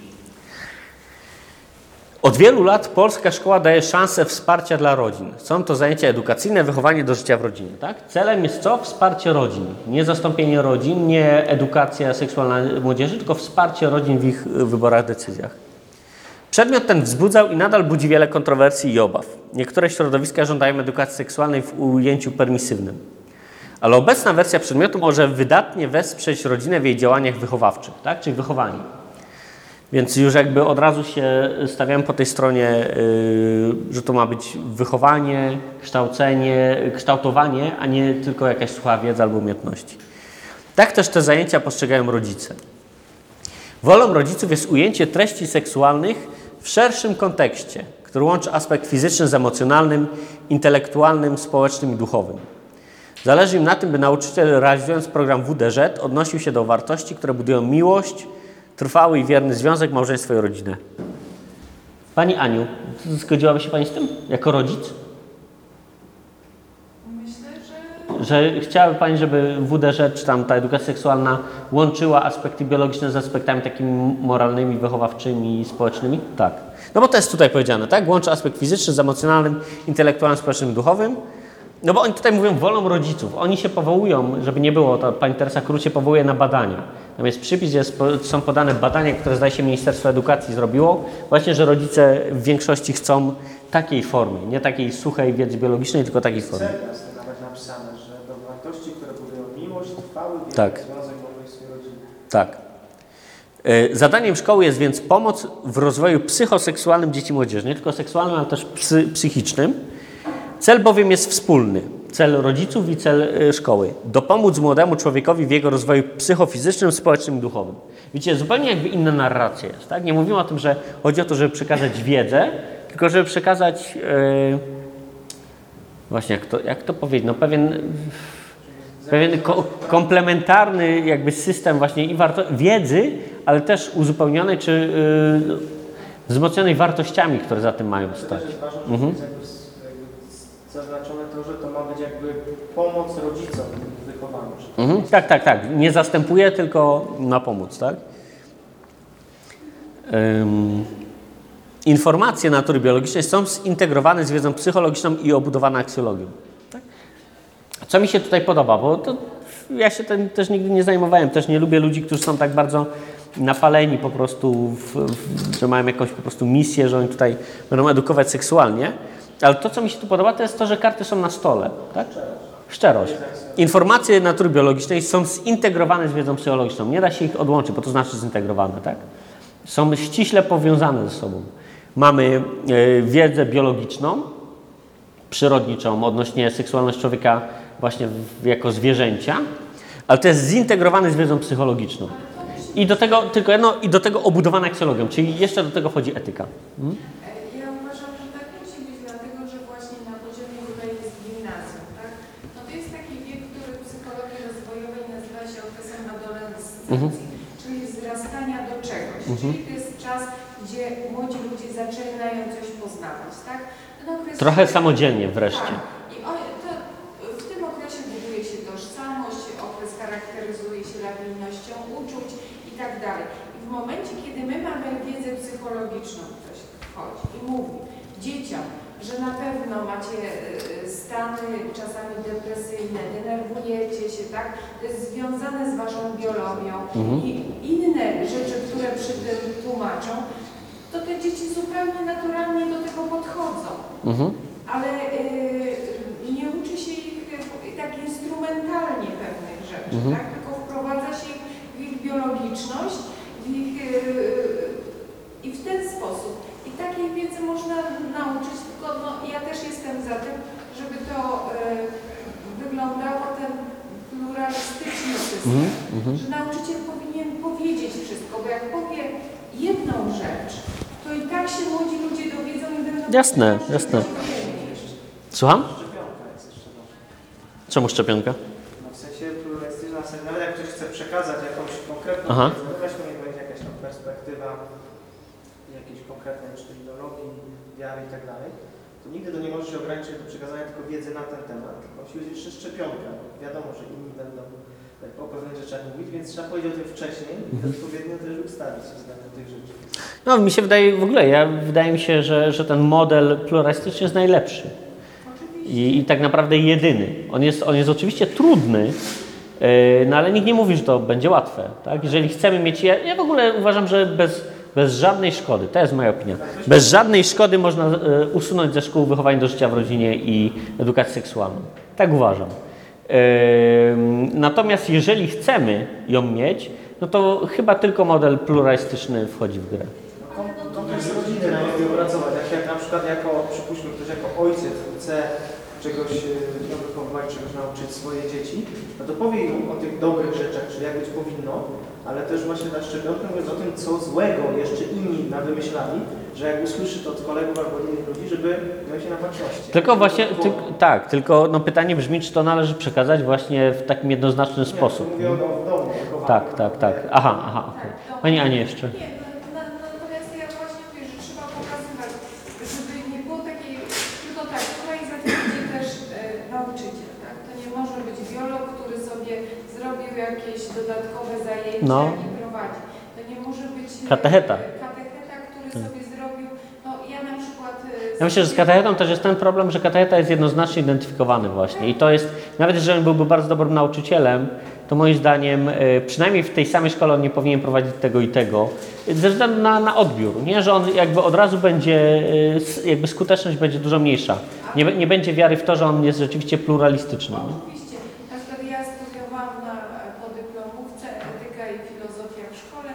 Od wielu lat polska szkoła daje szansę wsparcia dla rodzin. Są to zajęcia edukacyjne, wychowanie do życia w rodzinie. Tak? Celem jest co? Wsparcie rodzin. Nie zastąpienie rodzin, nie edukacja seksualna młodzieży, tylko wsparcie rodzin w ich wyborach, decyzjach. Przedmiot ten wzbudzał i nadal budzi wiele kontrowersji i obaw. Niektóre środowiska żądają edukacji seksualnej w ujęciu permisywnym. Ale obecna wersja przedmiotu może wydatnie wesprzeć rodzinę w jej działaniach wychowawczych, tak? czyli wychowanie. Więc już jakby od razu się stawiałem po tej stronie, yy, że to ma być wychowanie, kształcenie, kształtowanie, a nie tylko jakaś sucha wiedza albo umiejętności. Tak też te zajęcia postrzegają rodzice. Wolą rodziców jest ujęcie treści seksualnych w szerszym kontekście, który łączy aspekt fizyczny z emocjonalnym, intelektualnym, społecznym i duchowym. Zależy im na tym, by nauczyciel realizując program WDŻ odnosił się do wartości, które budują miłość, trwały i wierny związek, małżeństwo i rodzinę. Pani Aniu, zgodziłaby się Pani z tym jako rodzic? Myślę, że chciałaby Pani, żeby WDŻ czy tam ta edukacja seksualna łączyła aspekty biologiczne z aspektami takimi moralnymi, wychowawczymi, społecznymi? Tak. No bo to jest tutaj powiedziane, tak? Łączy aspekt fizyczny z emocjonalnym, intelektualnym, społecznym, duchowym. No bo oni tutaj mówią wolą rodziców. Oni się powołują, żeby nie było, to pani Teresa Król się powołuje na badania. Natomiast przypis jest, są podane badania, które zdaje się Ministerstwo Edukacji zrobiło, właśnie, że rodzice w większości chcą takiej formy, nie takiej suchej wiedzy biologicznej, tylko takiej formy. Cel jest nawet napisane, że do wartości, które budują miłość, trwały wielki Tak. Tak. E, Zadaniem szkoły jest więc pomoc w rozwoju psychoseksualnym dzieci i młodzieży, nie tylko seksualnym, ale też psy, psychicznym. Cel bowiem jest wspólny. Cel rodziców i cel e, szkoły. Dopomóc młodemu człowiekowi w jego rozwoju psychofizycznym, społecznym i duchowym. Widzicie, zupełnie jakby inna narracja jest. Tak? Nie mówimy o tym, że chodzi o to, żeby przekazać wiedzę, tylko żeby przekazać e, właśnie jak to, jak to powiedzieć, no pewien pewien ko komplementarny jakby system właśnie i wiedzy, ale też uzupełnionej czy yy, wzmocnionej wartościami, które za tym mają To stać. jest ważne, Mhm. jest jakby, s- jakby zaznaczone to, że to ma być jakby pomoc rodzicom w wychowaniu. Mhm. Tak, tak, tak. Nie zastępuje, tylko ma pomóc, tak? Ym, informacje natury biologicznej są zintegrowane z wiedzą psychologiczną i obudowane aksjologią. Co mi się tutaj podoba, bo to ja się tym też nigdy nie zajmowałem, też nie lubię ludzi, którzy są tak bardzo napaleni po prostu, w, w, że mają jakąś po prostu misję, że oni tutaj będą edukować seksualnie, ale to, co mi się tu podoba, to jest to, że karty są na stole, tak? Szczerość. Informacje natury biologicznej są zintegrowane z wiedzą psychologiczną. Nie da się ich odłączyć, bo to znaczy zintegrowane, tak? Są ściśle powiązane ze sobą. Mamy e, wiedzę biologiczną, przyrodniczą odnośnie seksualności człowieka właśnie w, jako zwierzęcia, ale to jest zintegrowane z wiedzą psychologiczną. I do tego tylko jedno, i do tego obudowane aksjologią, czyli jeszcze do tego wchodzi etyka. Mhm. Ja uważam, że musi być, dlatego że właśnie na poziomie tutaj jest gimnazjum, to jest taki wiek, który w psychologii rozwojowej nazywa się okresem adolescencji, Mhm. czyli wzrastania do czegoś. Czyli to jest czas, gdzie młodzi ludzie zaczynają coś poznawać, tak? Trochę samodzielnie wreszcie. Tak. I on, to, w tym okresie buduje się tożsamość, okres charakteryzuje się labilnością uczuć i tak dalej. I w momencie, kiedy my mamy wiedzę psychologiczną, ktoś wchodzi i mówi dzieciom, że na pewno macie e, stany czasami depresyjne, denerwujecie się, tak? To jest związane z waszą biologią Mhm. i inne rzeczy, które przy tym tłumaczą, to te dzieci zupełnie naturalnie do tego podchodzą Mhm. ale y, nie uczy się ich y, tak instrumentalnie pewnych rzeczy, Mhm. tak? tylko wprowadza się ich w ich biologiczność w ich, y, i w ten sposób. I takiej wiedzy można nauczyć, tylko no, ja też jestem za tym, żeby to y, wyglądało ten pluralistyczny system, Mhm. Mhm. że nauczyciel powinien powiedzieć wszystko, bo jak powie jedną rzecz, to i tak się młodzi ludzie dowiedzą i będą... Jasne, jasne. Słucham? szczepionka jest jeszcze ważna. Czemu szczepionka? No w sensie pluralistyczna, nawet jak ktoś chce przekazać jakąś konkretną Aha. wiedzę, to weźmy niech będzie jakaś tam perspektywa jakiejś konkretnej czy to ideologii, wiary i tak dalej, to nigdy to nie może się ograniczyć do przekazania tylko wiedzy na ten temat, musi być jeszcze szczepionka. Wiadomo, że inni będą tak, o pewnych rzeczach mówić, więc trzeba powiedzieć o tym wcześniej i Mhm. odpowiednio też ustawić się względem tych rzeczy. No, mi się wydaje w ogóle, ja, wydaje mi się, że, że ten model pluralistyczny jest najlepszy. I, I tak naprawdę jedyny. On jest, on jest oczywiście trudny, yy, no ale nikt nie mówi, że to będzie łatwe. Tak? Jeżeli chcemy mieć. Ja, ja w ogóle uważam, że bez, bez żadnej szkody, to jest moja opinia, bez żadnej szkody można yy, usunąć ze szkół wychowanie do życia w rodzinie i edukację seksualną. Tak uważam. Natomiast jeżeli chcemy ją mieć, no to chyba tylko model pluralistyczny wchodzi w grę. Kontekst rodziny należy opracować. Jak, na przykład jako, przypuśćmy, ktoś jako ojciec chce czegoś e, wychowywać, czegoś nauczyć swoje dzieci, no to powie im o tych dobrych rzeczach, czyli jak być powinno, ale też właśnie ta szczepionka mówiąc o tym, co złego jeszcze inni wymyślali, że jak usłyszy to od kolegów albo innych ludzi, żeby miał się na baczności. Tylko właśnie, ty, tak, tylko no pytanie brzmi, czy to należy przekazać właśnie w takim jednoznaczny Nie, sposób. mówię o o domu, wychowaniu. Tak, tak, tak. Aha, aha, okej. Pani Anie jeszcze. Nie, no, na- natomiast ja właśnie mówię, że trzeba pokazywać, żeby nie było takiej, tylko tak, tutaj za tym idzie też e, nauczyciel, tak? To nie może być dodatkowe zajęcia No. prowadzi. To nie może być e, Katecheta. katecheta, który sobie zrobił, no ja na przykład... e, Ja myślę, że z katechetą też jest ten problem, że katecheta jest jednoznacznie identyfikowany właśnie. I to jest, nawet jeżeli byłby bardzo dobrym nauczycielem, to moim zdaniem, y, przynajmniej w tej samej szkole on nie powinien prowadzić tego i tego, ze względu na, na odbiór. Nie, że on jakby od razu będzie, jakby skuteczność będzie dużo mniejsza. Nie, nie będzie wiary w to, że on jest rzeczywiście pluralistyczny. Nie? Oczywiście. Na przykład ja studiowałam na podyplomówce etyka i filozofia w szkole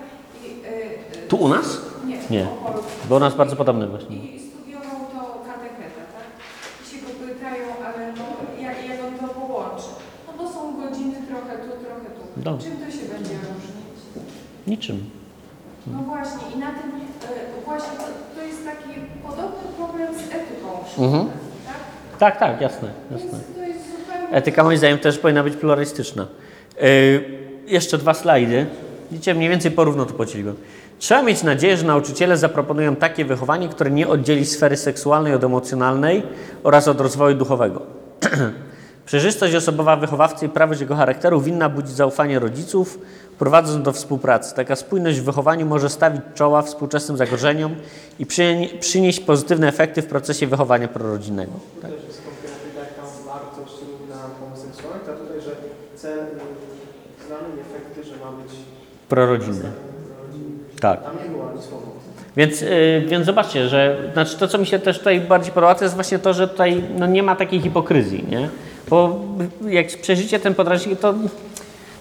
i... e, e, Tu u nas? Nie, Nie. Bo u nas bardzo podobny właśnie. I studiował to katecheta, tak? I się go pytają, ale no, jak, jak on to połączy? No bo są godziny trochę tu, trochę tu. Dobrze. Czym to się będzie różnić? Niczym. No właśnie i na tym e, właśnie to, to jest taki podobny problem z etyką Mhm. tak? Tak, tak, jasne, To jasne. jest, to jest zupełnie... Etyka moim zdaniem też powinna być pluralistyczna. Yy, jeszcze dwa slajdy. Widzicie, mniej więcej porówno tu podzieliłem. Trzeba mieć nadzieję, że nauczyciele zaproponują takie wychowanie, które nie oddzieli sfery seksualnej od emocjonalnej oraz od rozwoju duchowego. Przejrzystość osobowa wychowawcy i prawość jego charakteru winna budzić zaufanie rodziców, prowadząc do współpracy. Taka spójność w wychowaniu może stawić czoła współczesnym zagrożeniom i przynie- przynieść pozytywne efekty w procesie wychowania prorodzinnego. Tak y, Prorodzinne. Tak. Tam nie było ani. Więc, yy, więc zobaczcie, że znaczy to, co mi się też tutaj bardziej podoba, to jest właśnie to, że tutaj no, nie ma takiej hipokryzji, nie? Bo jak przeżycie ten podręcznik, to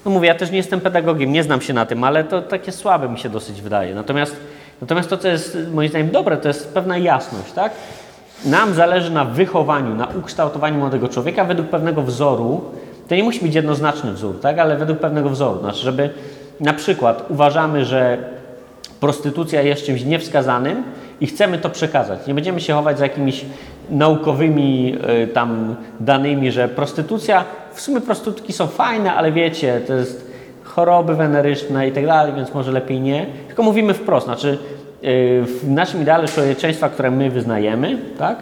no mówię, ja też nie jestem pedagogiem, nie znam się na tym, ale to takie słabe mi się dosyć wydaje. Natomiast, natomiast to, co jest moim zdaniem dobre, to jest pewna jasność, tak? Nam zależy na wychowaniu, na ukształtowaniu młodego człowieka według pewnego wzoru. To nie musi być jednoznaczny wzór, tak? Ale według pewnego wzoru. Znaczy, żeby na przykład uważamy, że prostytucja jest czymś niewskazanym i chcemy to przekazać. Nie będziemy się chować za jakimiś naukowymi y, tam danymi, że prostytucja, w sumie prostytutki są fajne, ale wiecie, to jest choroby weneryczne i tak dalej, więc może lepiej nie. Tylko mówimy wprost, znaczy y, w naszym ideale człowieczeństwa, które my wyznajemy, tak,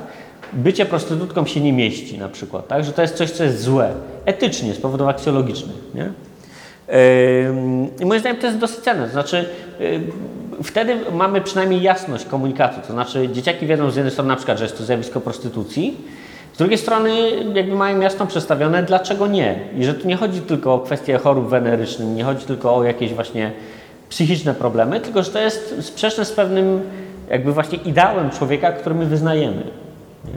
bycie prostytutką się nie mieści na przykład, tak, że to jest coś, co jest złe, etycznie, z powodów aksjologicznych, nie? I moim zdaniem to jest dosyć cenne. To znaczy, wtedy mamy przynajmniej jasność komunikatu. To znaczy, dzieciaki wiedzą z jednej strony na przykład, że jest to zjawisko prostytucji, z drugiej strony jakby mają jasno przedstawione, dlaczego nie. I że tu nie chodzi tylko o kwestie chorób wenerycznych, nie chodzi tylko o jakieś właśnie psychiczne problemy, tylko że to jest sprzeczne z pewnym jakby właśnie ideałem człowieka, który my wyznajemy. Nie?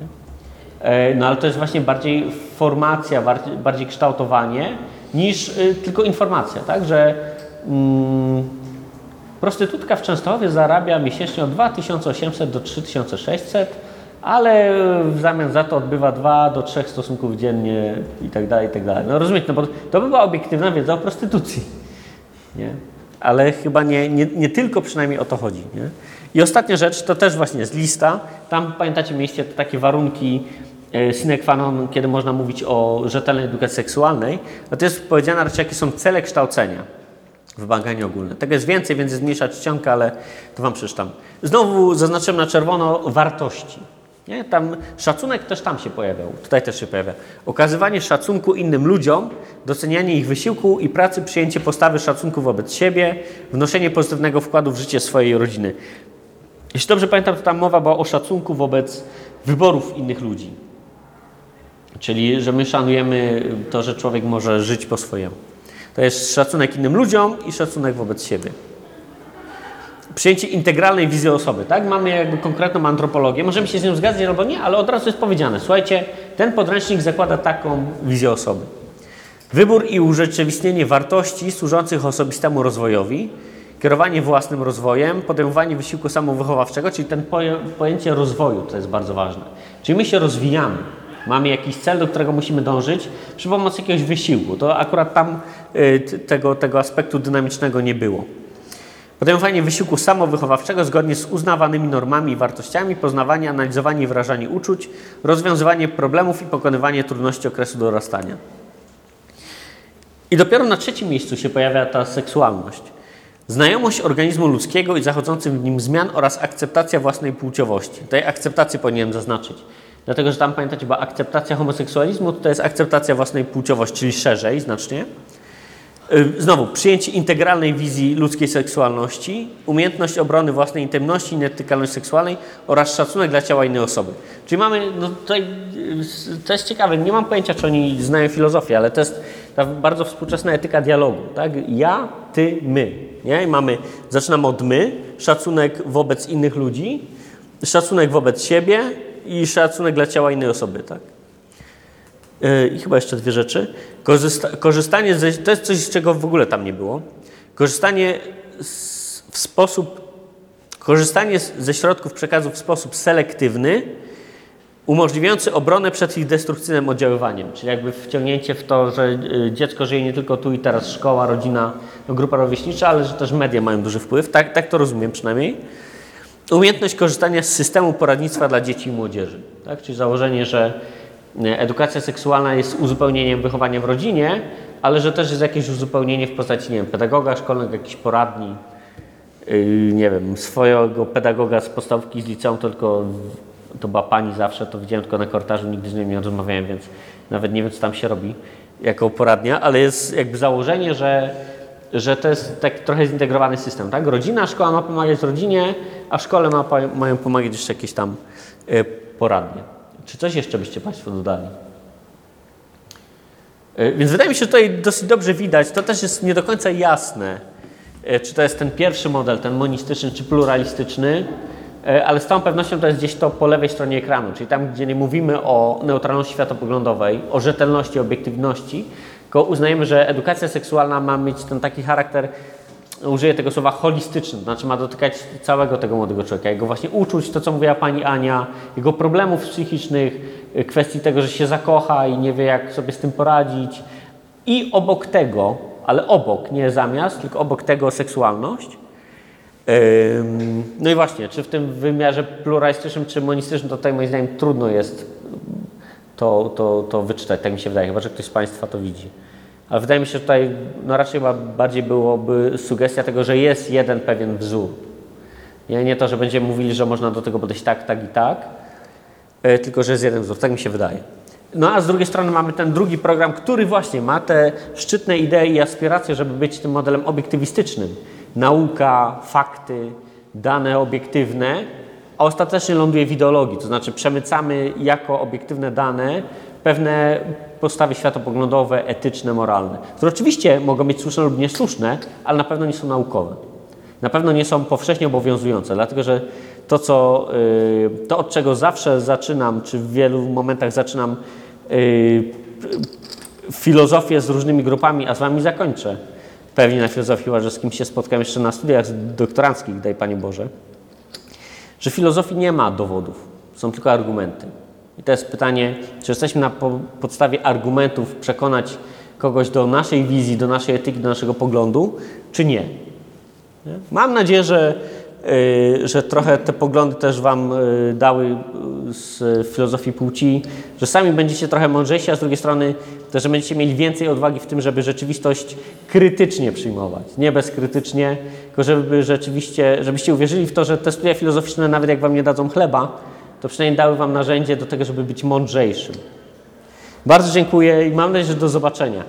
E, No ale to jest właśnie bardziej formacja, bardziej kształtowanie niż y, tylko informacja, tak? Że mm, prostytutka w Częstochowie zarabia miesięcznie od 2800 do 3600, ale w zamian za to odbywa 2 do 3 stosunków dziennie i tak dalej, i tak dalej. No rozumiecie, no bo to by była obiektywna wiedza o prostytucji, nie? Ale chyba nie, nie, nie tylko przynajmniej o to chodzi, nie? I ostatnia rzecz, to też właśnie jest lista. Tam pamiętacie, mieliście takie warunki sine qua non, kiedy można mówić o rzetelnej edukacji seksualnej. No to jest powiedziane raczej, jakie są cele kształcenia w badań ogólne. Tego jest więcej, więc jest mniejsza czcionka, ale to Wam przeczytam. Znowu zaznaczyłem na czerwono wartości. Nie? Tam szacunek też tam się pojawiał, tutaj też się pojawia. Okazywanie szacunku innym ludziom, docenianie ich wysiłku i pracy, przyjęcie postawy szacunku wobec siebie, wnoszenie pozytywnego wkładu w życie swojej rodziny. Jeśli dobrze pamiętam, to tam mowa była o szacunku wobec wyborów innych ludzi. Czyli, że my szanujemy to, że człowiek może żyć po swojemu. To jest szacunek innym ludziom i szacunek wobec siebie. Przyjęcie integralnej wizji osoby, tak? Mamy jakby konkretną antropologię, możemy się z nią zgadzać albo nie, ale od razu jest powiedziane, słuchajcie, ten podręcznik zakłada taką wizję osoby. Wybór i urzeczywistnienie wartości służących osobistemu rozwojowi, kierowanie własnym rozwojem, podejmowanie wysiłku samowychowawczego, czyli ten pojęcie rozwoju, to jest bardzo ważne. Czyli my się rozwijamy, mamy jakiś cel, do którego musimy dążyć przy pomocy jakiegoś wysiłku. To akurat tam y, tego, tego aspektu dynamicznego nie było. Podejmowanie wysiłku samowychowawczego zgodnie z uznawanymi normami i wartościami, poznawanie, analizowanie i wyrażanie uczuć, rozwiązywanie problemów i pokonywanie trudności okresu dorastania. I dopiero na trzecim miejscu się pojawia ta seksualność. Znajomość organizmu ludzkiego i zachodzących w nim zmian oraz akceptacja własnej płciowości. Tej akceptacji powinienem zaznaczyć. Dlatego, że tam pamiętacie, była akceptacja homoseksualizmu, to jest akceptacja własnej płciowości, czyli szerzej znacznie. Znowu, przyjęcie integralnej wizji ludzkiej seksualności, umiejętność obrony własnej intymności i nietykalności seksualnej oraz szacunek dla ciała innej osoby. Czyli mamy, no tutaj, y, to jest ciekawe, nie mam pojęcia, czy oni znają filozofię, ale to jest ta bardzo współczesna etyka dialogu, tak? Ja, ty, my, nie? I mamy, zaczynamy od my, szacunek wobec innych ludzi, szacunek wobec siebie i szacunek dla ciała innej osoby, tak? Yy, I chyba jeszcze dwie rzeczy. Korzysta korzystanie ze, to jest coś, czego w ogóle tam nie było. Korzystanie z, w sposób, korzystanie z, ze środków przekazu w sposób selektywny, umożliwiający obronę przed ich destrukcyjnym oddziaływaniem. Czyli jakby wciągnięcie w to, że y, dziecko żyje nie tylko tu i teraz, szkoła, rodzina, grupa rówieśnicza, ale że też media mają duży wpływ. Tak, tak to rozumiem przynajmniej. Umiejętność korzystania z systemu poradnictwa dla dzieci i młodzieży. Tak? Czyli założenie, że e, edukacja seksualna jest uzupełnieniem wychowania w rodzinie, ale że też jest jakieś uzupełnienie w postaci, nie wiem, pedagoga szkolnego, jakiejś poradni, yy, nie wiem, swojego pedagoga z podstawówki, z liceum, to tylko to była pani zawsze, to widziałem tylko na korytarzu, nigdy z nią nie rozmawiałem, więc nawet nie wiem, co tam się robi jako poradnia, ale jest jakby założenie, że, że to jest tak trochę zintegrowany system, tak? Rodzina, szkoła ma pomagać rodzinie, a w szkole ma, mają pomagać jeszcze jakieś tam y, poradnie. Czy coś jeszcze byście Państwo dodali? Y, Więc wydaje mi się, że tutaj dosyć dobrze widać, to też jest nie do końca jasne, y, czy to jest ten pierwszy model, ten monistyczny, czy pluralistyczny, y, ale z całą pewnością to jest gdzieś to po lewej stronie ekranu, czyli tam, gdzie nie mówimy o neutralności światopoglądowej, o rzetelności, obiektywności, tylko uznajemy, że edukacja seksualna ma mieć ten taki charakter, użyję tego słowa holistyczny, to znaczy ma dotykać całego tego młodego człowieka, jego właśnie uczuć, to co mówiła pani Ania, jego problemów psychicznych, y, kwestii tego, że się zakocha i nie wie jak sobie z tym poradzić. I obok tego, ale obok, nie zamiast, tylko obok tego seksualność. No i właśnie, czy w tym wymiarze pluralistycznym czy monistycznym, to tutaj moim zdaniem trudno jest to, to, to wyczytać, tak mi się wydaje, chyba że ktoś z Państwa to widzi. Ale wydaje mi się, że tutaj no raczej bardziej byłoby sugestia tego, że jest jeden pewien wzór. Nie, nie to, że będziemy mówili, że można do tego podejść tak, tak i tak, e, tylko że jest jeden wzór. Tak mi się wydaje. No a z drugiej strony mamy ten drugi program, który właśnie ma te szczytne idee i aspiracje, żeby być tym modelem obiektywistycznym. Nauka, fakty, dane obiektywne, a ostatecznie ląduje w ideologii, to znaczy przemycamy jako obiektywne dane pewne postawy światopoglądowe, etyczne, moralne, które oczywiście mogą być słuszne lub niesłuszne, ale na pewno nie są naukowe. Na pewno nie są powszechnie obowiązujące, dlatego że to, co, y, to od czego zawsze zaczynam, czy w wielu momentach zaczynam y, filozofię z różnymi grupami, a z Wami zakończę. Pewnie na filozofii, kimś się spotkam jeszcze na studiach doktoranckich, daj Panie Boże, że w filozofii nie ma dowodów, są tylko argumenty. I to jest pytanie, czy jesteśmy na po, podstawie argumentów przekonać kogoś do naszej wizji, do naszej etyki, do naszego poglądu, czy nie. nie? Mam nadzieję, że, że trochę te poglądy też Wam yy, dały yy, z filozofii płci, że sami będziecie trochę mądrzejsi, a z drugiej strony też, że będziecie mieli więcej odwagi w tym, żeby rzeczywistość krytycznie przyjmować. Nie bezkrytycznie, tylko żeby rzeczywiście, żebyście uwierzyli w to, że te studia filozoficzne, nawet jak Wam nie dadzą chleba, to przynajmniej dały Wam narzędzie do tego, żeby być mądrzejszym. Bardzo dziękuję i mam nadzieję, że do zobaczenia.